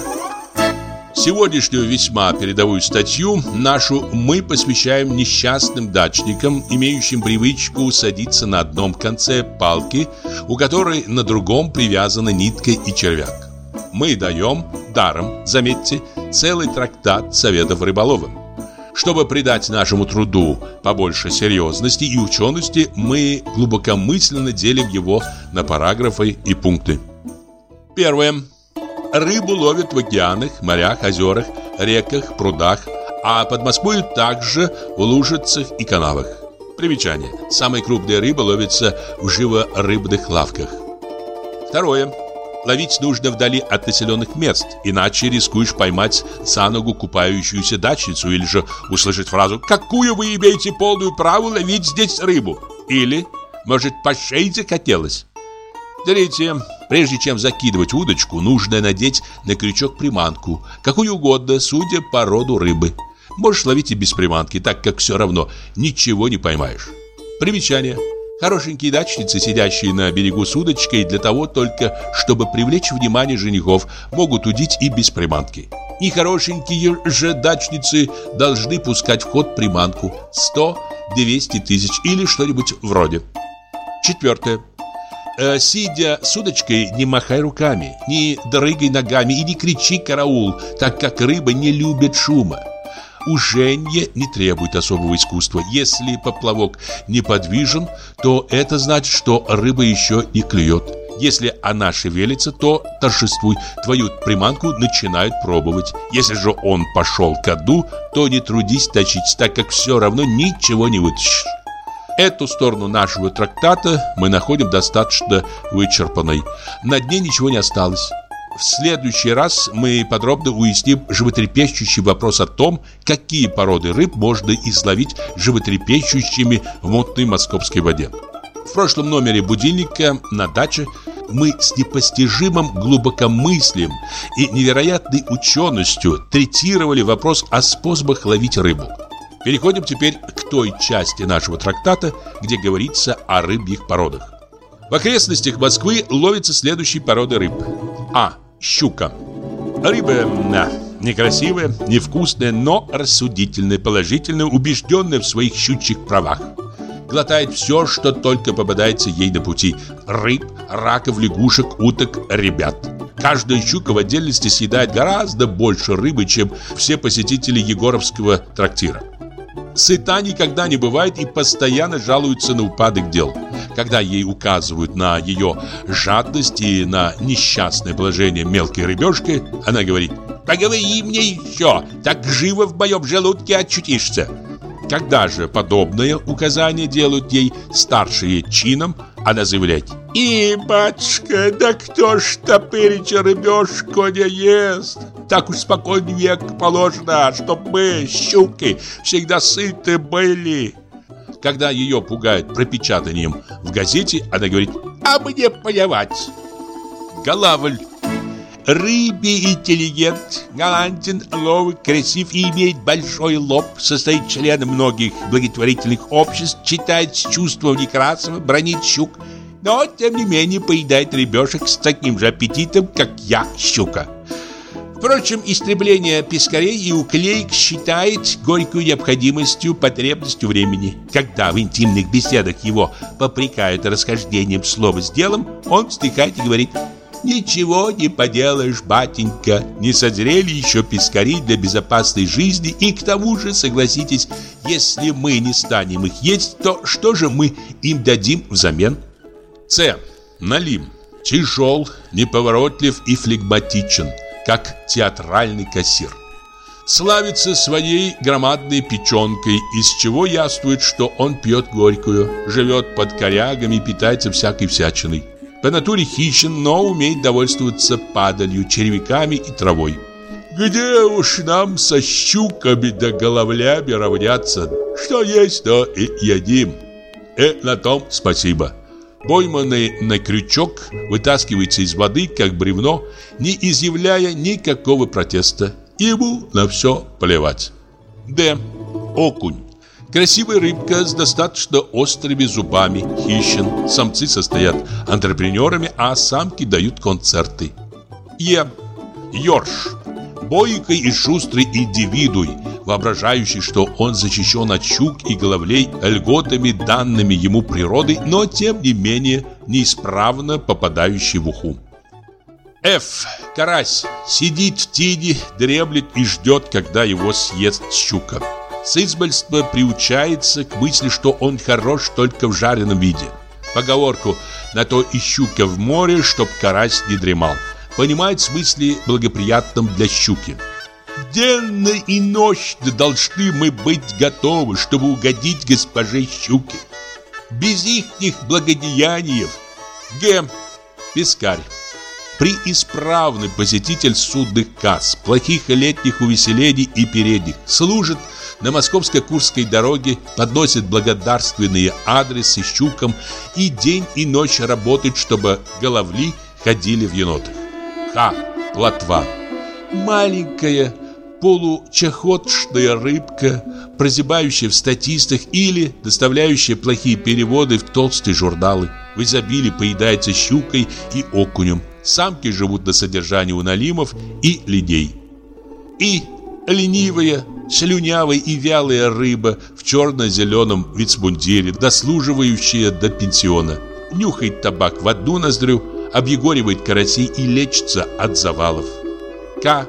Сегодняшнюю весьма передовую статью нашу мы посвящаем несчастным дачникам, имеющим привычку садиться на одном конце палки, у которой на другом привязана нитка и червяк. Мы даем, даром, заметьте, целый трактат советов рыболовам. Чтобы придать нашему труду побольше серьезности и учености, мы глубокомысленно делим его на параграфы и пункты. Первое. Рыбу ловят в океанах, морях, озерах, реках, прудах, а под Москвой также в лужицах и канавах. Примечание. Самая крупная рыба ловится в живорыбных лавках. Второе. Ловить нужно вдали от населенных мест, иначе рискуешь поймать за ногу купающуюся дачницу или же услышать фразу «Какую вы имеете полную право ловить здесь рыбу?» Или, может, по шее захотелось? Третье. Прежде чем закидывать удочку, нужно надеть на крючок приманку, какую угодно, судя по роду рыбы. Можешь ловить и без приманки, так как все равно ничего не поймаешь. Примечание. Хорошенькие дачницы, сидящие на берегу с удочкой для того только, чтобы привлечь внимание женихов, могут удить и без приманки. Нехорошенькие же дачницы должны пускать в ход приманку 100-200 тысяч или что-нибудь вроде. Четвертое. э, сидя с удочкой, не махай руками, не дрыгай ногами и не кричи «караул», так как рыба не любит шума. Уженье не требует особого искусства. Если поплавок неподвижен, то это значит, что рыба еще не клюет. Если она шевелится, то торжествуй. Твою приманку начинают пробовать. Если же он пошел ко дну, то не трудись точить, так как все равно ничего не вытащишь. Эту сторону нашего трактата мы находим достаточно вычерпанной. На дне ничего не осталось. В следующий раз мы подробно уясним животрепещущий вопрос о том, какие породы рыб можно изловить животрепещущими в мутной московской воде. В прошлом номере будильника на даче мы с непостижимым глубокомыслием и невероятной ученостью третировали вопрос о способах ловить рыбу. Переходим теперь к той части нашего трактата, где говорится о рыбьих породах. В окрестностях Москвы ловятся следующие породы рыб. А. Щука. Рыба некрасивая, невкусная, но рассудительная, положительная, убежденная в своих щучьих правах. Глотает все, что только попадается ей на пути. Рыб, раков, лягушек, уток, ребят. Каждая щука в отдельности съедает гораздо больше рыбы, чем все посетители Егоровского трактира. Сыта никогда не бывает и постоянно жалуется на упадок дел. Когда ей указывают на ее жадность и на несчастное положение мелкой рыбешки, она говорит «Поговори мне еще, так живо в моем желудке очутишься». Когда же подобное указание делают ей старшие чином, она заявляет «И, батюшка, да кто ж топырича рыбешку не ест? Так уж спокойный век положено, чтоб мы, щуки, всегда сыты были». Когда ее пугают пропечатанием в газете, она говорит «А мне плевать». Голавль Рыбий интеллигент, галантен, ловок, красив и имеет большой лоб, состоит членом многих благотворительных обществ, читает с чувством Некрасова, бронит щук, но, тем не менее, поедает рыбешек с таким же аппетитом, как я, щука. Впрочем, истребление пескарей и уклеек считает горькую необходимостью, потребностью времени. Когда в интимных беседах его попрекают расхождением слова с делом, он вздыхает и говорит Ничего не поделаешь, батенька, не созрели еще пескари для безопасной жизни, и к тому же, согласитесь, если мы не станем их есть, то что же мы им дадим взамен? С. Налим. Тяжел, неповоротлив и флегматичен, как театральный кассир. Славится своей громадной печенкой, из чего яствует, что он пьет горькую, живет под корягами и питается всякой всячиной. По натуре хищен, но умеет довольствоваться падалью, червяками и травой. Где уж нам со щуками да головлями равняться? Что есть, то и едим. И на том спасибо. Пойманный на крючок вытаскивается из воды, как бревно, не изъявляя никакого протеста. Ему на все плевать. Д. Окунь. Красивая рыбка с достаточно острыми зубами, хищен. Самцы состоят антрепренерами, а самки дают концерты. Е. Ёрш. Бойкий и шустрый индивидуй, воображающий, что он защищен от щук и головлей льготами, данными ему природой, но тем не менее неисправно попадающий в уху. Ф. Карась сидит в тени, дремлет и ждет, когда его съест щука с избольства приучается к мысли, что он хорош только в жареном виде. Поговорку «на то и щука в море, чтоб карась не дремал» понимает в смысле благоприятном для щуки. Денно и ночно должны мы быть готовы, чтобы угодить госпоже щуке. Без ихних благодеяний. Г. Пескарь. Преисправный посетитель судных касс, плохих летних увеселений и передних, служит на московско-курской дороге, подносит благодарственные адресы щукам и день и ночь работает, чтобы головли ходили в енотах. Ха, плотва. Маленькая, получахотшная рыбка, прозябающая в статистах или доставляющая плохие переводы в толстые журналы. В изобилии поедается щукой и окунем. Самки живут на содержании у налимов и ледей. И ленивая, слюнявая и вялая рыба в черно-зеленом вицмундире, дослуживающая до пенсиона. нюхает табак в одну ноздрю, объегоривает карасей и лечится от завалов. К.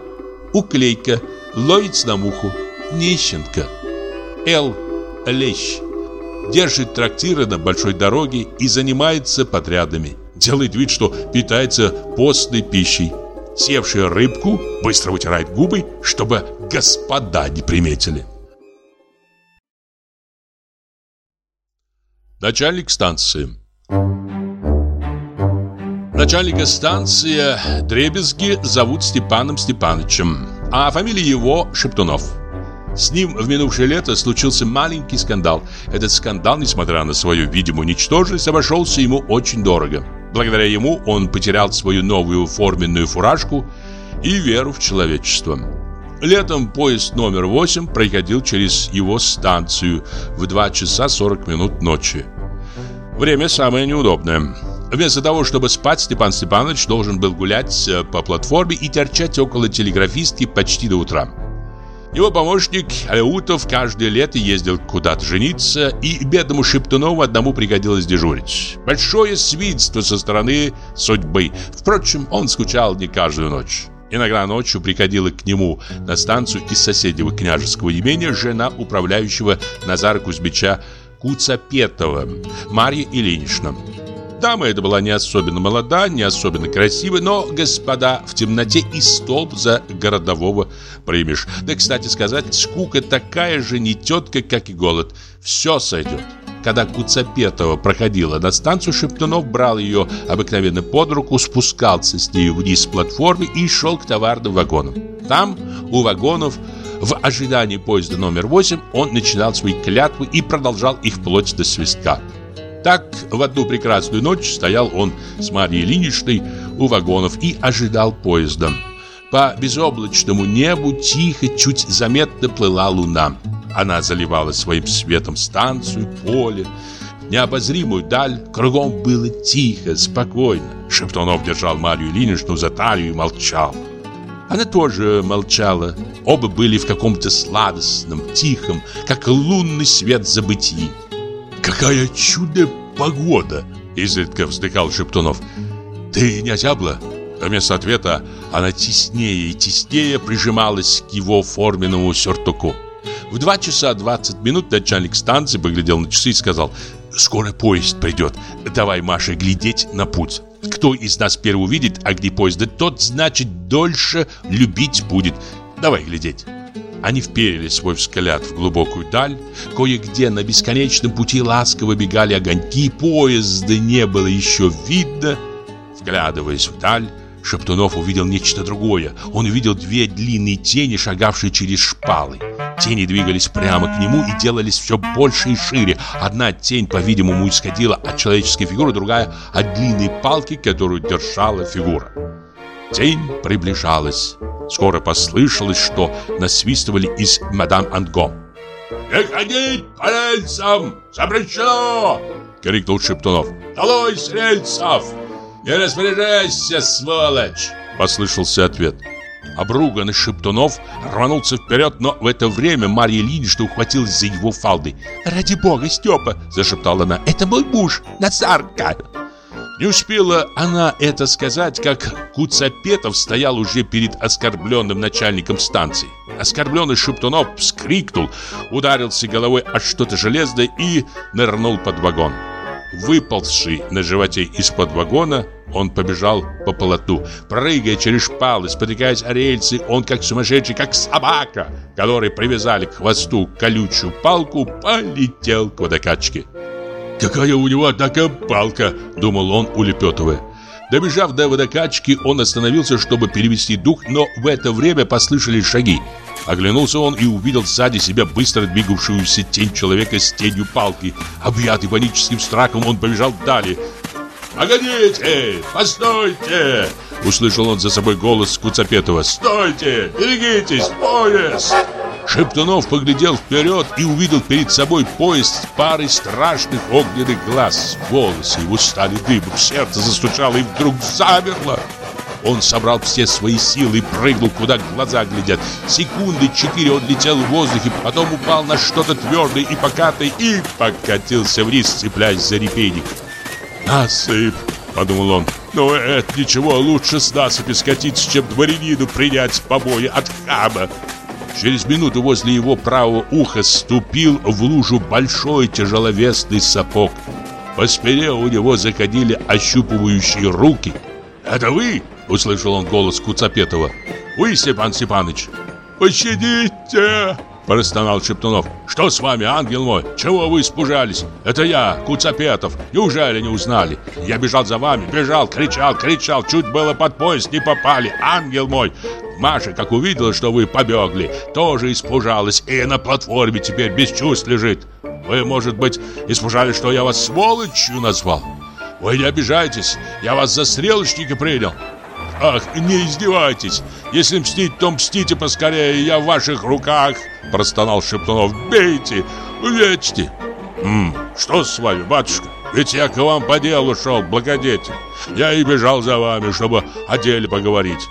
Уклейка, ловится на муху, нищенка. Л. Лещ. Держит трактиры на большой дороге и занимается подрядами. Делает вид, что питается постной пищей. Севшая рыбку быстро вытирает губы, чтобы господа не приметили. Начальник станции Начальника станции Дребезги зовут Степаном Степановичем, а фамилия его Шептунов. С ним в минувшее лето случился маленький скандал. Этот скандал, несмотря на свою видимую ничтожность, обошелся ему очень дорого. Благодаря ему он потерял свою новую форменную фуражку и веру в человечество. Летом поезд номер 8 проходил через его станцию в 2 часа 40 минут ночи. Время самое неудобное. Вместо того, чтобы спать, Степан Степанович должен был гулять э, по платформе и торчать около телеграфистки почти до утра. Его помощник Алеутов каждое лето ездил куда-то жениться, и бедному Шептунову одному приходилось дежурить. Большое свидство со стороны судьбы. Впрочем, он скучал не каждую ночь. Иногда ночью приходила к нему на станцию из соседнего княжеского имения жена управляющего Назара Кузьмича Куцапетова, Марья Ильинична. Дама эта была не особенно молода, не особенно красива, но, господа, в темноте и столб за городового примешь. Да, кстати сказать, скука такая же не тетка, как и голод. Все сойдет. Когда Куцапетова проходила на станцию, Шептунов брал ее обыкновенно под руку, спускался с ней вниз с платформы и шел к товарным вагонам. Там, у вагонов, в ожидании поезда номер 8, он начинал свои клятвы и продолжал их вплоть до свистка. Так, в одну прекрасную ночь стоял он с Марьей Ильиничной у вагонов и ожидал поезда. По безоблачному небу тихо, чуть заметно плыла луна. Она заливала своим светом станцию, поле, необозримую даль. Кругом было тихо, спокойно. Шептунов держал Марию Ильиничну за талию и молчал. Она тоже молчала. Оба были в каком-то сладостном, тихом, как лунный свет забытии. «Какая чудо погода!» — изредка вздыхал Шептунов. «Ты не озябла?» Вместо ответа она теснее и теснее прижималась к его форменному сюртуку. В два часа двадцать минут начальник станции поглядел на часы и сказал «Скоро поезд придет. Давай, Маша, глядеть на путь. Кто из нас первый увидит огни поезда, тот, значит, дольше любить будет. Давай глядеть». Они вперили свой взгляд в глубокую даль. Кое-где на бесконечном пути ласково бегали огоньки, поезда не было еще видно. Вглядываясь вдаль, Шептунов увидел нечто другое. Он увидел две длинные тени, шагавшие через шпалы. Тени двигались прямо к нему и делались все больше и шире. Одна тень, по-видимому, исходила от человеческой фигуры, другая — от длинной палки, которую держала фигура. Тень приближалась. Скоро послышалось, что насвистывали из «Мадам Анго». «Не ходить по рельсам! Запрещено!» — крикнул Шептунов. «Долой с рельсов! Не распоряжайся, сволочь!» — послышался ответ. Обруганный Шептунов рванулся вперед, но в это время Марья Ильинична ухватилась за его фалды. «Ради бога, Степа!» – зашептала она. «Это мой муж, Назарка!» Не успела она это сказать, как Куцапетов стоял уже перед оскорбленным начальником станции. Оскорбленный Шептунов вскрикнул, ударился головой о что-то железное и нырнул под вагон. Выползший на животе из-под вагона, он побежал по полотну. Прыгая через шпалы, спотыкаясь о рельсы, он как сумасшедший, как собака, которой привязали к хвосту колючую палку, полетел к водокачке. «Какая у него такая палка!» – думал он, улепетывая. Добежав до водокачки, он остановился, чтобы перевести дух, но в это время послышались шаги. Оглянулся он и увидел сзади себя быстро двигавшуюся тень человека с тенью палки. Объятый паническим страхом, он побежал далее. «Погодите! Постойте!» Услышал он за собой голос Куцапетова. «Стойте! Берегитесь! Поезд!» Шептунов поглядел вперед и увидел перед собой поезд с парой страшных огненных глаз. Волосы его стали дыбом, сердце застучало и вдруг замерло. Он собрал все свои силы и прыгнул, куда глаза глядят. Секунды четыре он летел в воздухе, потом упал на что-то твердое и покатое и покатился вниз, цепляясь за репейник. «Насыпь!» — подумал он. «Но это ничего, лучше с насыпи скатиться, чем дворянину принять побои от хама!» Через минуту возле его правого уха ступил в лужу большой тяжеловесный сапог. По спине у него заходили ощупывающие руки. «Это вы?» — услышал он голос Куцапетова. «Вы, Степан Степаныч?» «Пощадите!» — простонал Шептунов. «Что с вами, ангел мой? Чего вы испужались? Это я, Куцапетов. Неужели не узнали? Я бежал за вами, бежал, кричал, кричал. Чуть было под поезд не попали. Ангел мой! Маша, как увидела, что вы побегли, тоже испужалась и на платформе теперь без чувств лежит. Вы, может быть, испужались, что я вас сволочью назвал? Вы не обижайтесь, я вас за стрелочника принял. Ах, не издевайтесь. Если мстить, то мстите поскорее, я в ваших руках, простонал Шептунов. Бейте, лечьте. Что с вами, батюшка? Ведь я к вам по делу шел, благодетель. Я и бежал за вами, чтобы о деле поговорить.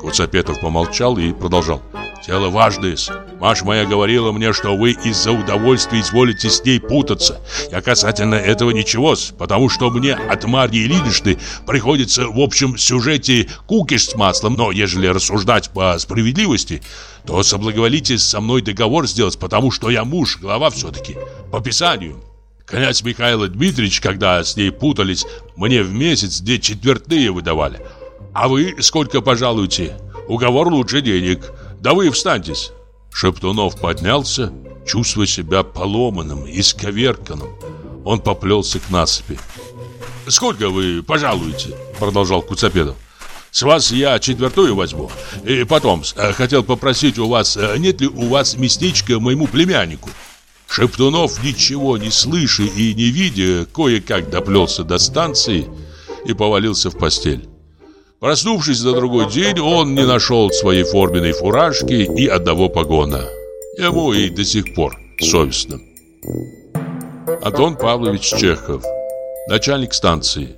Куцапетов помолчал и продолжал. Дело важное. Маша моя говорила мне, что вы из-за удовольствия изволите с ней путаться. Я касательно этого ничего, потому что мне от Марьи Ильиничны приходится в общем сюжете кукиш с маслом. Но ежели рассуждать по справедливости, то соблаговолите со мной договор сделать, потому что я муж, глава все-таки, по писанию. Князь Михаил Дмитриевич, когда с ней путались, мне в месяц две четвертые выдавали. А вы сколько пожалуйте? Уговор лучше денег. Да вы встаньтесь. Шептунов поднялся, чувствуя себя поломанным, исковерканным. Он поплелся к насыпи. «Сколько вы пожалуете?» Продолжал Куцапедов. «С вас я четвертую возьму. И потом, э, хотел попросить у вас, э, нет ли у вас местечко моему племяннику?» Шептунов, ничего не слыша и не видя, кое-как доплелся до станции и повалился в постель. Проснувшись на другой день, он не нашел своей форменной фуражки и одного погона. Ему и до сих пор совестно. Антон Павлович Чехов, начальник станции.